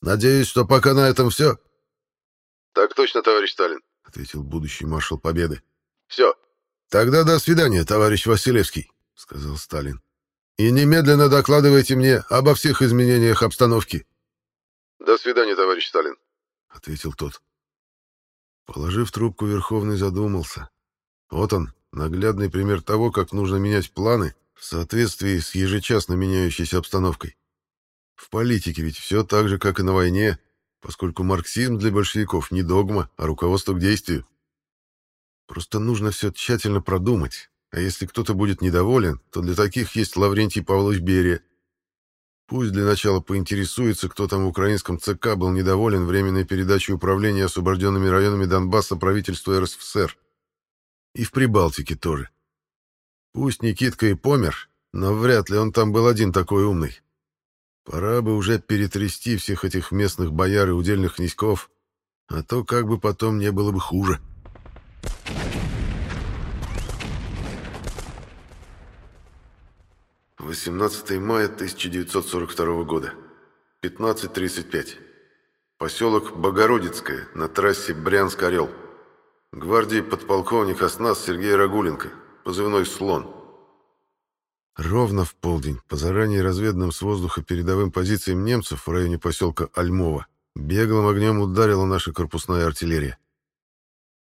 Надеюсь, что пока на этом все. Так точно, товарищ Сталин, ответил будущий маршал Победы. Все. Тогда до свидания, товарищ Василевский, сказал Сталин. И немедленно докладывайте мне обо всех изменениях обстановки. До свидания, товарищ Сталин, ответил тот. Положив трубку, Верховный задумался. Вот он, наглядный пример того, как нужно менять планы в соответствии с ежечасно меняющейся обстановкой. В политике ведь все так же, как и на войне, поскольку марксизм для большевиков не догма, а руководство к действию. Просто нужно все тщательно продумать, а если кто-то будет недоволен, то для таких есть Лаврентий Павлович Берия. Пусть для начала поинтересуется, кто там в украинском ЦК был недоволен временной передачей управления освобожденными районами Донбасса правительству РСФСР. И в Прибалтике тоже. Пусть Никитка и помер, но вряд ли он там был один такой умный. Пора бы уже перетрясти всех этих местных бояр и удельных князьков, а то как бы потом не было бы хуже. «18 мая 1942 года. 15.35. Поселок Богородицкое на трассе Брянск-Орел. Гвардии подполковник Оснас Сергей Рагуленко позывной «Слон». Ровно в полдень, по заранее разведанным с воздуха передовым позициям немцев в районе поселка Альмова, беглым огнем ударила наша корпусная артиллерия.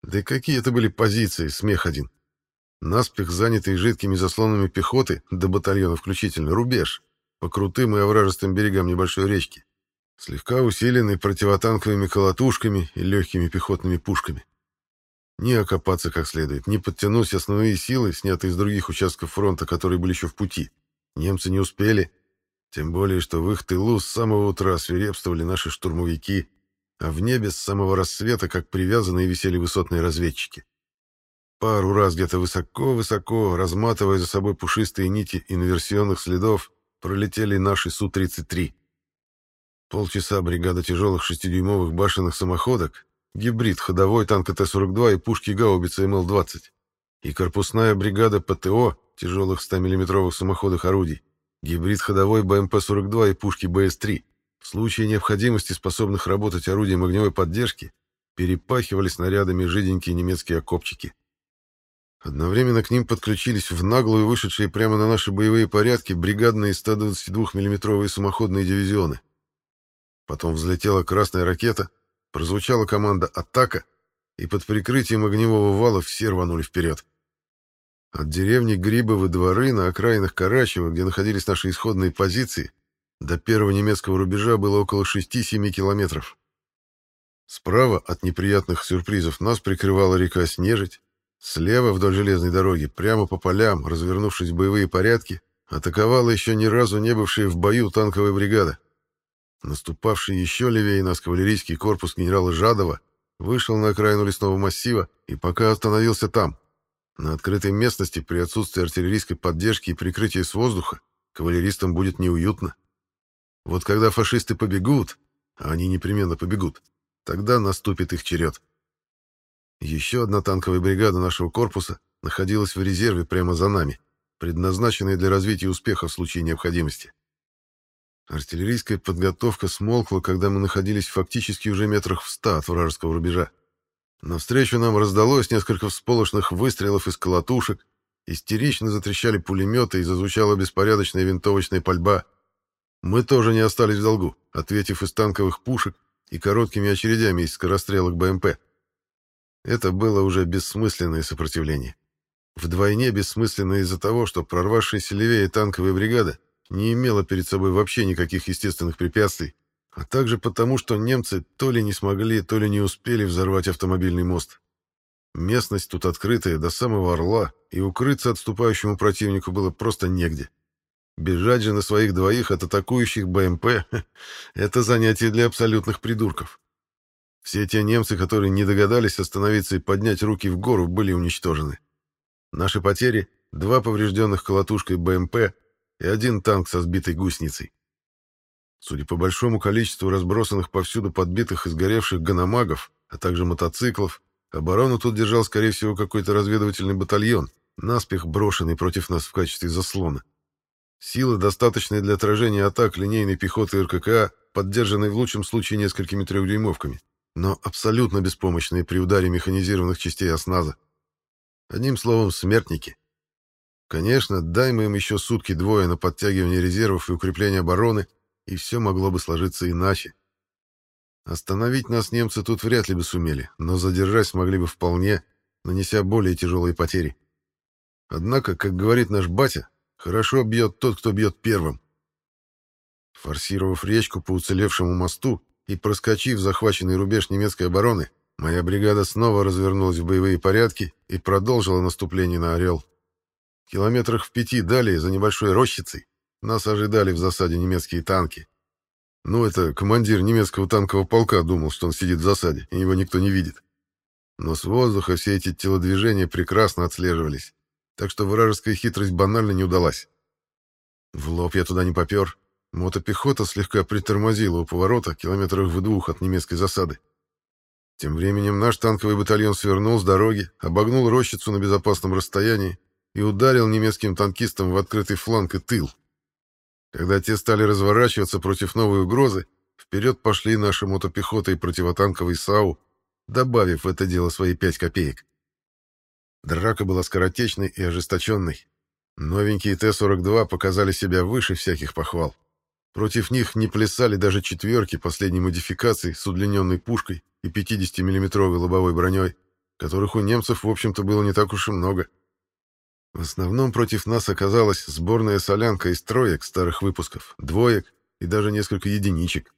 Да какие это были позиции, смех один. Наспех занятые жидкими заслонами пехоты, до батальона включительно, рубеж, по крутым и овражистым берегам небольшой речки, слегка усиленный противотанковыми колотушками и легкими пехотными пушками. Ни окопаться как следует, ни подтянуть основные силы, снятые из других участков фронта, которые были еще в пути. Немцы не успели, тем более, что в их тылу с самого утра свирепствовали наши штурмовики, а в небе с самого рассвета, как привязанные, висели высотные разведчики. Пару раз где-то высоко-высоко, разматывая за собой пушистые нити инверсионных следов, пролетели наши Су-33. Полчаса бригада тяжелых шестидюймовых башенных самоходок, гибрид ходовой танка Т-42 и пушки гаубицы МЛ-20, и корпусная бригада ПТО тяжелых 100 миллиметровых самоходных орудий, гибрид ходовой БМП-42 и пушки БС-3, в случае необходимости способных работать орудием огневой поддержки, перепахивали снарядами жиденькие немецкие окопчики. Одновременно к ним подключились в наглую вышедшие прямо на наши боевые порядки бригадные 122 миллиметровые самоходные дивизионы. Потом взлетела красная ракета, прозвучала команда «Атака», и под прикрытием огневого вала все рванули вперед. От деревни Грибовы дворы на окраинах Карачева, где находились наши исходные позиции, до первого немецкого рубежа было около 6-7 километров. Справа от неприятных сюрпризов нас прикрывала река Снежить, слева вдоль железной дороги, прямо по полям, развернувшись в боевые порядки, атаковала еще ни разу не бывшая в бою танковая бригада. Наступавший еще левее нас кавалерийский корпус генерала Жадова вышел на окраину лесного массива и пока остановился там. На открытой местности при отсутствии артиллерийской поддержки и прикрытия с воздуха кавалеристам будет неуютно. Вот когда фашисты побегут, а они непременно побегут, тогда наступит их черед. Еще одна танковая бригада нашего корпуса находилась в резерве прямо за нами, предназначенная для развития успеха в случае необходимости. Артиллерийская подготовка смолкла, когда мы находились фактически уже метрах в ста от вражеского рубежа. Навстречу нам раздалось несколько всполошных выстрелов из колотушек, истерично затрещали пулеметы и зазвучала беспорядочная винтовочная пальба. Мы тоже не остались в долгу, ответив из танковых пушек и короткими очередями из скорострелок БМП. Это было уже бессмысленное сопротивление. Вдвойне бессмысленное из-за того, что прорвавшаяся левее танковая бригада не имела перед собой вообще никаких естественных препятствий, а также потому, что немцы то ли не смогли, то ли не успели взорвать автомобильный мост. Местность тут открытая до самого Орла, и укрыться отступающему противнику было просто негде. Бежать же на своих двоих от атакующих БМП — <laughs> это занятие для абсолютных придурков. Все те немцы, которые не догадались остановиться и поднять руки в гору, были уничтожены. Наши потери — два поврежденных колотушкой БМП и один танк со сбитой гусеницей. Судя по большому количеству разбросанных повсюду подбитых и сгоревших гономагов, а также мотоциклов, оборону тут держал, скорее всего, какой-то разведывательный батальон, наспех брошенный против нас в качестве заслона. Силы, достаточные для отражения атак линейной пехоты РККА, поддержанной в лучшем случае несколькими трехдюймовками, но абсолютно беспомощные при ударе механизированных частей осназа. Одним словом, смертники. Конечно, дай мы им еще сутки-двое на подтягивание резервов и укрепление обороны, и все могло бы сложиться иначе. Остановить нас немцы тут вряд ли бы сумели, но задержать смогли бы вполне, нанеся более тяжелые потери. Однако, как говорит наш батя, хорошо бьет тот, кто бьет первым. Форсировав речку по уцелевшему мосту и проскочив захваченный рубеж немецкой обороны, моя бригада снова развернулась в боевые порядки и продолжила наступление на Орел. Километрах в пяти далее, за небольшой рощицей, нас ожидали в засаде немецкие танки. Ну, это командир немецкого танкового полка думал, что он сидит в засаде, и его никто не видит. Но с воздуха все эти телодвижения прекрасно отслеживались, так что вражеская хитрость банально не удалась. В лоб я туда не попер. Мотопехота слегка притормозила у поворота, километрах в двух от немецкой засады. Тем временем наш танковый батальон свернул с дороги, обогнул рощицу на безопасном расстоянии и ударил немецким танкистам в открытый фланг и тыл. Когда те стали разворачиваться против новой угрозы, вперед пошли наши мотопехота и противотанковый САУ, добавив в это дело свои пять копеек. Драка была скоротечной и ожесточенной. Новенькие Т-42 показали себя выше всяких похвал. Против них не плясали даже четверки последней модификации с удлиненной пушкой и 50-миллиметровой лобовой броней, которых у немцев, в общем-то, было не так уж и много. В основном против нас оказалась сборная солянка из троек старых выпусков, двоек и даже несколько единичек.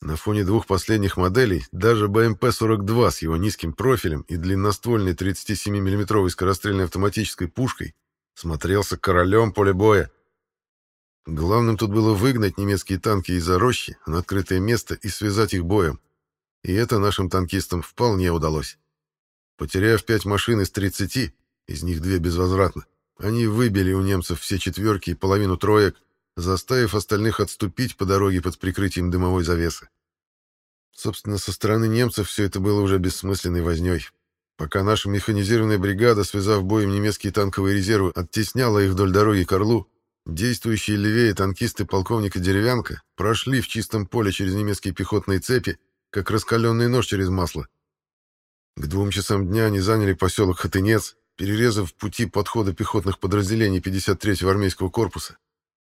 На фоне двух последних моделей даже БМП-42 с его низким профилем и длинноствольной 37 миллиметровой скорострельной автоматической пушкой смотрелся королем поля боя. Главным тут было выгнать немецкие танки из-за рощи на открытое место и связать их боем. И это нашим танкистам вполне удалось. Потеряв пять машин из 30, из них две безвозвратно, они выбили у немцев все четверки и половину троек, заставив остальных отступить по дороге под прикрытием дымовой завесы. Собственно, со стороны немцев все это было уже бессмысленной вознёй. Пока наша механизированная бригада, связав боем немецкие танковые резервы, оттесняла их вдоль дороги к Орлу, действующие левее танкисты полковника Деревянко прошли в чистом поле через немецкие пехотные цепи, как раскаленный нож через масло. К двум часам дня они заняли поселок Хатынец, перерезав пути подхода пехотных подразделений 53-го армейского корпуса,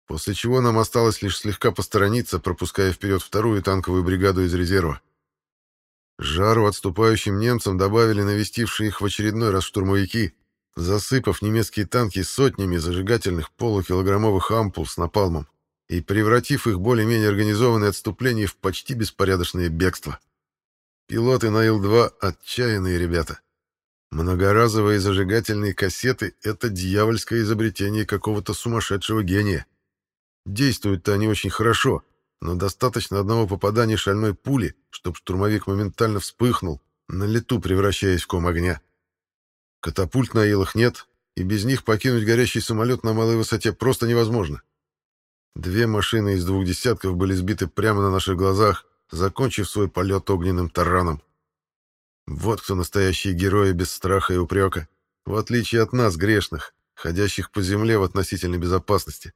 после чего нам осталось лишь слегка посторониться, пропуская вперед вторую танковую бригаду из резерва. Жару отступающим немцам добавили навестившие их в очередной раз штурмовики, засыпав немецкие танки сотнями зажигательных полукилограммовых ампул с напалмом и превратив их более-менее организованное отступление в почти беспорядочное бегство. Пилоты на Ил-2 — отчаянные ребята. Многоразовые зажигательные кассеты — это дьявольское изобретение какого-то сумасшедшего гения. Действуют-то они очень хорошо, но достаточно одного попадания шальной пули, чтобы штурмовик моментально вспыхнул, на лету превращаясь в ком огня. Катапульт на илах нет, и без них покинуть горящий самолет на малой высоте просто невозможно. Две машины из двух десятков были сбиты прямо на наших глазах, закончив свой полет огненным тараном. Вот кто настоящие герои без страха и упрека, в отличие от нас, грешных, ходящих по земле в относительной безопасности.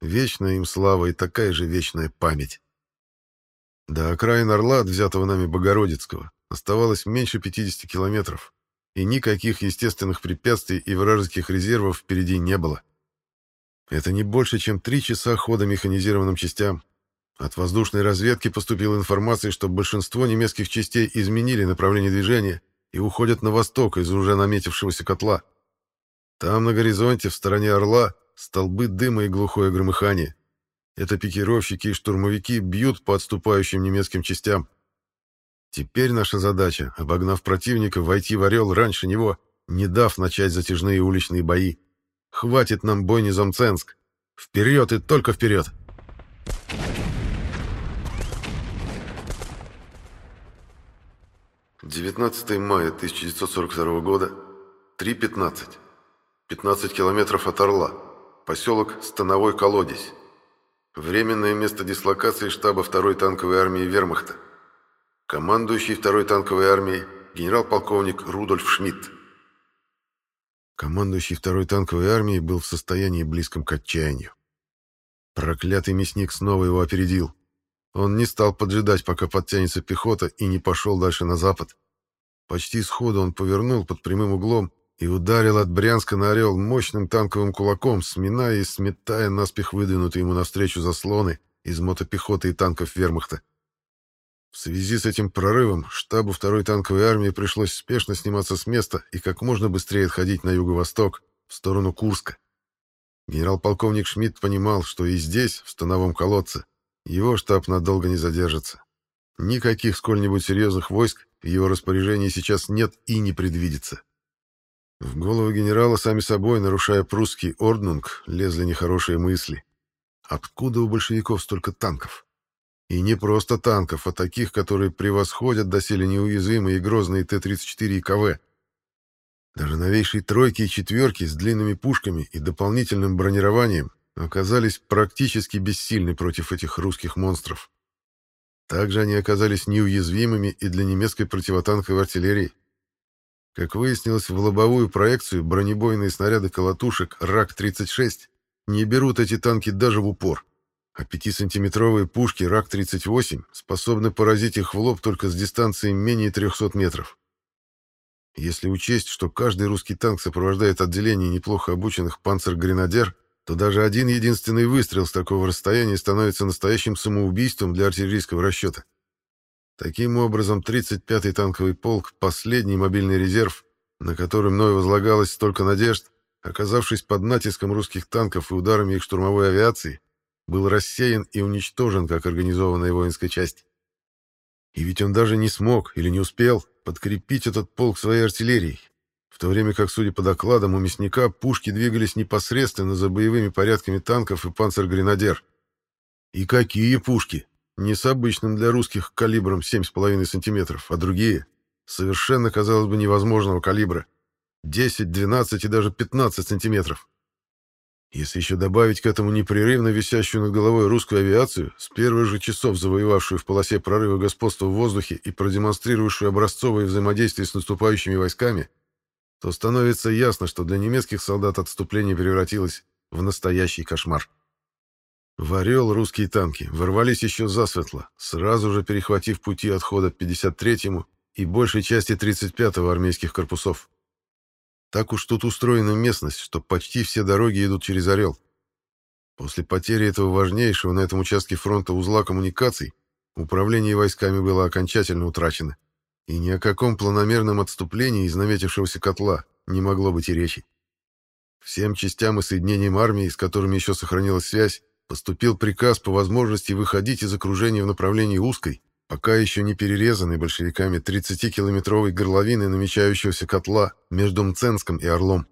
Вечная им слава и такая же вечная память. До окраин Орла, от взятого нами Богородицкого, оставалось меньше 50 километров, и никаких естественных препятствий и вражеских резервов впереди не было. Это не больше, чем три часа хода механизированным частям. От воздушной разведки поступила информация, что большинство немецких частей изменили направление движения и уходят на восток из уже наметившегося котла. Там, на горизонте, в стороне Орла, столбы дыма и глухое громыхание. Это пикировщики и штурмовики бьют по отступающим немецким частям. Теперь наша задача, обогнав противника, войти в «Орел» раньше него, не дав начать затяжные уличные бои. Хватит нам бойни Замценск. Вперед и только вперед! «19 мая 1942 года, 3.15. 15 километров от Орла. Поселок Становой Колодец. Временное место дислокации штаба 2-й танковой армии Вермахта. Командующий 2-й танковой армией генерал-полковник Рудольф Шмидт. Командующий 2-й танковой армией был в состоянии близком к отчаянию. Проклятый мясник снова его опередил. Он не стал поджидать, пока подтянется пехота, и не пошел дальше на запад. Почти сходу он повернул под прямым углом и ударил от Брянска на Орел мощным танковым кулаком, сминая и сметая наспех выдвинутые ему навстречу заслоны из мотопехоты и танков вермахта. В связи с этим прорывом штабу второй танковой армии пришлось спешно сниматься с места и как можно быстрее отходить на юго-восток, в сторону Курска. Генерал-полковник Шмидт понимал, что и здесь, в становом колодце, его штаб надолго не задержится. Никаких сколь-нибудь серьезных войск в его распоряжении сейчас нет и не предвидится. В голову генерала сами собой, нарушая прусский орднунг, лезли нехорошие мысли. Откуда у большевиков столько танков? И не просто танков, а таких, которые превосходят доселе неуязвимые и грозные Т-34 и КВ. Даже новейшие тройки и четверки с длинными пушками и дополнительным бронированием оказались практически бессильны против этих русских монстров. Также они оказались неуязвимыми и для немецкой противотанковой артиллерии. Как выяснилось, в лобовую проекцию бронебойные снаряды колотушек РАК-36 не берут эти танки даже в упор, а 5-сантиметровые пушки РАК-38 способны поразить их в лоб только с дистанции менее 300 метров. Если учесть, что каждый русский танк сопровождает отделение неплохо обученных панцер-гренадер, то даже один единственный выстрел с такого расстояния становится настоящим самоубийством для артиллерийского расчета. Таким образом, 35-й танковый полк, последний мобильный резерв, на который мной возлагалось столько надежд, оказавшись под натиском русских танков и ударами их штурмовой авиации, был рассеян и уничтожен как организованная воинская часть. И ведь он даже не смог или не успел подкрепить этот полк своей артиллерией, в то время как, судя по докладам у мясника, пушки двигались непосредственно за боевыми порядками танков и панцергренадер. И какие пушки! Не с обычным для русских калибром 7,5 см, а другие, совершенно, казалось бы, невозможного калибра. 10, 12 и даже 15 сантиметров. Если еще добавить к этому непрерывно висящую над головой русскую авиацию, с первых же часов завоевавшую в полосе прорыва господство в воздухе и продемонстрировавшую образцовое взаимодействие с наступающими войсками, то становится ясно, что для немецких солдат отступление превратилось в настоящий кошмар. В «Орел» русские танки ворвались еще засветло, сразу же перехватив пути отхода 53-му и большей части 35-го армейских корпусов. Так уж тут устроена местность, что почти все дороги идут через Орел. После потери этого важнейшего на этом участке фронта узла коммуникаций управление войсками было окончательно утрачено, и ни о каком планомерном отступлении из наметившегося котла не могло быть и речи. Всем частям и соединениям армии, с которыми еще сохранилась связь, поступил приказ по возможности выходить из окружения в направлении узкой, пока еще не перерезанной большевиками 30-километровой горловины намечающегося котла между Мценском и Орлом.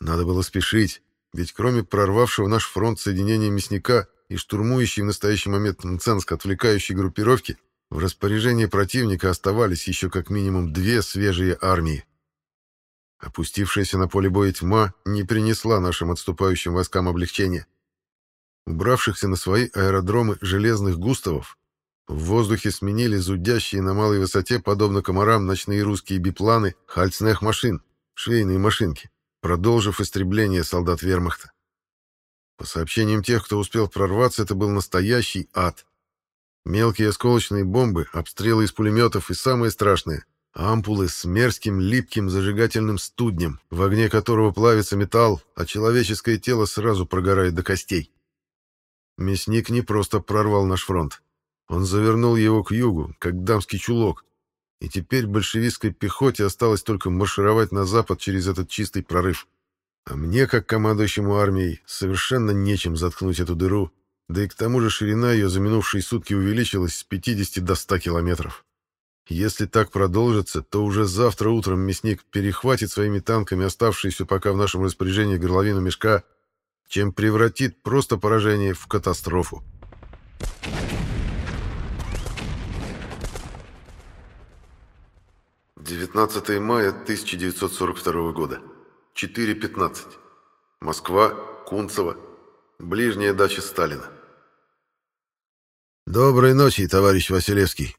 Надо было спешить, ведь кроме прорвавшего наш фронт соединения мясника и штурмующей в настоящий момент Мценск отвлекающей группировки, в распоряжении противника оставались еще как минимум две свежие армии. Опустившаяся на поле боя тьма не принесла нашим отступающим войскам облегчения. Убравшихся на свои аэродромы железных густавов в воздухе сменили зудящие на малой высоте, подобно комарам, ночные русские бипланы хальцнех машин, швейные машинки, продолжив истребление солдат вермахта. По сообщениям тех, кто успел прорваться, это был настоящий ад. Мелкие осколочные бомбы, обстрелы из пулеметов и самое страшное — ампулы с мерзким липким зажигательным студнем, в огне которого плавится металл, а человеческое тело сразу прогорает до костей. Мясник не просто прорвал наш фронт. Он завернул его к югу, как дамский чулок, и теперь большевистской пехоте осталось только маршировать на запад через этот чистый прорыв. А мне, как командующему армией, совершенно нечем заткнуть эту дыру, да и к тому же ширина ее за минувшие сутки увеличилась с 50 до 100 километров. Если так продолжится, то уже завтра утром мясник перехватит своими танками оставшиеся пока в нашем распоряжении горловину мешка, чем превратит просто поражение в катастрофу. 19 мая 1942 года. 4.15. Москва, Кунцево. Ближняя дача Сталина. «Доброй ночи, товарищ Василевский!»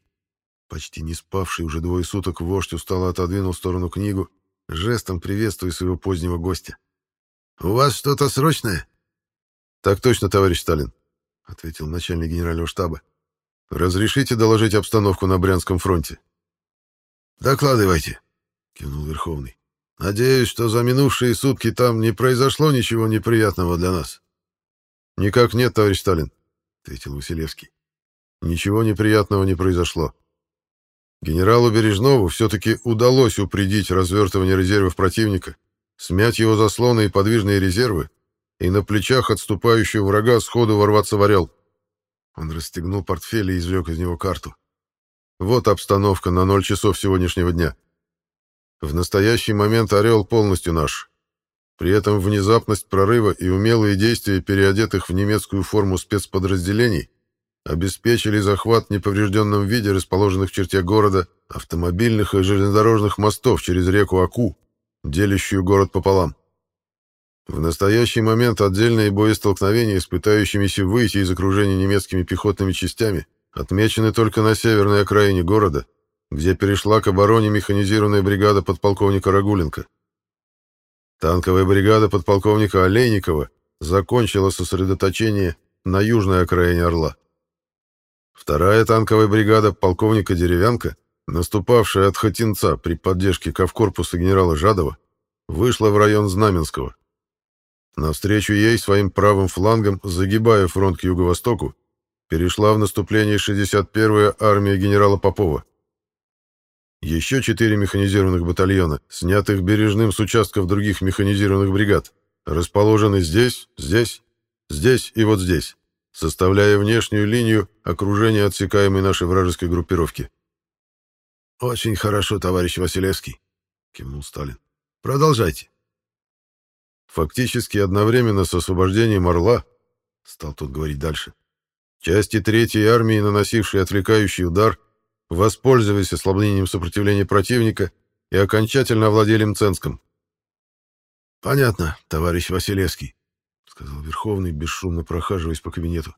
Почти не спавший уже двое суток вождь устало отодвинул в сторону книгу, жестом приветствуя своего позднего гостя. «У вас что-то срочное?» «Так точно, товарищ Сталин», — ответил начальник генерального штаба. «Разрешите доложить обстановку на Брянском фронте?» «Докладывайте», — кивнул Верховный. «Надеюсь, что за минувшие сутки там не произошло ничего неприятного для нас». «Никак нет, товарищ Сталин», — ответил Василевский. «Ничего неприятного не произошло. Генералу Бережнову все-таки удалось упредить развертывание резервов противника, смять его заслоны и подвижные резервы, и на плечах отступающего врага сходу ворваться в Орел». Он расстегнул портфель и извлек из него карту. Вот обстановка на ноль часов сегодняшнего дня. В настоящий момент «Орел» полностью наш. При этом внезапность прорыва и умелые действия переодетых в немецкую форму спецподразделений обеспечили захват в неповрежденном виде расположенных в черте города автомобильных и железнодорожных мостов через реку Аку, делящую город пополам. В настоящий момент отдельные боестолкновения с пытающимися выйти из окружения немецкими пехотными частями отмечены только на северной окраине города, где перешла к обороне механизированная бригада подполковника Рагуленко. Танковая бригада подполковника Олейникова закончила сосредоточение на южной окраине Орла. Вторая танковая бригада полковника Деревянко, наступавшая от Хотинца при поддержке Ковкорпуса генерала Жадова, вышла в район Знаменского. Навстречу ей своим правым флангом, загибая фронт к юго-востоку, перешла в наступление 61-я армия генерала Попова. Еще четыре механизированных батальона, снятых бережным с участков других механизированных бригад, расположены здесь, здесь, здесь и вот здесь, составляя внешнюю линию окружения отсекаемой нашей вражеской группировки. «Очень хорошо, товарищ Василевский», — кивнул Сталин. «Продолжайте». Фактически одновременно с освобождением Орла, стал тут говорить дальше, Части Третьей армии, наносившие отвлекающий удар, воспользовались ослаблением сопротивления противника и окончательно овладели Мценском. «Понятно, товарищ Василевский», — сказал Верховный, бесшумно прохаживаясь по кабинету.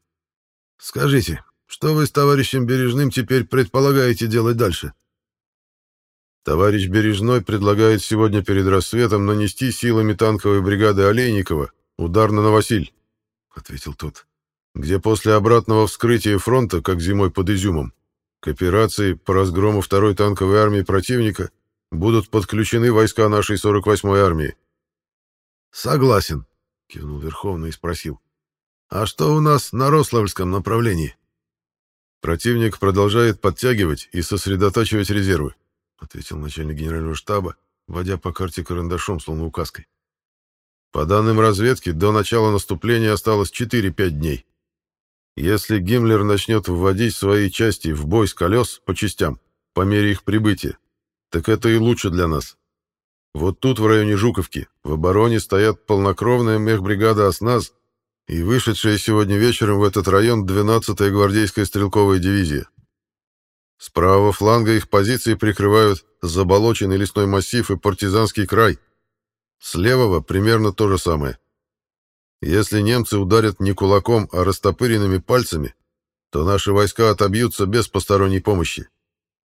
«Скажите, что вы с товарищем Бережным теперь предполагаете делать дальше?» Товарищ Бережной предлагает сегодня перед рассветом нанести силами танковой бригады Олейникова удар на Новосиль, — ответил тот, — где после обратного вскрытия фронта, как зимой под Изюмом, к операции по разгрому второй танковой армии противника будут подключены войска нашей 48-й армии. «Согласен», — кивнул Верховный и спросил. «А что у нас на Рославльском направлении?» Противник продолжает подтягивать и сосредотачивать резервы. — ответил начальник генерального штаба, водя по карте карандашом, словно указкой. «По данным разведки, до начала наступления осталось 4-5 дней. Если Гиммлер начнет вводить свои части в бой с колес по частям, по мере их прибытия, так это и лучше для нас. Вот тут, в районе Жуковки, в обороне стоят полнокровная мехбригада «Осназ» и вышедшая сегодня вечером в этот район 12-я гвардейская стрелковая дивизия. С правого фланга их позиции прикрывают заболоченный лесной массив и партизанский край. С левого примерно то же самое. Если немцы ударят не кулаком, а растопыренными пальцами, то наши войска отобьются без посторонней помощи.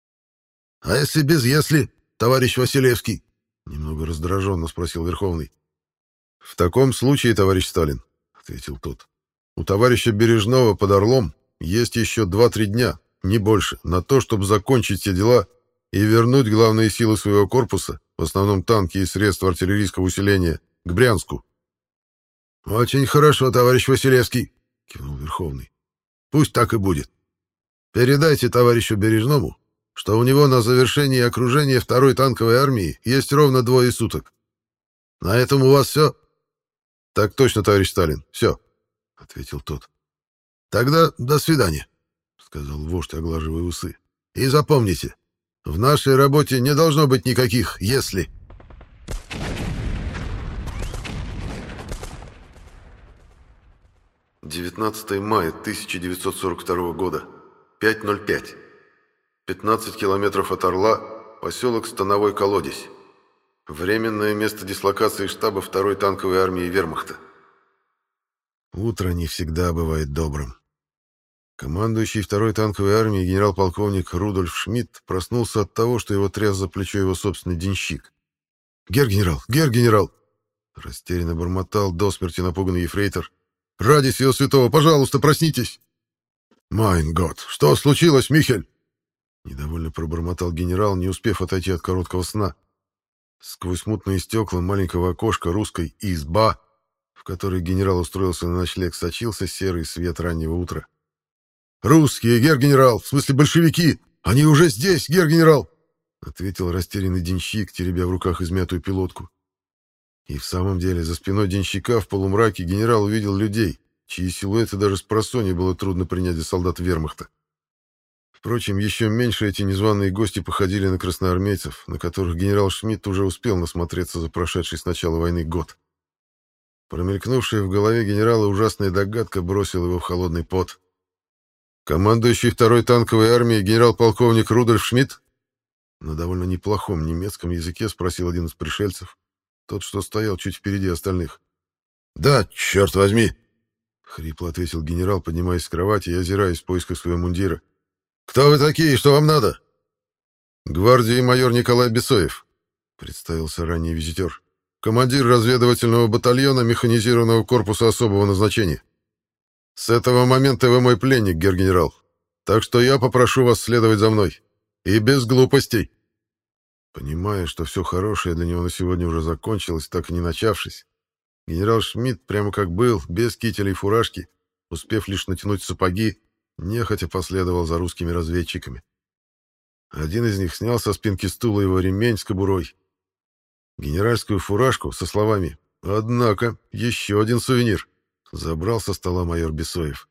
— А если без «если», товарищ Василевский? — немного раздраженно спросил Верховный. — В таком случае, товарищ Сталин, — ответил тот, — у товарища Бережного под Орлом есть еще два-три дня, не больше, на то, чтобы закончить все дела и вернуть главные силы своего корпуса, в основном танки и средства артиллерийского усиления, к Брянску. «Очень хорошо, товарищ Василевский», — кивнул Верховный. «Пусть так и будет. Передайте товарищу Бережному, что у него на завершении окружения второй танковой армии есть ровно двое суток. На этом у вас все?» «Так точно, товарищ Сталин, все», — ответил тот. «Тогда до свидания» сказал вождь, оглаживая усы. «И запомните, в нашей работе не должно быть никаких «если». Девятнадцатое мая 1942 года. 5.05. 15 километров от Орла, поселок Становой Колодец. Временное место дислокации штаба второй танковой армии Вермахта. Утро не всегда бывает добрым. Командующий второй танковой армией генерал-полковник Рудольф Шмидт проснулся от того, что его тряс за плечо его собственный денщик. «Гер-генерал! Гер-генерал!» Растерянно бормотал до смерти напуганный ефрейтор. «Ради всего святого, пожалуйста, проснитесь!» «Майн год! Что случилось, Михель?» Недовольно пробормотал генерал, не успев отойти от короткого сна. Сквозь мутные стекла маленького окошка русской «изба», в которой генерал устроился на ночлег, сочился серый свет раннего утра. «Русские, гер-генерал, в смысле большевики! Они уже здесь, гер-генерал!» — ответил растерянный денщик, теребя в руках измятую пилотку. И в самом деле за спиной денщика в полумраке генерал увидел людей, чьи силуэты даже с просонья было трудно принять за солдат вермахта. Впрочем, еще меньше эти незваные гости походили на красноармейцев, на которых генерал Шмидт уже успел насмотреться за прошедший с начала войны год. Промелькнувшая в голове генерала ужасная догадка бросила его в холодный пот. Командующий второй танковой армией генерал-полковник Рудольф Шмидт? На довольно неплохом немецком языке спросил один из пришельцев, тот, что стоял чуть впереди остальных. «Да, черт возьми!» — хрипло ответил генерал, поднимаясь с кровати и озираясь в поисках своего мундира. «Кто вы такие? Что вам надо?» «Гвардии майор Николай Бесоев», — представился ранний визитер. «Командир разведывательного батальона механизированного корпуса особого назначения». С этого момента вы мой пленник, гер-генерал. Так что я попрошу вас следовать за мной. И без глупостей. Понимая, что все хорошее для него на сегодня уже закончилось, так и не начавшись, генерал Шмидт, прямо как был, без кителя и фуражки, успев лишь натянуть сапоги, нехотя последовал за русскими разведчиками. Один из них снял со спинки стула его ремень с кобурой. Генеральскую фуражку со словами «Однако, еще один сувенир». Забрал со стола майор Бесоев.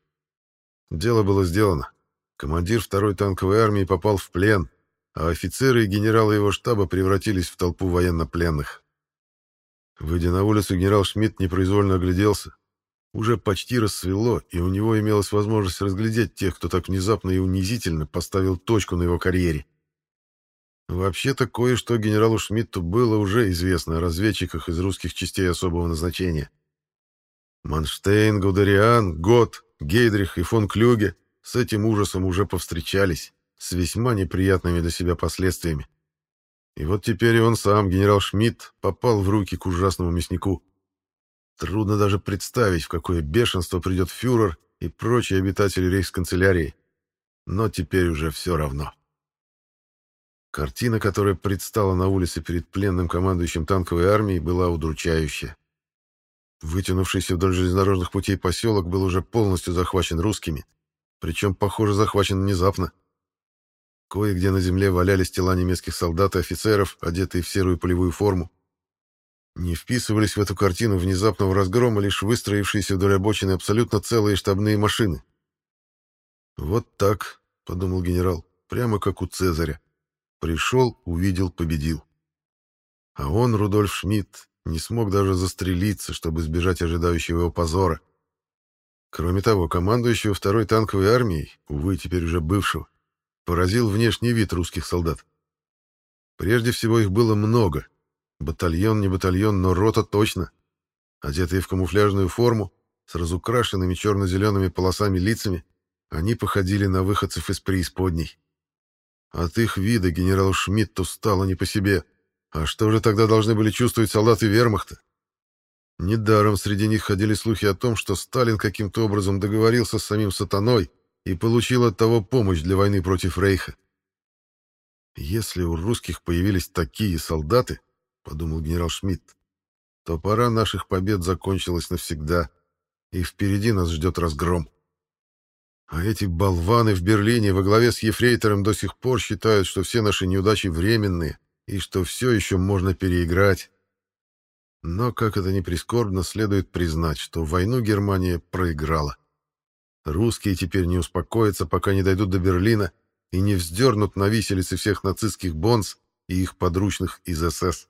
Дело было сделано. Командир второй танковой армии попал в плен, а офицеры и генералы его штаба превратились в толпу военнопленных. Выйдя на улицу, генерал Шмидт непроизвольно огляделся. уже почти рассвело, и у него имелась возможность разглядеть тех, кто так внезапно и унизительно поставил точку на его карьере. Вообще-то кое-что генералу Шмидту было уже известно о разведчиках из русских частей особого назначения. Манштейн, Гудериан, Гот, Гейдрих и фон Клюге с этим ужасом уже повстречались, с весьма неприятными для себя последствиями. И вот теперь и он сам, генерал Шмидт, попал в руки к ужасному мяснику. Трудно даже представить, в какое бешенство придет фюрер и прочие обитатели рейхсканцелярии. Но теперь уже все равно. Картина, которая предстала на улице перед пленным командующим танковой армией, была удручающая. Вытянувшийся вдоль железнодорожных путей поселок был уже полностью захвачен русскими, причем, похоже, захвачен внезапно. Кое-где на земле валялись тела немецких солдат и офицеров, одетые в серую полевую форму. Не вписывались в эту картину внезапного разгрома лишь выстроившиеся вдоль обочины абсолютно целые штабные машины. «Вот так», — подумал генерал, — «прямо как у Цезаря. Пришел, увидел, победил». А он, Рудольф Шмидт, не смог даже застрелиться, чтобы избежать ожидающего его позора. Кроме того, командующего второй танковой армией, увы, теперь уже бывшего, поразил внешний вид русских солдат. Прежде всего их было много, Батальон не батальон, но рота точно. Одетые в камуфляжную форму, с разукрашенными черно-зелеными полосами лицами, они походили на выходцев из преисподней. От их вида генералу Шмидту стало не по себе. А что же тогда должны были чувствовать солдаты вермахта? Недаром среди них ходили слухи о том, что Сталин каким-то образом договорился с самим сатаной и получил от того помощь для войны против Рейха. Если у русских появились такие солдаты, подумал генерал Шмидт, то пора наших побед закончилась навсегда, и впереди нас ждет разгром. А эти болваны в Берлине во главе с Ефрейтором до сих пор считают, что все наши неудачи временные и что все еще можно переиграть. Но, как это ни прискорбно, следует признать, что войну Германия проиграла. Русские теперь не успокоятся, пока не дойдут до Берлина и не вздернут на виселице всех нацистских бонс и их подручных из СС.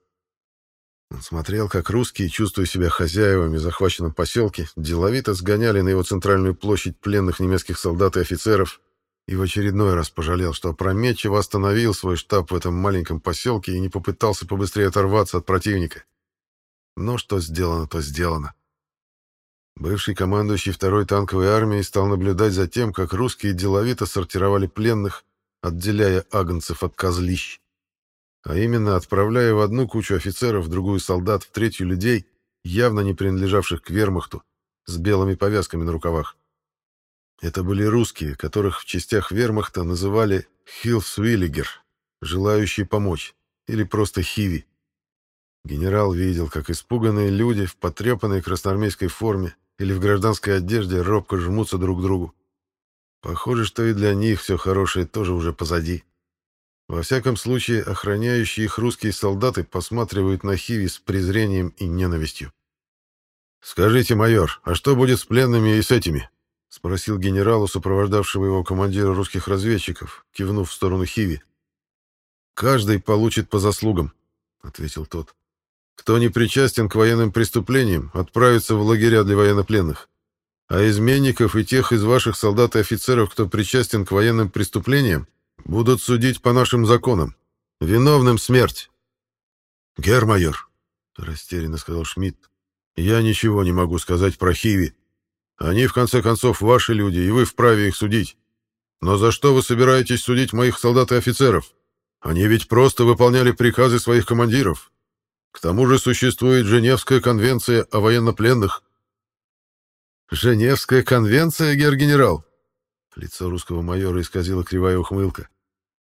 Он смотрел, как русские, чувствуя себя хозяевами в захваченном поселке, деловито сгоняли на его центральную площадь пленных немецких солдат и офицеров, и в очередной раз пожалел, что опрометчиво остановил свой штаб в этом маленьком поселке и не попытался побыстрее оторваться от противника. Но что сделано, то сделано. Бывший командующий второй танковой армией стал наблюдать за тем, как русские деловито сортировали пленных, отделяя агнцев от козлищ а именно отправляя в одну кучу офицеров, в другую солдат, в третью людей, явно не принадлежавших к вермахту, с белыми повязками на рукавах. Это были русские, которых в частях вермахта называли «хилсвиллигер», желающие помочь, или просто «хиви». Генерал видел, как испуганные люди в потрепанной красноармейской форме или в гражданской одежде робко жмутся друг к другу. Похоже, что и для них все хорошее тоже уже позади. Во всяком случае, охраняющие их русские солдаты посматривают на Хиви с презрением и ненавистью. «Скажите, майор, а что будет с пленными и с этими?» — спросил генералу, сопровождавшего его командира русских разведчиков, кивнув в сторону Хиви. «Каждый получит по заслугам», — ответил тот. «Кто не причастен к военным преступлениям, отправится в лагеря для военнопленных. А изменников и тех из ваших солдат и офицеров, кто причастен к военным преступлениям, Будут судить по нашим законам. Виновным смерть. Гермайор, растерянно сказал Шмидт. Я ничего не могу сказать про Хиви. Они, в конце концов, ваши люди, и вы вправе их судить. Но за что вы собираетесь судить моих солдат и офицеров? Они ведь просто выполняли приказы своих командиров. К тому же существует Женевская конвенция о военнопленных. Женевская конвенция, гер-генерал? Лицо русского майора исказило кривая ухмылка.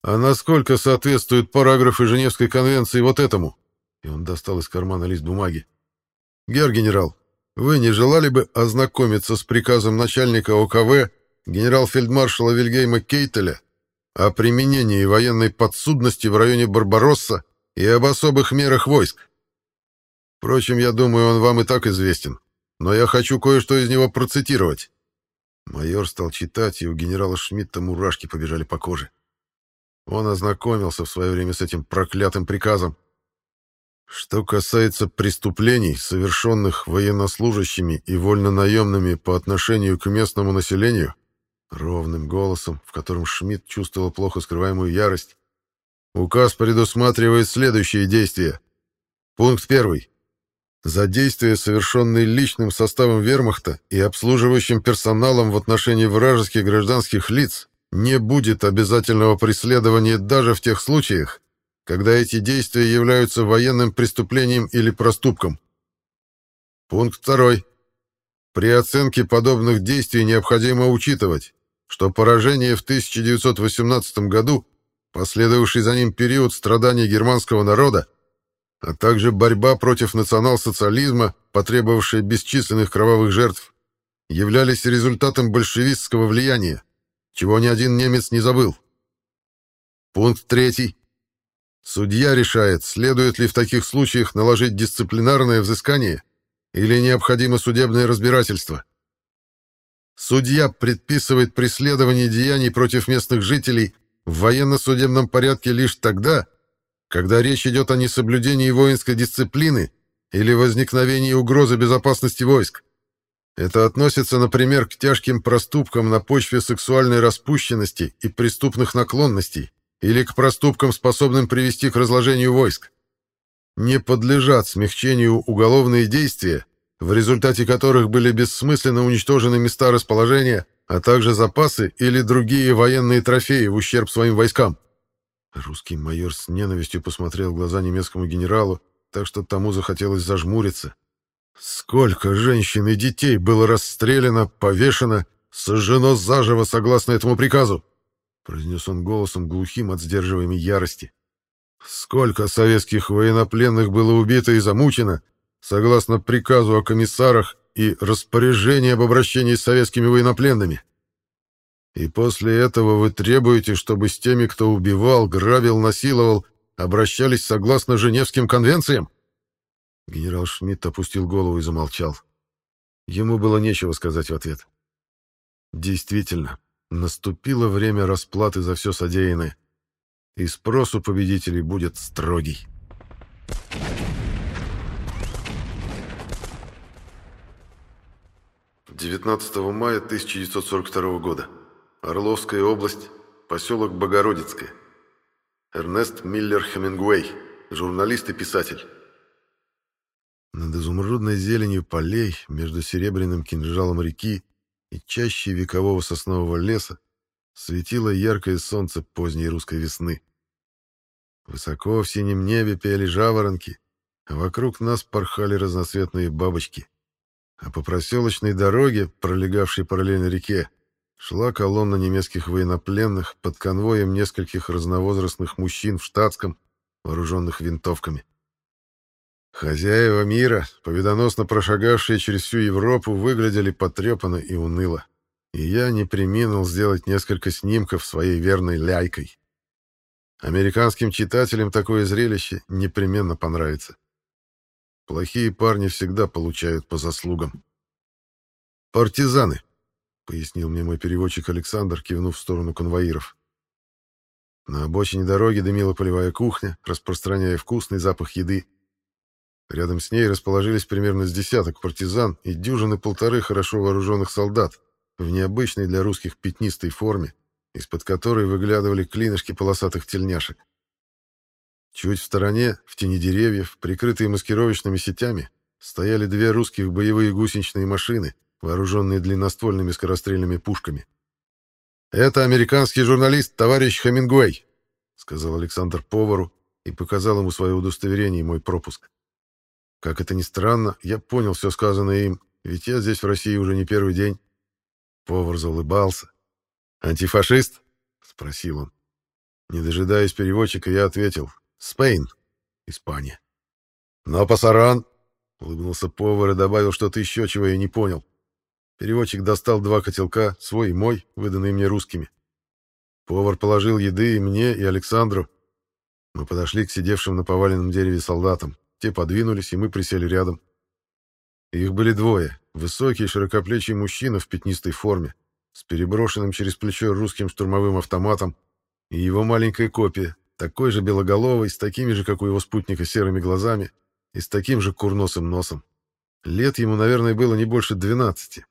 «А насколько соответствуют параграфы Женевской конвенции вот этому?» И он достал из кармана лист бумаги. «Гер-генерал, вы не желали бы ознакомиться с приказом начальника ОКВ генерал-фельдмаршала Вильгейма Кейтеля о применении военной подсудности в районе Барбаросса и об особых мерах войск? Впрочем, я думаю, он вам и так известен, но я хочу кое-что из него процитировать». Майор стал читать, и у генерала Шмидта мурашки побежали по коже. Он ознакомился в свое время с этим проклятым приказом. Что касается преступлений, совершенных военнослужащими и вольнонаемными по отношению к местному населению, ровным голосом, в котором Шмидт чувствовал плохо скрываемую ярость, указ предусматривает следующие действия. Пункт первый. За действия, совершенные личным составом вермахта и обслуживающим персоналом в отношении вражеских гражданских лиц, не будет обязательного преследования даже в тех случаях, когда эти действия являются военным преступлением или проступком. Пункт второй. При оценке подобных действий необходимо учитывать, что поражение в 1918 году, последовавший за ним период страданий германского народа, а также борьба против национал-социализма, потребовавшая бесчисленных кровавых жертв, являлись результатом большевистского влияния, чего ни один немец не забыл. Пункт третий. Судья решает, следует ли в таких случаях наложить дисциплинарное взыскание или необходимо судебное разбирательство. Судья предписывает преследование деяний против местных жителей в военно-судебном порядке лишь тогда, когда речь идет о несоблюдении воинской дисциплины или возникновении угрозы безопасности войск. Это относится, например, к тяжким проступкам на почве сексуальной распущенности и преступных наклонностей, или к проступкам, способным привести к разложению войск. Не подлежат смягчению уголовные действия, в результате которых были бессмысленно уничтожены места расположения, а также запасы или другие военные трофеи в ущерб своим войскам. Русский майор с ненавистью посмотрел в глаза немецкому генералу, так что тому захотелось зажмуриться. Сколько женщин и детей было расстреляно, повешено, сожжено заживо согласно этому приказу? произнес он голосом глухим от сдерживаемой ярости. Сколько советских военнопленных было убито и замучено, согласно приказу о комиссарах и распоряжении об обращении с советскими военнопленными. И после этого вы требуете, чтобы с теми, кто убивал, грабил, насиловал, обращались согласно Женевским конвенциям? Генерал Шмидт опустил голову и замолчал. Ему было нечего сказать в ответ. Действительно, Наступило время расплаты за все содеянное, и спрос у победителей будет строгий. «19 мая 1942 года. Орловская область, поселок Богородицкое. Эрнест Миллер Хемингуэй, журналист и писатель». Над изумрудной зеленью полей, между серебряным кинжалом реки и чаще векового соснового леса светило яркое солнце поздней русской весны. Высоко в синем небе пели жаворонки, а вокруг нас порхали разноцветные бабочки. А по проселочной дороге, пролегавшей параллельно реке, шла колонна немецких военнопленных под конвоем нескольких разновозрастных мужчин в штатском, вооруженных винтовками. Хозяева мира, победоносно прошагавшие через всю Европу, выглядели потрепанно и уныло. И я не приминул сделать несколько снимков своей верной ляйкой. Американским читателям такое зрелище непременно понравится. Плохие парни всегда получают по заслугам. «Партизаны», — пояснил мне мой переводчик Александр, кивнув в сторону конвоиров. На обочине дороги дымила полевая кухня, распространяя вкусный запах еды. Рядом с ней расположились примерно с десяток партизан и дюжины полторы хорошо вооруженных солдат в необычной для русских пятнистой форме, из-под которой выглядывали клинышки полосатых тельняшек. Чуть в стороне, в тени деревьев, прикрытые маскировочными сетями, стояли две русских боевые гусеничные машины, вооруженные длинноствольными скорострельными пушками. «Это американский журналист, товарищ Хемингуэй», — сказал Александр повару и показал ему свое удостоверение и мой пропуск. Как это ни странно, я понял все сказанное им, ведь я здесь в России уже не первый день. Повар заулыбался. «Антифашист?» — спросил он. Не дожидаясь переводчика, я ответил. «Спейн. Испания». «Но пасаран!» — улыбнулся повар и добавил что-то еще, чего я не понял. Переводчик достал два котелка, свой и мой, выданные мне русскими. Повар положил еды и мне, и Александру. Мы подошли к сидевшим на поваленном дереве солдатам. Те подвинулись, и мы присели рядом. Их были двое. Высокий, широкоплечий мужчина в пятнистой форме, с переброшенным через плечо русским штурмовым автоматом, и его маленькая копия, такой же белоголовый, с такими же, как у его спутника, серыми глазами, и с таким же курносым носом. Лет ему, наверное, было не больше двенадцати.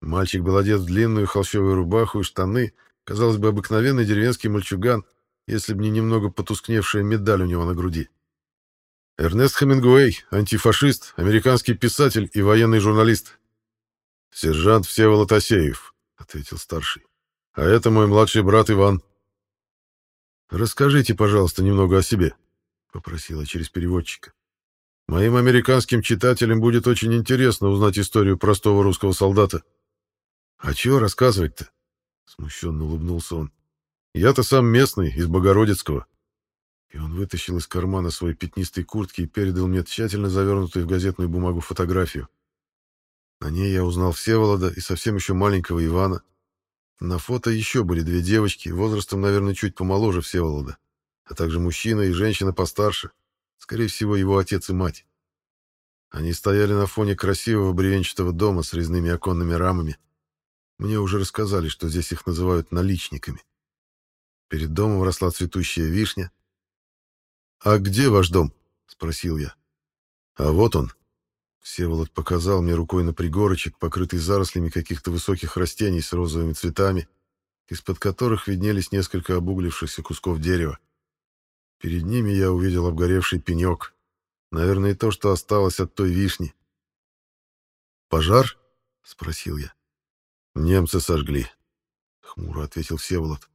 Мальчик был одет в длинную холщовую рубаху и штаны, казалось бы, обыкновенный деревенский мальчуган, если бы не немного потускневшая медаль у него на груди. Эрнест Хемингуэй, антифашист, американский писатель и военный журналист. «Сержант Всеволод Асеев», — ответил старший. «А это мой младший брат Иван». «Расскажите, пожалуйста, немного о себе», — попросила через переводчика. «Моим американским читателям будет очень интересно узнать историю простого русского солдата». «А чего рассказывать-то?» — смущенно улыбнулся он. «Я-то сам местный, из Богородицкого». И он вытащил из кармана своей пятнистой куртки и передал мне тщательно завернутую в газетную бумагу фотографию. На ней я узнал Всеволода и совсем еще маленького Ивана, на фото еще были две девочки, возрастом, наверное, чуть помоложе Всеволода, а также мужчина и женщина постарше, скорее всего, его отец и мать. Они стояли на фоне красивого бревенчатого дома с резными оконными рамами. Мне уже рассказали, что здесь их называют наличниками. Перед домом росла цветущая вишня. «А где ваш дом?» — спросил я. «А вот он». Всеволод показал мне рукой на пригорочек, покрытый зарослями каких-то высоких растений с розовыми цветами, из-под которых виднелись несколько обуглившихся кусков дерева. Перед ними я увидел обгоревший пенек. Наверное, то, что осталось от той вишни. «Пожар?» — спросил я. «Немцы сожгли», — хмуро ответил Всеволод.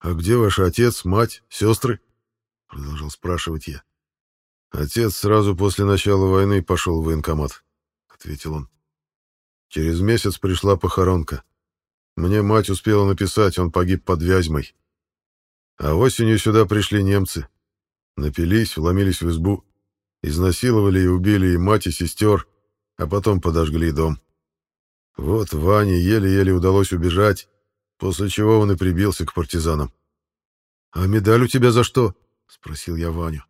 «А где ваш отец, мать, сестры?» — продолжал спрашивать я. Отец сразу после начала войны пошел в военкомат, ответил он. Через месяц пришла похоронка. Мне мать успела написать, он погиб под Вязьмой. А осенью сюда пришли немцы. Напились, вломились в избу, изнасиловали и убили и мать, и сестер, а потом подожгли дом. Вот Ване еле-еле удалось убежать, после чего он и прибился к партизанам. «А медаль у тебя за что?» — спросил я Ваню.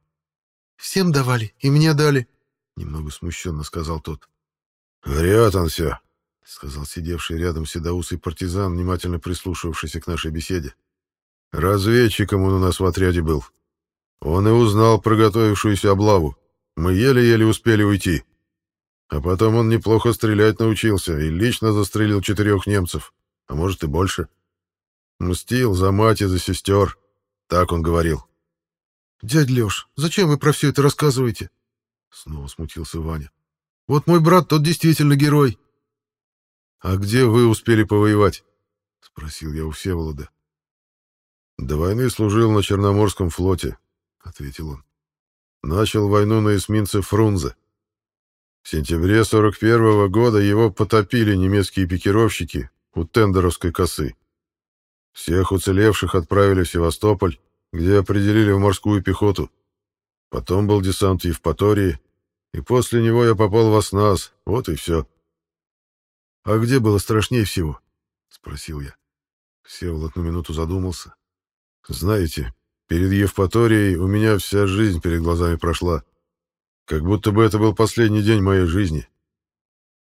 Всем давали, и мне дали, — немного смущенно сказал тот. — Врет он все, — сказал сидевший рядом седоусый партизан, внимательно прислушивавшийся к нашей беседе. — Разведчиком он у нас в отряде был. Он и узнал про готовившуюся облаву. Мы еле-еле успели уйти. А потом он неплохо стрелять научился и лично застрелил четырех немцев, а может и больше. Мстил за мать и за сестер, так он говорил. «Дядь Леш, зачем вы про все это рассказываете?» Снова смутился Ваня. «Вот мой брат, тот действительно герой». «А где вы успели повоевать?» — спросил я у Всеволода. «До войны служил на Черноморском флоте», — ответил он. «Начал войну на эсминце Фрунзе. В сентябре 41-го года его потопили немецкие пикировщики у Тендеровской косы. Всех уцелевших отправили в Севастополь, где определили в морскую пехоту. Потом был десант в Евпатории, и после него я попал в Осназ, вот и все. — А где было страшнее всего? — спросил я. Всеволод на минуту задумался. — Знаете, перед Евпаторией у меня вся жизнь перед глазами прошла. Как будто бы это был последний день моей жизни.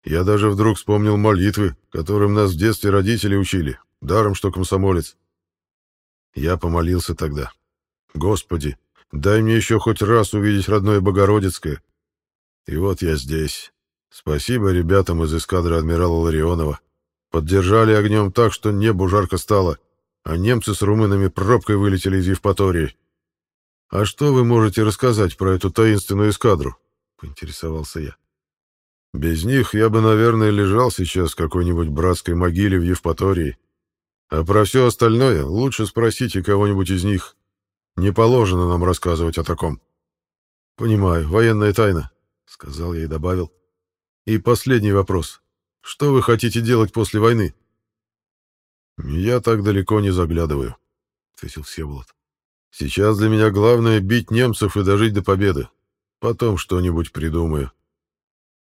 Я даже вдруг вспомнил молитвы, которым нас в детстве родители учили, даром что комсомолец. Я помолился тогда. Господи, дай мне еще хоть раз увидеть родное Богородицкое. И вот я здесь. Спасибо ребятам из эскадры адмирала Ларионова. Поддержали огнем так, что небу жарко стало, а немцы с румынами пробкой вылетели из Евпатории. «А что вы можете рассказать про эту таинственную эскадру?» — поинтересовался я. «Без них я бы, наверное, лежал сейчас в какой-нибудь братской могиле в Евпатории. А про все остальное лучше спросите кого-нибудь из них. Не положено нам рассказывать о таком. Понимаю, военная тайна, сказал я и добавил. И последний вопрос. Что вы хотите делать после войны? Я так далеко не заглядываю, ответил Всеволод. Сейчас для меня главное бить немцев и дожить до победы. Потом что-нибудь придумаю.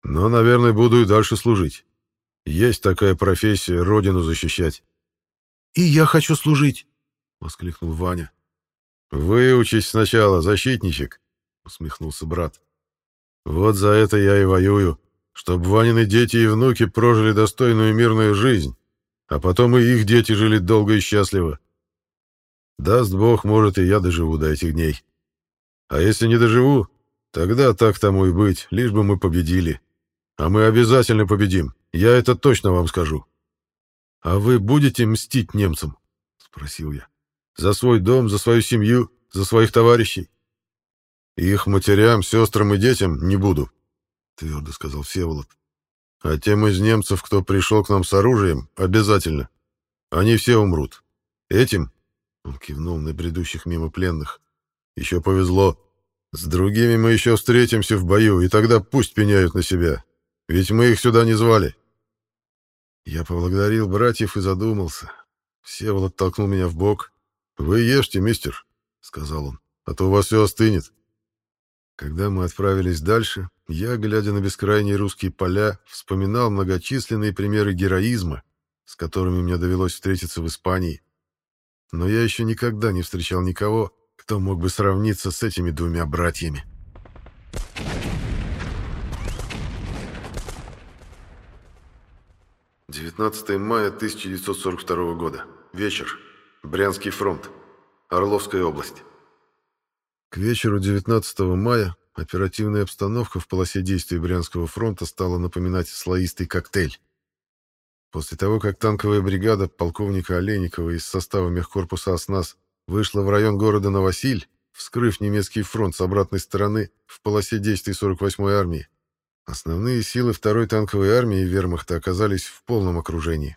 Но, наверное, буду и дальше служить. Есть такая профессия — родину защищать. «И я хочу служить!» — воскликнул Ваня. «Выучись сначала, защитничек», — усмехнулся брат. «Вот за это я и воюю, чтобы Ванины дети и внуки прожили достойную мирную жизнь, а потом и их дети жили долго и счастливо. Даст Бог, может, и я доживу до этих дней. А если не доживу, Тогда так тому и быть, лишь бы мы победили. А мы обязательно победим, я это точно вам скажу. А вы будете мстить немцам? Спросил я. За свой дом, за свою семью, за своих товарищей? Их матерям, сестрам и детям не буду, твердо сказал Всеволод. А тем из немцев, кто пришел к нам с оружием, обязательно. Они все умрут. Этим, он кивнул на бредущих мимо пленных, еще повезло. С другими мы еще встретимся в бою, и тогда пусть пеняют на себя. Ведь мы их сюда не звали. Я поблагодарил братьев и задумался. Всеволод толкнул меня в бок. «Вы ешьте, мистер», — сказал он, — «а то у вас все остынет». Когда мы отправились дальше, я, глядя на бескрайние русские поля, вспоминал многочисленные примеры героизма, с которыми мне довелось встретиться в Испании. Но я еще никогда не встречал никого, кто мог бы сравниться с этими двумя братьями. «19 мая 1942 года. Вечер. Брянский фронт. Орловская область». К вечеру 19 мая оперативная обстановка в полосе действий Брянского фронта стала напоминать слоистый коктейль. После того, как танковая бригада полковника Олейникова из состава мехкорпуса «Оснас» вышла в район города Новосиль, вскрыв немецкий фронт с обратной стороны в полосе действий 48-й армии, основные силы 2-й танковой армии вермахта оказались в полном окружении.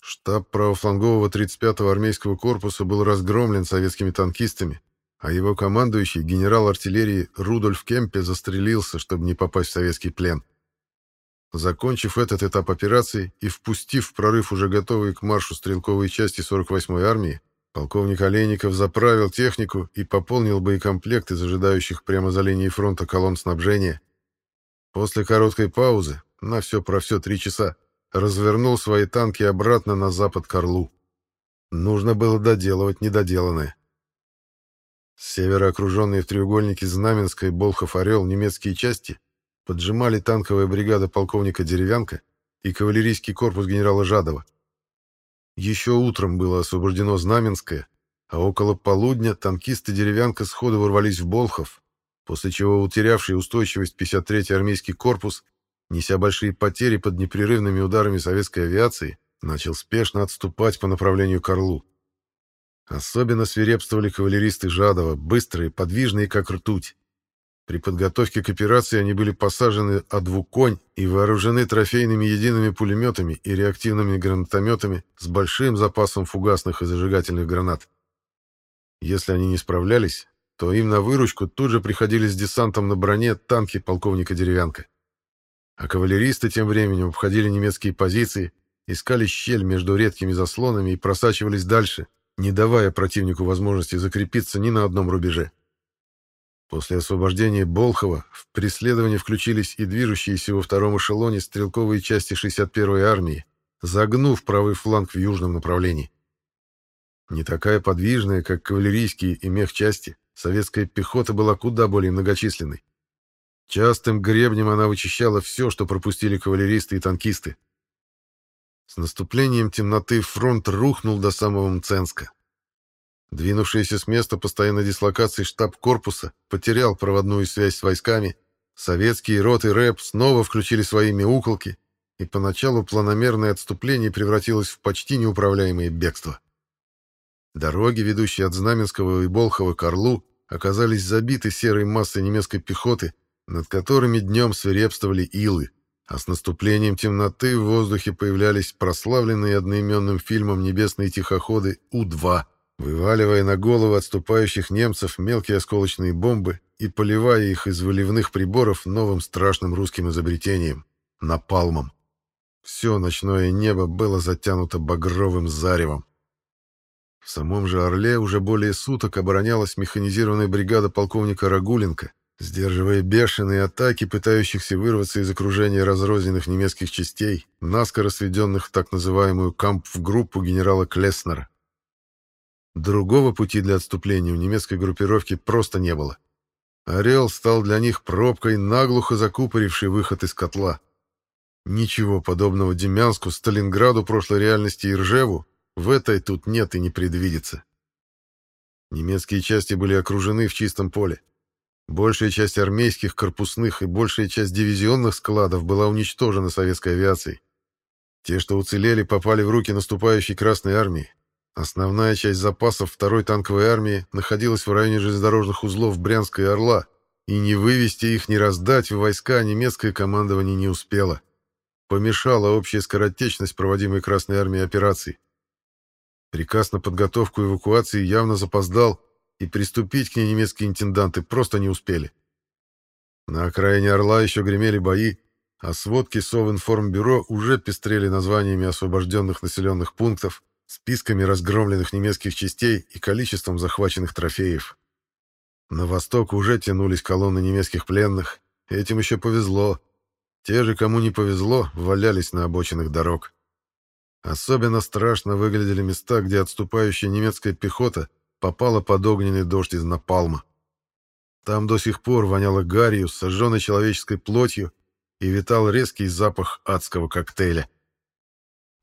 Штаб правофлангового 35-го армейского корпуса был разгромлен советскими танкистами, а его командующий, генерал артиллерии Рудольф Кемпе, застрелился, чтобы не попасть в советский плен. Закончив этот этап операции и впустив в прорыв уже готовые к маршу стрелковые части 48-й армии, полковник Олейников заправил технику и пополнил боекомплект из ожидающих прямо за линией фронта колонн снабжения. После короткой паузы, на все про все три часа, развернул свои танки обратно на запад к Орлу. Нужно было доделывать недоделанное. С севера окруженные в треугольнике Знаменской, Болхов-Орел немецкие части поджимали танковая бригада полковника Деревянко и кавалерийский корпус генерала Жадова. Еще утром было освобождено Знаменское, а около полудня танкисты Деревянко сходу ворвались в Болхов, после чего утерявший устойчивость 53-й армейский корпус, неся большие потери под непрерывными ударами советской авиации, начал спешно отступать по направлению к Орлу. Особенно свирепствовали кавалеристы Жадова, быстрые, подвижные, как ртуть. При подготовке к операции они были посажены о двуконь и вооружены трофейными едиными пулеметами и реактивными гранатометами с большим запасом фугасных и зажигательных гранат. Если они не справлялись, то им на выручку тут же приходили с десантом на броне танки полковника Деревянка. А кавалеристы тем временем обходили немецкие позиции, искали щель между редкими заслонами и просачивались дальше, не давая противнику возможности закрепиться ни на одном рубеже. После освобождения Болхова в преследование включились и движущиеся во втором эшелоне стрелковые части 61-й армии, загнув правый фланг в южном направлении. Не такая подвижная, как кавалерийские и мехчасти, советская пехота была куда более многочисленной. Частым гребнем она вычищала все, что пропустили кавалеристы и танкисты. С наступлением темноты фронт рухнул до самого Мценска. Двинувшийся с места постоянной дислокации штаб корпуса потерял проводную связь с войсками, советские роты РЭП снова включили свои мяуколки, и поначалу планомерное отступление превратилось в почти неуправляемое бегство. Дороги, ведущие от Знаменского и Болхова к Орлу, оказались забиты серой массой немецкой пехоты, над которыми днем свирепствовали илы, а с наступлением темноты в воздухе появлялись прославленные одноименным фильмом небесные тихоходы У-2, вываливая на головы отступающих немцев мелкие осколочные бомбы и поливая их из выливных приборов новым страшным русским изобретением — напалмом. Все ночное небо было затянуто багровым заревом. В самом же Орле уже более суток оборонялась механизированная бригада полковника Рагуленко, сдерживая бешеные атаки пытающихся вырваться из окружения разрозненных немецких частей, наскоро сведенных в так называемую кампф-группу генерала Клеснера. Другого пути для отступления у немецкой группировки просто не было. «Орел» стал для них пробкой, наглухо закупоривший выход из котла. Ничего подобного Демянску, Сталинграду прошлой реальности и Ржеву в этой тут нет и не предвидится. Немецкие части были окружены в чистом поле. Большая часть армейских, корпусных и большая часть дивизионных складов была уничтожена советской авиацией. Те, что уцелели, попали в руки наступающей Красной армии. Основная часть запасов второй танковой армии находилась в районе железнодорожных узлов Брянска и Орла, и не вывести их, не раздать в войска немецкое командование не успело. Помешала общая скоротечность проводимой Красной армией операций. Приказ на подготовку эвакуации явно запоздал, и приступить к ней немецкие интенданты просто не успели. На окраине Орла еще гремели бои, а сводки Совинформбюро уже пестрели названиями освобожденных населенных пунктов, списками разгромленных немецких частей и количеством захваченных трофеев. На восток уже тянулись колонны немецких пленных, этим еще повезло. Те же, кому не повезло, валялись на обочинах дорог. Особенно страшно выглядели места, где отступающая немецкая пехота попала под огненный дождь из напалма. Там до сих пор воняло гарью, сожженной человеческой плотью, и витал резкий запах адского коктейля.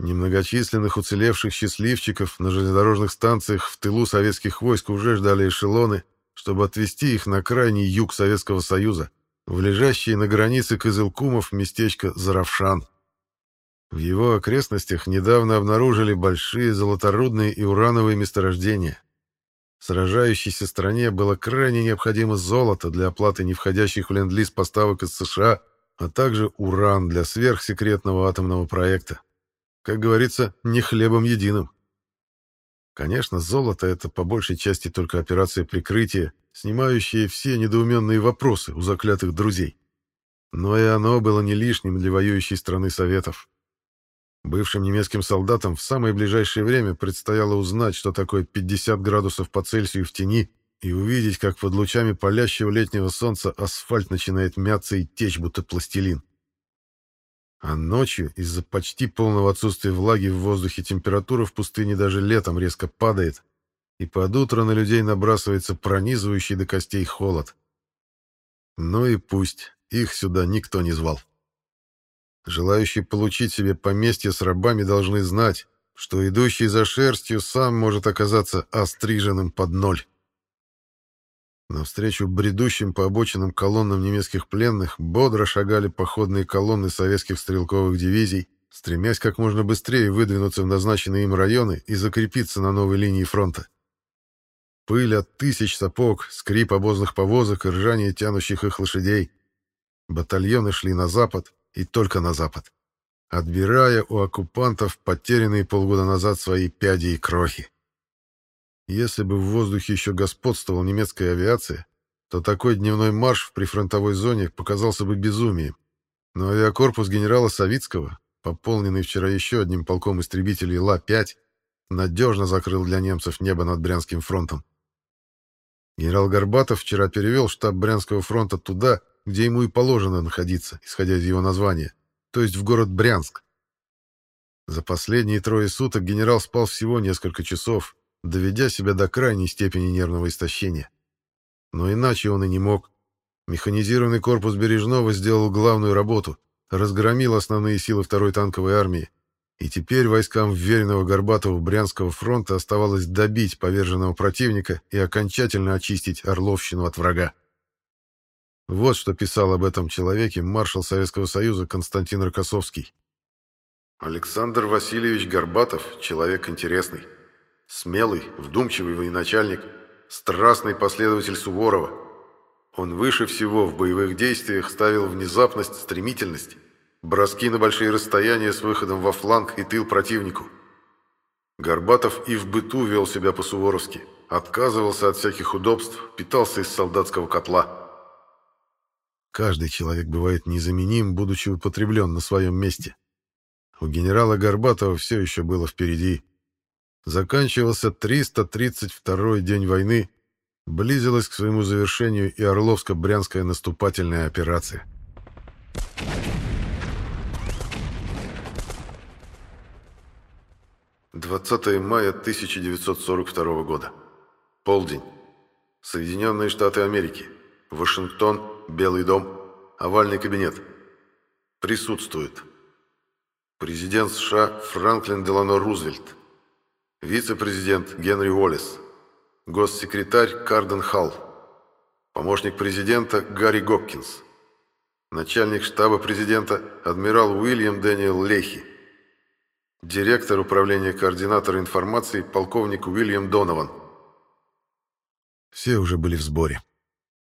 Немногочисленных уцелевших счастливчиков на железнодорожных станциях в тылу советских войск уже ждали эшелоны, чтобы отвезти их на крайний юг Советского Союза, в лежащее на границе Кызылкумов местечко Заравшан. В его окрестностях недавно обнаружили большие золоторудные и урановые месторождения. Сражающейся стране было крайне необходимо золото для оплаты не входящих в ленд-лиз поставок из США, а также уран для сверхсекретного атомного проекта. Как говорится, не хлебом единым. Конечно, золото — это по большей части только операция прикрытия, снимающая все недоуменные вопросы у заклятых друзей. Но и оно было не лишним для воюющей страны Советов. Бывшим немецким солдатам в самое ближайшее время предстояло узнать, что такое 50 градусов по Цельсию в тени, и увидеть, как под лучами палящего летнего солнца асфальт начинает мяться и течь, будто пластилин. А ночью, из-за почти полного отсутствия влаги в воздухе, температура в пустыне даже летом резко падает, и под утро на людей набрасывается пронизывающий до костей холод. Ну и пусть, их сюда никто не звал. Желающие получить себе поместье с рабами должны знать, что идущий за шерстью сам может оказаться остриженным под ноль. Навстречу бредущим по обочинам колоннам немецких пленных бодро шагали походные колонны советских стрелковых дивизий, стремясь как можно быстрее выдвинуться в назначенные им районы и закрепиться на новой линии фронта. Пыль от тысяч сапог, скрип обозных повозок и ржание тянущих их лошадей. Батальоны шли на запад, и только на запад, отбирая у оккупантов потерянные полгода назад свои пяди и крохи. Если бы в воздухе еще господствовала немецкая авиация, то такой дневной марш в прифронтовой зоне показался бы безумием. Но авиакорпус генерала Савицкого, пополненный вчера еще одним полком истребителей Ла-5, надежно закрыл для немцев небо над Брянским фронтом. Генерал Горбатов вчера перевел штаб Брянского фронта туда, где ему и положено находиться, исходя из его названия, то есть в город Брянск. За последние трое суток генерал спал всего несколько часов, доведя себя до крайней степени нервного истощения. Но иначе он и не мог. Механизированный корпус Бережного сделал главную работу, разгромил основные силы второй танковой армии, и теперь войскам вверенного Горбатова Брянского фронта оставалось добить поверженного противника и окончательно очистить Орловщину от врага. Вот что писал об этом человеке маршал Советского Союза Константин Рокоссовский. Александр Васильевич Горбатов – человек интересный. Смелый, вдумчивый военачальник, страстный последователь Суворова. Он выше всего в боевых действиях ставил внезапность, стремительность, броски на большие расстояния с выходом во фланг и тыл противнику. Горбатов и в быту вел себя по-суворовски, отказывался от всяких удобств, питался из солдатского котла – Каждый человек бывает незаменим, будучи употреблен на своем месте. У генерала Горбатова все еще было впереди. Заканчивался 332-й день войны, близилась к своему завершению и Орловско-Брянская наступательная операция. «20 мая 1942 года. Полдень. Соединенные Штаты Америки. Вашингтон, Белый дом, овальный кабинет. Присутствует. Президент США Франклин Делано Рузвельт. Вице-президент Генри Уоллес. Госсекретарь Карден Халл. помощник президента Гарри Гопкинс, начальник штаба президента адмирал Уильям Дэниел Лехи, директор управления координатора информации полковник Уильям Донован. Все уже были в сборе.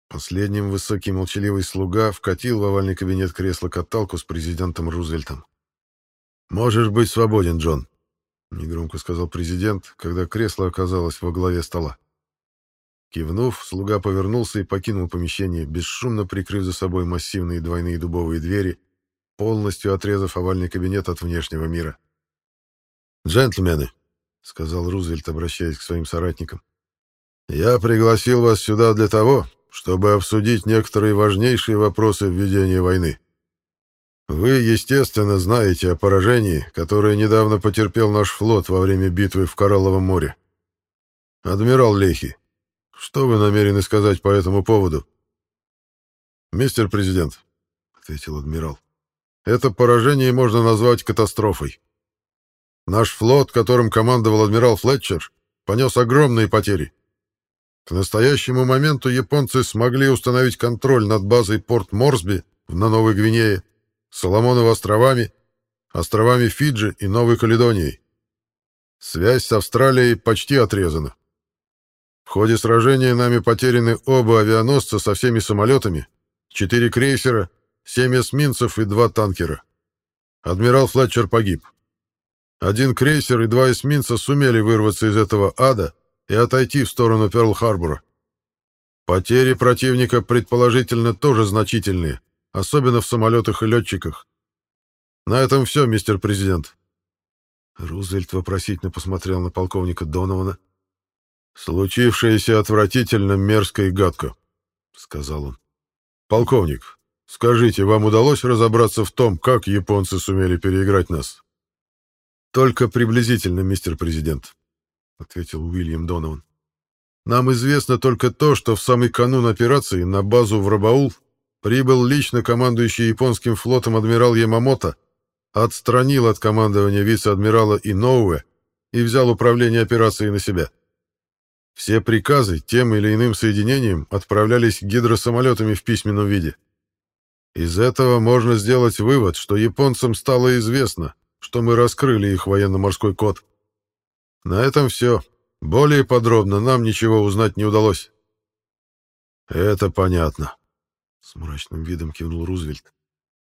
Последним высокий молчаливый слуга вкатил в овальный кабинет кресло-каталку с президентом Рузвельтом. «Можешь быть свободен, Джон», — негромко сказал президент, когда кресло оказалось во главе стола. Кивнув, слуга повернулся и покинул помещение, бесшумно прикрыв за собой массивные двойные дубовые двери, полностью отрезав овальный кабинет от внешнего мира. «Джентльмены», — сказал Рузвельт, обращаясь к своим соратникам, — «я пригласил вас сюда для того, чтобы обсудить некоторые важнейшие вопросы введения войны. Вы, естественно, знаете о поражении, которое недавно потерпел наш флот во время битвы в Коралловом море. Адмирал Лехи, что вы намерены сказать по этому поводу? Мистер президент, ответил адмирал. Это поражение можно назвать катастрофой. Наш флот, которым командовал адмирал Флетчер, понес огромные потери. К настоящему моменту японцы смогли установить контроль над базой порт Морсби на Новой Гвинее, Соломоновыми островами, островами Фиджи и Новой Каледонией. Связь с Австралией почти отрезана. В ходе сражения нами потеряны оба авианосца со всеми самолетами, четыре крейсера, семь эсминцев и два танкера. Адмирал Флетчер погиб. Один крейсер и два эсминца сумели вырваться из этого ада и отойти в сторону Перл-Харбора. Потери противника предположительно тоже значительные, особенно в самолетах и летчиках. На этом все, мистер президент. Рузвельт вопросительно посмотрел на полковника Донована. «Случившееся отвратительно, мерзко и гадко», — сказал он. «Полковник, скажите, вам удалось разобраться в том, как японцы сумели переиграть нас?» «Только приблизительно, мистер президент», ответил Уильям Донован. Нам известно только то, что в самый канун операции на базу в Рабаул прибыл лично командующий японским флотом адмирал Ямамото, отстранил от командования вице-адмирала Иноуэ и взял управление операцией на себя. Все приказы тем или иным соединением отправлялись гидросамолетами в письменном виде. Из этого можно сделать вывод, что японцам стало известно, что мы раскрыли их военно-морской код. На этом все. Более подробно нам ничего узнать не удалось. Это понятно, с мрачным видом кивнул Рузвельт.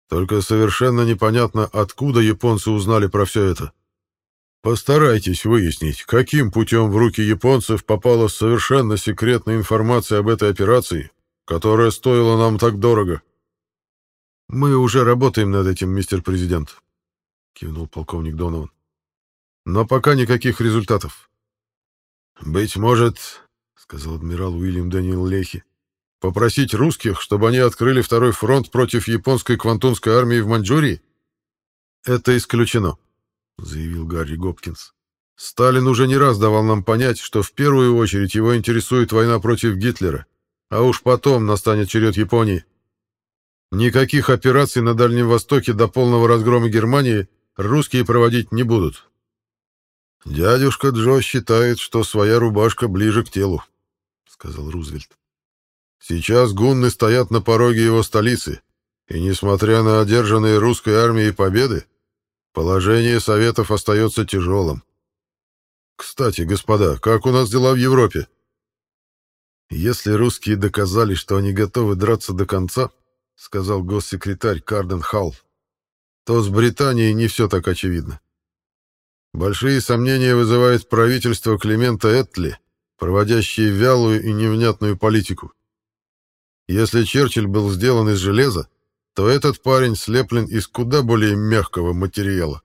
Только совершенно непонятно, откуда японцы узнали про все это. Постарайтесь выяснить, каким путем в руки японцев попала совершенно секретная информация об этой операции, которая стоила нам так дорого. Мы уже работаем над этим, мистер президент, кивнул полковник Донован. Но пока никаких результатов. «Быть может, — сказал адмирал Уильям Дэниел Лехи, — попросить русских, чтобы они открыли второй фронт против японской квантунской армии в Маньчжурии?» «Это исключено», — заявил Гарри Гопкинс. «Сталин уже не раз давал нам понять, что в первую очередь его интересует война против Гитлера, а уж потом настанет черед Японии. Никаких операций на Дальнем Востоке до полного разгрома Германии русские проводить не будут. «Дядюшка Джо считает, что своя рубашка ближе к телу», — сказал Рузвельт. «Сейчас гунны стоят на пороге его столицы, и, несмотря на одержанные русской армией победы, положение Советов остается тяжелым. Кстати, господа, как у нас дела в Европе?» «Если русские доказали, что они готовы драться до конца», — сказал госсекретарь Карден Халл, — «то с Британией не все так очевидно. Большие сомнения вызывает правительство Климента Этли, проводящее вялую и невнятную политику. Если Черчилль был сделан из железа, то этот парень слеплен из куда более мягкого материала.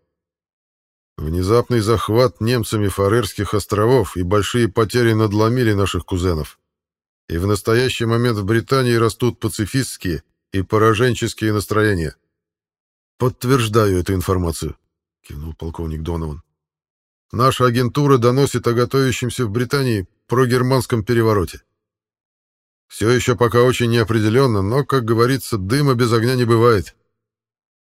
Внезапный захват немцами Фарерских островов и большие потери надломили наших кузенов. И в настоящий момент в Британии растут пацифистские и пораженческие настроения. «Подтверждаю эту информацию», — кивнул полковник Донован. Наша агентура доносит о готовящемся в Британии прогерманском перевороте. Все еще пока очень неопределенно, но, как говорится, дыма без огня не бывает.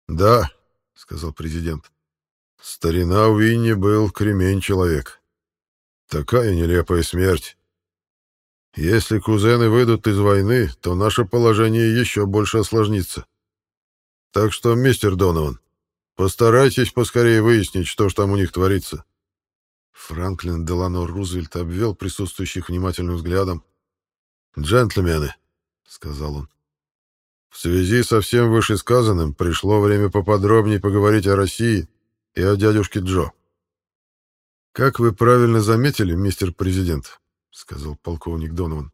«Да», — сказал президент, — «старина Уинни был кремень человек. Такая нелепая смерть. Если кузены выйдут из войны, то наше положение еще больше осложнится. Так что, мистер Донован, постарайтесь поскорее выяснить, что ж там у них творится. Франклин Делано Рузвельт обвел присутствующих внимательным взглядом. «Джентльмены», — сказал он, — «в связи со всем вышесказанным пришло время поподробнее поговорить о России и о дядюшке Джо». «Как вы правильно заметили, мистер президент, — сказал полковник Донован.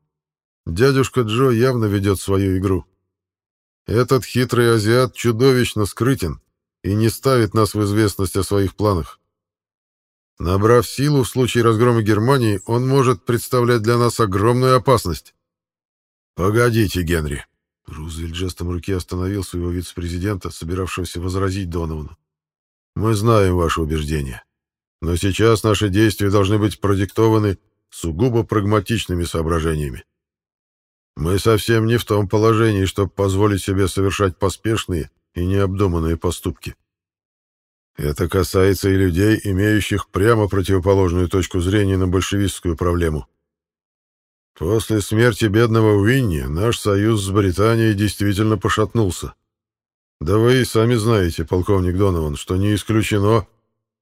«Дядюшка Джо явно ведет свою игру. Этот хитрый азиат чудовищно скрытен и не ставит нас в известность о своих планах. Набрав силу в случае разгрома Германии, он может представлять для нас огромную опасность». «Погодите, Генри!» Рузвельт жестом руки остановил своего вице-президента, собиравшегося возразить Доновану. «Мы знаем ваши убеждения, но сейчас наши действия должны быть продиктованы сугубо прагматичными соображениями. Мы совсем не в том положении, чтобы позволить себе совершать поспешные и необдуманные поступки. Это касается и людей, имеющих прямо противоположную точку зрения на большевистскую проблему. После смерти бедного Уинни наш союз с Британией действительно пошатнулся. Да вы и сами знаете, полковник Донован, что не исключено,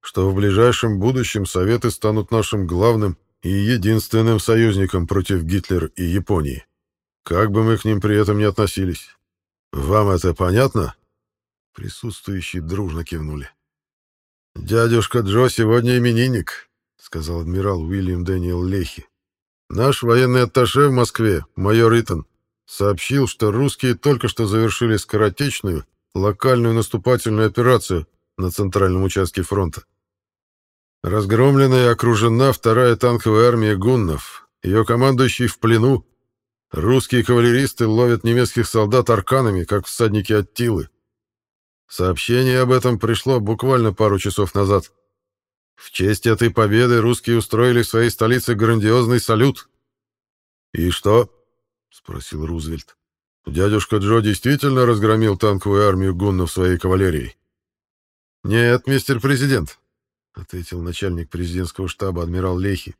что в ближайшем будущем Советы станут нашим главным и единственным союзником против Гитлера и Японии. Как бы мы к ним при этом ни относились. Вам это понятно?» Присутствующие дружно кивнули. «Дядюшка Джо сегодня именинник», — сказал адмирал Уильям Дэниел Лехи. «Наш военный атташе в Москве, майор Итон, сообщил, что русские только что завершили скоротечную, локальную наступательную операцию на центральном участке фронта. Разгромлена и окружена вторая танковая армия гуннов. Ее командующий в плену. Русские кавалеристы ловят немецких солдат арканами, как всадники Аттилы. Сообщение об этом пришло буквально пару часов назад. В честь этой победы русские устроили в своей столице грандиозный салют. «И что?» — спросил Рузвельт. «Дядюшка Джо действительно разгромил танковую армию гуннов своей кавалерией?» «Нет, мистер президент», — ответил начальник президентского штаба адмирал Лехи.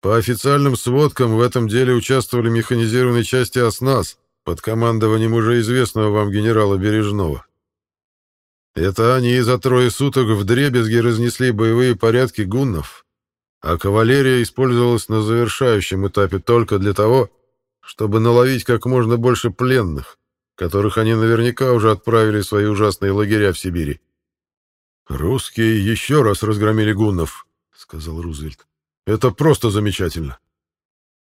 «По официальным сводкам в этом деле участвовали механизированные части ОСНАС под командованием уже известного вам генерала Бережного. Это они за трое суток вдребезги разнесли боевые порядки гуннов, а кавалерия использовалась на завершающем этапе только для того, чтобы наловить как можно больше пленных, которых они наверняка уже отправили в свои ужасные лагеря в Сибири. «Русские еще раз разгромили гуннов», — сказал Рузвельт. «Это просто замечательно.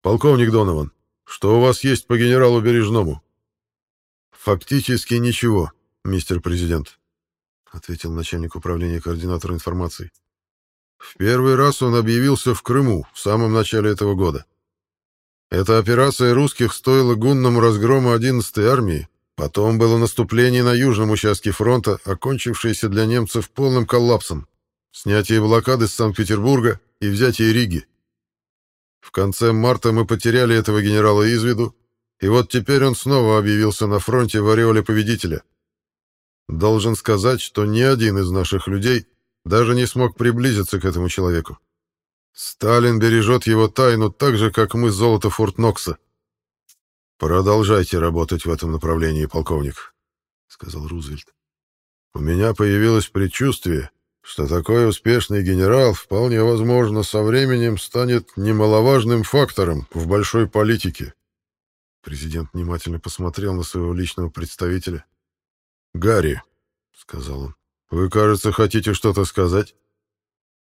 Полковник Донован, что у вас есть по генералу Бережному?» «Фактически ничего, мистер президент», — ответил начальник управления координатора информации. «В первый раз он объявился в Крыму в самом начале этого года. Эта операция русских стоила гуннам разгрома 11-й армии Потом было наступление на южном участке фронта, окончившееся для немцев полным коллапсом, снятие блокады с Санкт-Петербурга и взятие Риги. В конце марта мы потеряли этого генерала из виду, и вот теперь он снова объявился на фронте в ореоле победителя. Должен сказать, что ни один из наших людей даже не смог приблизиться к этому человеку. Сталин бережет его тайну так же, как мы золото Форт Нокса. «Продолжайте работать в этом направлении, полковник», — сказал Рузвельт. «У меня появилось предчувствие, что такой успешный генерал вполне возможно со временем станет немаловажным фактором в большой политике». Президент внимательно посмотрел на своего личного представителя. «Гарри», — сказал он, — «вы, кажется, хотите что-то сказать?»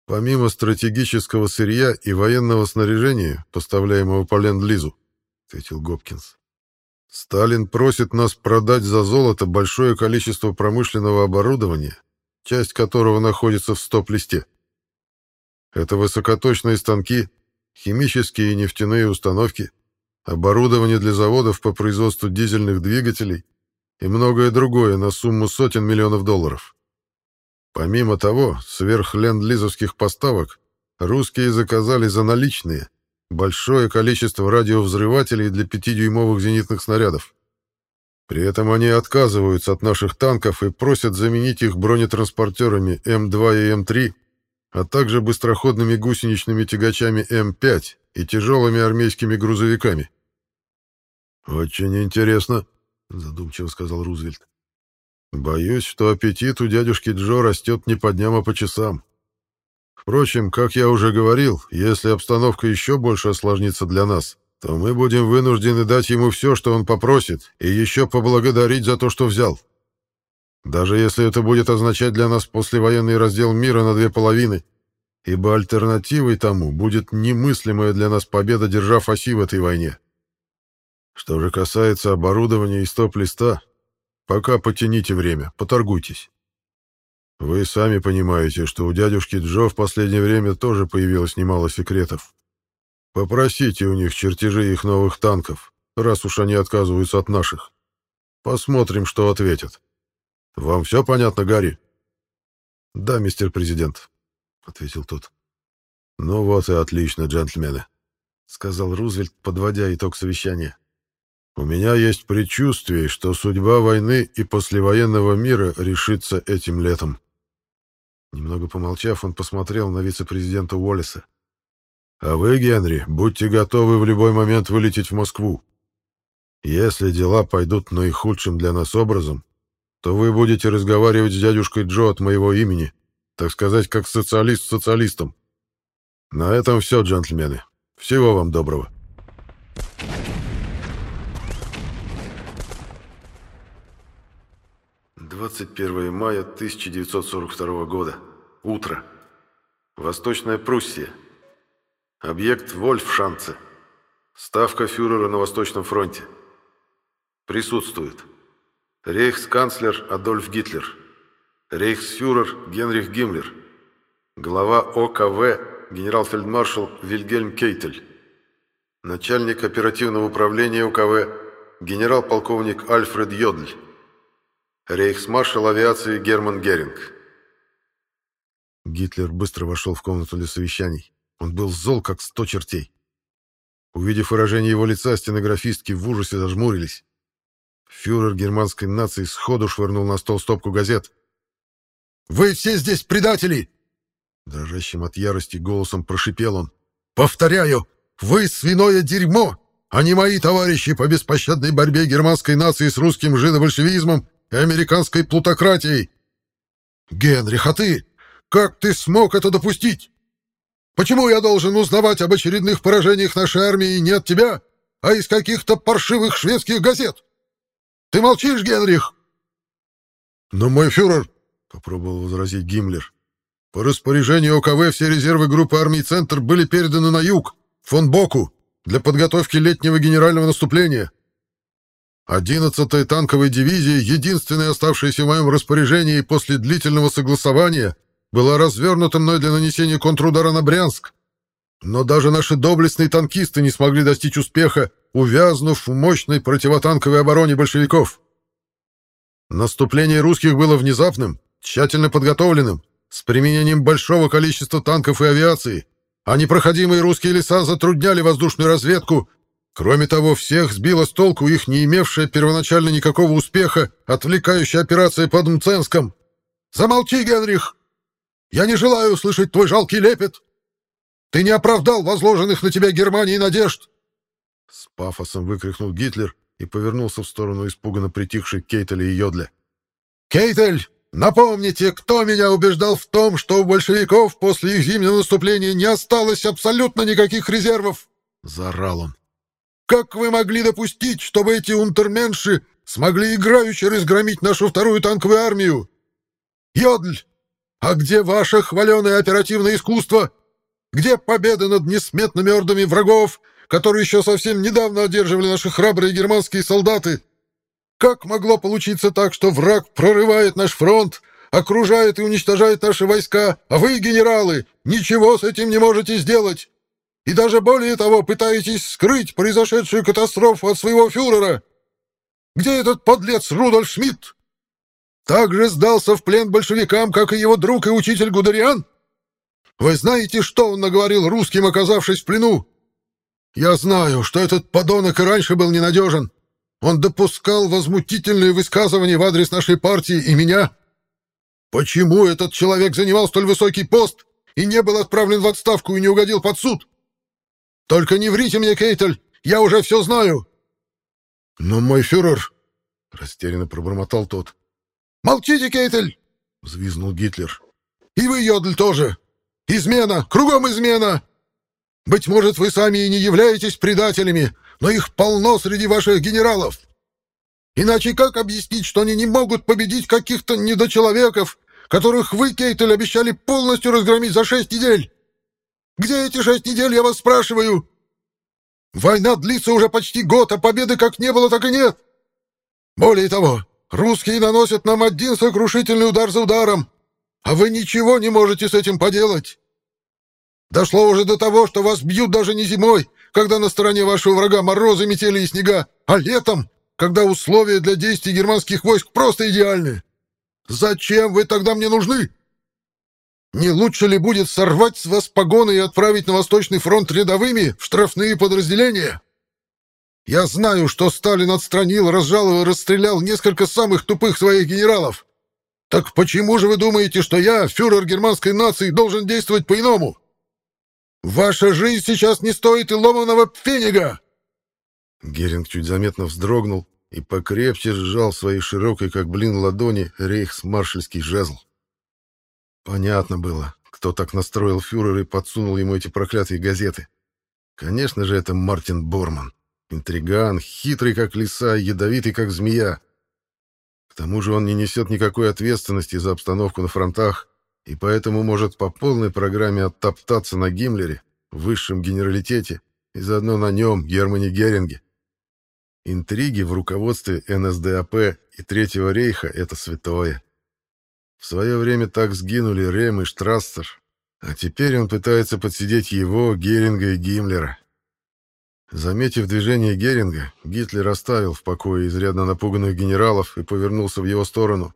«Помимо стратегического сырья и военного снаряжения, поставляемого по Ленд-Лизу», — ответил Гопкинс, Сталин просит нас продать за золото большое количество промышленного оборудования, часть которого находится в стоп-листе. Это высокоточные станки, химические и нефтяные установки, оборудование для заводов по производству дизельных двигателей и многое другое на сумму сотен миллионов долларов. Помимо того, сверх ленд-лизовских поставок русские заказали за наличные – большое количество радиовзрывателей для 5-дюймовых зенитных снарядов. При этом они отказываются от наших танков и просят заменить их бронетранспортерами М2 и М3, а также быстроходными гусеничными тягачами М5, и тяжелыми армейскими грузовиками. «Очень интересно», — задумчиво сказал Рузвельт. «Боюсь, что аппетит у дядюшки Джо растет не по дням, а по часам. Впрочем, как я уже говорил, если обстановка еще больше осложнится для нас, то мы будем вынуждены дать ему все, что он попросит, и еще поблагодарить за то, что взял. Даже если это будет означать для нас послевоенный раздел мира на две половины, ибо альтернативой тому будет немыслимая для нас победа, держав оси в этой войне. Что же касается оборудования и стоп-листа, пока потяните время, поторгуйтесь. Вы сами понимаете, что у дядюшки Джо в последнее время тоже появилось немало секретов. Попросите у них чертежи их новых танков, раз уж они отказываются от наших. Посмотрим, что ответят. Вам все понятно, Гарри? Да, мистер президент, ответил тот. Ну вот и отлично, джентльмены, сказал Рузвельт, подводя итог совещания. У меня есть предчувствие, что судьба войны и послевоенного мира решится этим летом. Немного помолчав, он посмотрел на вице-президента Уоллеса. А вы, Генри, будьте готовы в любой момент вылететь в Москву. Если дела пойдут наихудшим для нас образом, то вы будете разговаривать с дядюшкой Джо от моего имени, так сказать, как социалист с социалистом. На этом все, джентльмены. Всего вам доброго. Двадцать первое мая 1942 года. Утро. Восточная Пруссия. Объект Вольфшанце. Ставка фюрера на Восточном фронте. Присутствует. Рейхсканцлер Адольф Гитлер. Рейхсфюрер Генрих Гиммлер. Глава ОКВ генерал-фельдмаршал Вильгельм Кейтель. Начальник оперативного управления УКВ генерал-полковник Альфред Йодль. Рейхсмаршал авиации Герман Геринг. Гитлер быстро вошел в комнату для совещаний. Он был зол, как сто чертей. Увидев выражение его лица, стенографистки в ужасе зажмурились. Фюрер германской нации сходу швырнул на стол стопку газет. «Вы все здесь предатели!» Дрожащим от ярости голосом прошипел он. «Повторяю, вы свиное дерьмо, а не мои товарищи по беспощадной борьбе германской нации с русским жидобольшевизмом и американской плутократией! Генрих, а ты? Как ты смог это допустить? Почему я должен узнавать об очередных поражениях нашей армии не от тебя, а из каких-то паршивых шведских газет? Ты молчишь, Генрих?» «Но мой фюрер», — попробовал возразить Гиммлер, «по распоряжению ОКВ все резервы группы армий «Центр» были переданы на юг, фон Боку, для подготовки летнего генерального наступления. Одиннадцатая танковая дивизия, единственная оставшаяся в моем распоряжении после длительного согласования — была развернута мной для нанесения контрудара на Брянск. Но даже наши доблестные танкисты не смогли достичь успеха, увязнув в мощной противотанковой обороне большевиков. Наступление русских было внезапным, тщательно подготовленным, с применением большого количества танков и авиации, а непроходимые русские леса затрудняли воздушную разведку. Кроме того, всех сбила с толку их не имевшая первоначально никакого успеха отвлекающая операция под Мценском. «Замолчи, Генрих!» Я не желаю услышать твой жалкий лепет. Ты не оправдал возложенных на тебя Германии надежд!» С пафосом выкрикнул Гитлер и повернулся в сторону испуганно притихшей Кейтеля и Йодля. «Кейтель, напомните, кто меня убеждал в том, что у большевиков после их зимнего наступления не осталось абсолютно никаких резервов?» — заорал он. «Как вы могли допустить, чтобы эти унтерменши смогли играюще разгромить нашу вторую танковую армию? Йодль, а где ваше хваленое оперативное искусство? Где победа над несметными ордами врагов, которые еще совсем недавно одерживали наши храбрые германские солдаты? Как могло получиться так, что враг прорывает наш фронт, окружает и уничтожает наши войска, а вы, генералы, ничего с этим не можете сделать? И даже более того, пытаетесь скрыть произошедшую катастрофу от своего фюрера? Где этот подлец Рудольф Шмидт? также сдался в плен большевикам, как и его друг и учитель Гудериан? Вы знаете, что он наговорил русским, оказавшись в плену? Я знаю, что этот подонок и раньше был ненадежен. Он допускал возмутительные высказывания в адрес нашей партии и меня. Почему этот человек занимал столь высокий пост и не был отправлен в отставку и не угодил под суд? Только не врите мне, Кейтель! Я уже все знаю!» «Но мой фюрер...» — растерянно пробормотал тот. «Молчите, Кейтель!» — взвизнул Гитлер. «И вы, Йодль, тоже! Измена! Кругом измена! Быть может, вы сами и не являетесь предателями, но их полно среди ваших генералов. Иначе как объяснить, что они не могут победить каких-то недочеловеков, которых вы, Кейтель, обещали полностью разгромить за шесть недель? Где эти шесть недель, я вас спрашиваю? Война длится уже почти год, а победы как не было, так и нет. Более того, русские наносят нам один сокрушительный удар за ударом, а вы ничего не можете с этим поделать. Дошло уже до того, что вас бьют даже не зимой, когда на стороне вашего врага морозы, метели и снега, а летом, когда условия для действий германских войск просто идеальны. Зачем вы тогда мне нужны? Не лучше ли будет сорвать с вас погоны и отправить на Восточный фронт рядовыми в штрафные подразделения? Я знаю, что Сталин отстранил, разжаловал и расстрелял несколько самых тупых своих генералов. Так почему же вы думаете, что я, фюрер германской нации, должен действовать по-иному? Ваша жизнь сейчас не стоит и ломаного пфенига!» Геринг чуть заметно вздрогнул и покрепче сжал своей широкой, как блин, ладони рейхсмаршальский жезл. Понятно было, кто так настроил фюрера и подсунул ему эти проклятые газеты. Конечно же, это Мартин Борман. Интриган, хитрый как лиса, ядовитый как змея. К тому же он не несет никакой ответственности за обстановку на фронтах и поэтому может по полной программе оттоптаться на Гиммлере, высшем генералитете, и заодно на нем, Германе Геринге. Интриги в руководстве НСДАП и Третьего рейха — это святое. В свое время так сгинули Рем и Штрассер, а теперь он пытается подсидеть его, Геринга и Гиммлера. Заметив движение Геринга, Гитлер оставил в покое изрядно напуганных генералов и повернулся в его сторону.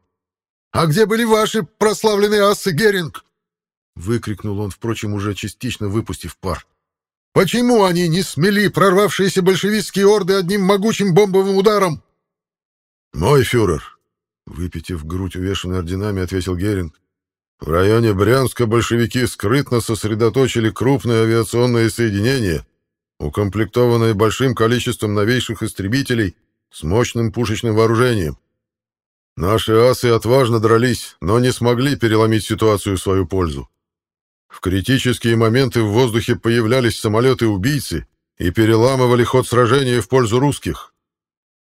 «А где были ваши прославленные асы, Геринг?» — выкрикнул он, впрочем, уже частично выпустив пар. «Почему они не смели прорвавшиеся большевистские орды одним могучим бомбовым ударом?» «Мой фюрер», — выпитив грудь, увешанной орденами, ответил Геринг, «в районе Брянска большевики скрытно сосредоточили крупное авиационное соединение, укомплектованное большим количеством новейших истребителей с мощным пушечным вооружением. Наши асы отважно дрались, но не смогли переломить ситуацию в свою пользу. В критические моменты в воздухе появлялись самолеты-убийцы и переламывали ход сражения в пользу русских.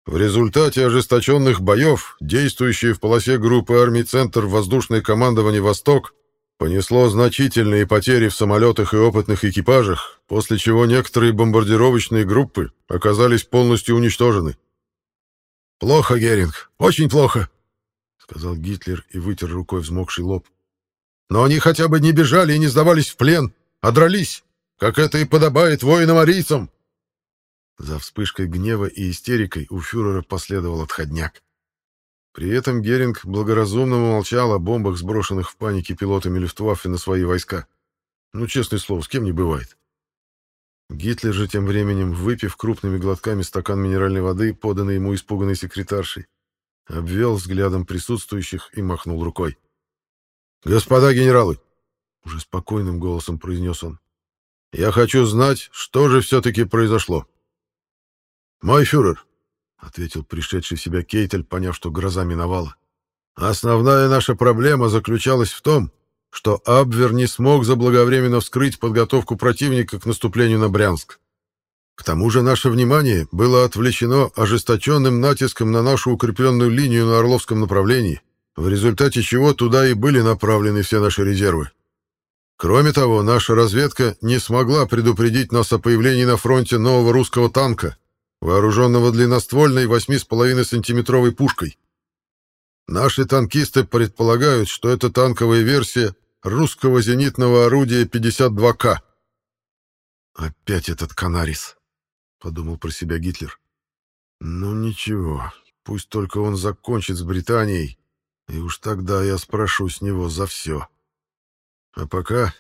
В результате ожесточенных боев, действующие в полосе группы армий «Центр» воздушное командование «Восток» понесло значительные потери в самолетах и опытных экипажах, после чего некоторые бомбардировочные группы оказались полностью уничтожены. «Плохо, Геринг, очень плохо», — сказал Гитлер и вытер рукой взмокший лоб. «Но они хотя бы не бежали и не сдавались в плен, а дрались, как это и подобает воинам-арийцам». За вспышкой гнева и истерикой у фюрера последовал отходняк. При этом Геринг благоразумно молчал о бомбах, сброшенных в панике пилотами Люфтваффе на свои войска. Ну, честное слово, с кем не бывает. Гитлер же тем временем, выпив крупными глотками стакан минеральной воды, поданный ему испуганной секретаршей, обвел взглядом присутствующих и махнул рукой. «Господа генералы!» — уже спокойным голосом произнес он. «Я хочу знать, что же все-таки произошло». «Мой фюрер», — ответил пришедший в себя Кейтель, поняв, что гроза миновала, — «основная наша проблема заключалась в том, что Абвер не смог заблаговременно вскрыть подготовку противника к наступлению на Брянск. К тому же наше внимание было отвлечено ожесточенным натиском на нашу укрепленную линию на Орловском направлении, в результате чего туда и были направлены все наши резервы. Кроме того, наша разведка не смогла предупредить нас о появлении на фронте нового русского танка, вооруженного длинноствольной 8,5-сантиметровой пушкой. Наши танкисты предполагают, что это танковая версия русского зенитного орудия 52К. «Опять этот Канарис», — подумал про себя Гитлер. «Ну ничего, пусть только он закончит с Британией, и уж тогда я спрошу с него за все. А пока...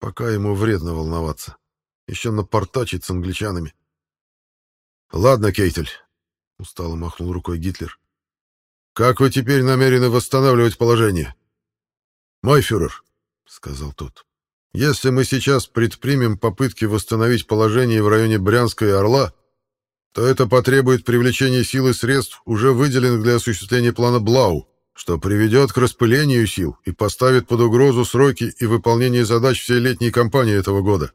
пока ему вредно волноваться. Еще напортачить с англичанами». «Ладно, Кейтель», — устало махнул рукой Гитлер. «Как вы теперь намерены восстанавливать положение?» «Мой фюрер», — сказал тот, Если мы сейчас предпримем попытки восстановить положение в районе Брянска и Орла, то это потребует привлечения сил и средств, уже выделенных для осуществления плана Блау, что приведет к распылению сил и поставит под угрозу сроки и выполнение задач всей летней кампании этого года.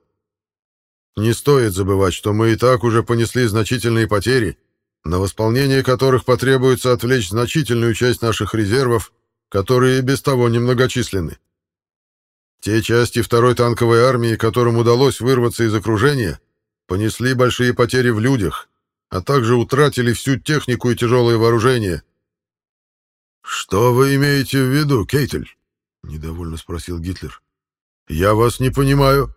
Не стоит забывать, что мы и так уже понесли значительные потери, на восполнение которых потребуется отвлечь значительную часть наших резервов, которые и без того немногочисленны. Те части второй танковой армии, которым удалось вырваться из окружения, понесли большие потери в людях, а также утратили всю технику и тяжелое вооружение. «Что вы имеете в виду, Кейтель?» — недовольно спросил Гитлер. «Я вас не понимаю».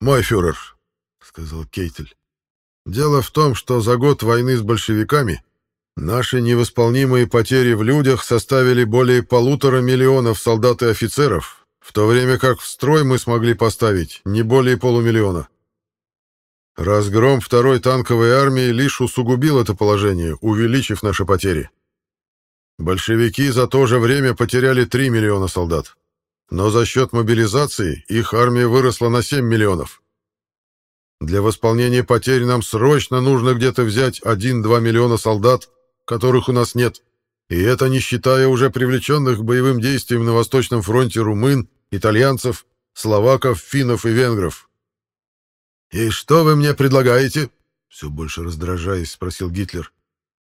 «Мой фюрер», — сказал Кейтель, — «дело в том, что за год войны с большевиками наши невосполнимые потери в людях составили более полутора миллионов солдат и офицеров, в то время как в строй мы смогли поставить не более полумиллиона. Разгром второй танковой армии лишь усугубил это положение, увеличив наши потери. Большевики за то же время потеряли 3 миллиона солдат но за счет мобилизации их армия выросла на 7 миллионов. Для восполнения потерь нам срочно нужно где-то взять 1-2 миллиона солдат, которых у нас нет, и это не считая уже привлеченных к боевым действиям на Восточном фронте румын, итальянцев, словаков, финнов и венгров. «И что вы мне предлагаете?» — все больше раздражаясь, спросил Гитлер.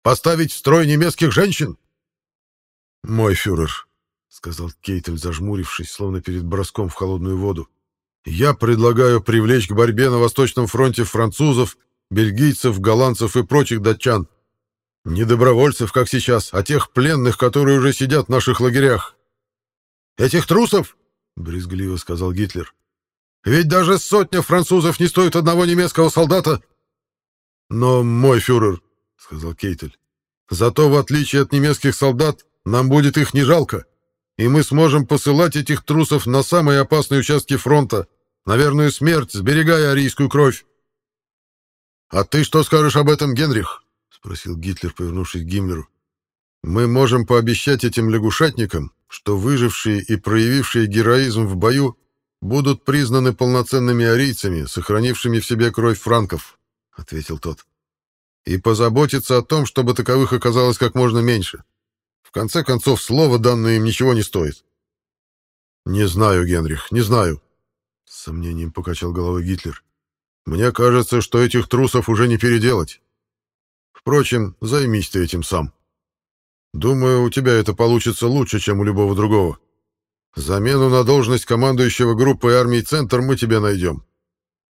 «Поставить в строй немецких женщин?» «Мой фюрер, — сказал Кейтель, зажмурившись, словно перед броском в холодную воду. «Я предлагаю привлечь к борьбе на Восточном фронте французов, бельгийцев, голландцев и прочих датчан. Не добровольцев, как сейчас, а тех пленных, которые уже сидят в наших лагерях». «Этих трусов?» — брезгливо сказал Гитлер. «Ведь даже сотня французов не стоит одного немецкого солдата». «Но, мой фюрер», — сказал Кейтель, — «зато, в отличие от немецких солдат, нам будет их не жалко» и мы сможем посылать этих трусов на самые опасные участки фронта, на верную смерть, сберегая арийскую кровь. «А ты что скажешь об этом, Генрих?» — спросил Гитлер, повернувшись к Гиммлеру. «Мы можем пообещать этим лягушатникам, что выжившие и проявившие героизм в бою будут признаны полноценными арийцами, сохранившими в себе кровь франков», — ответил тот. «И позаботиться о том, чтобы таковых оказалось как можно меньше. В конце концов, слово данное им ничего не стоит. «Не знаю, Генрих, не знаю», — с сомнением покачал головой Гитлер. «Мне кажется, что этих трусов уже не переделать. Впрочем, займись ты этим сам. Думаю, у тебя это получится лучше, чем у любого другого. Замену на должность командующего группой армий «Центр» мы тебе найдем.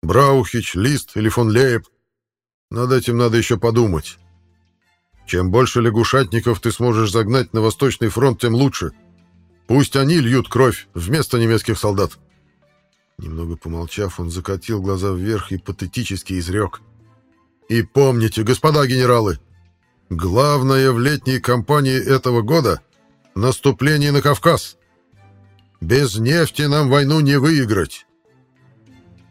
Браухич, Лист или фон Лейб. Над этим надо еще подумать». Чем больше лягушатников ты сможешь загнать на Восточный фронт, тем лучше. Пусть они льют кровь вместо немецких солдат». Немного помолчав, он закатил глаза вверх и патетически изрек. «И помните, господа генералы, главное в летней кампании этого года — наступление на Кавказ. Без нефти нам войну не выиграть.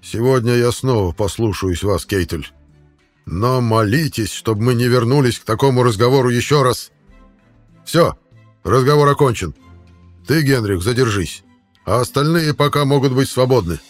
Сегодня я снова послушаюсь вас, Кейтель». Но молитесь, чтобы мы не вернулись к такому разговору еще раз. Все, разговор окончен. Ты, Генрих, задержись, а остальные пока могут быть свободны.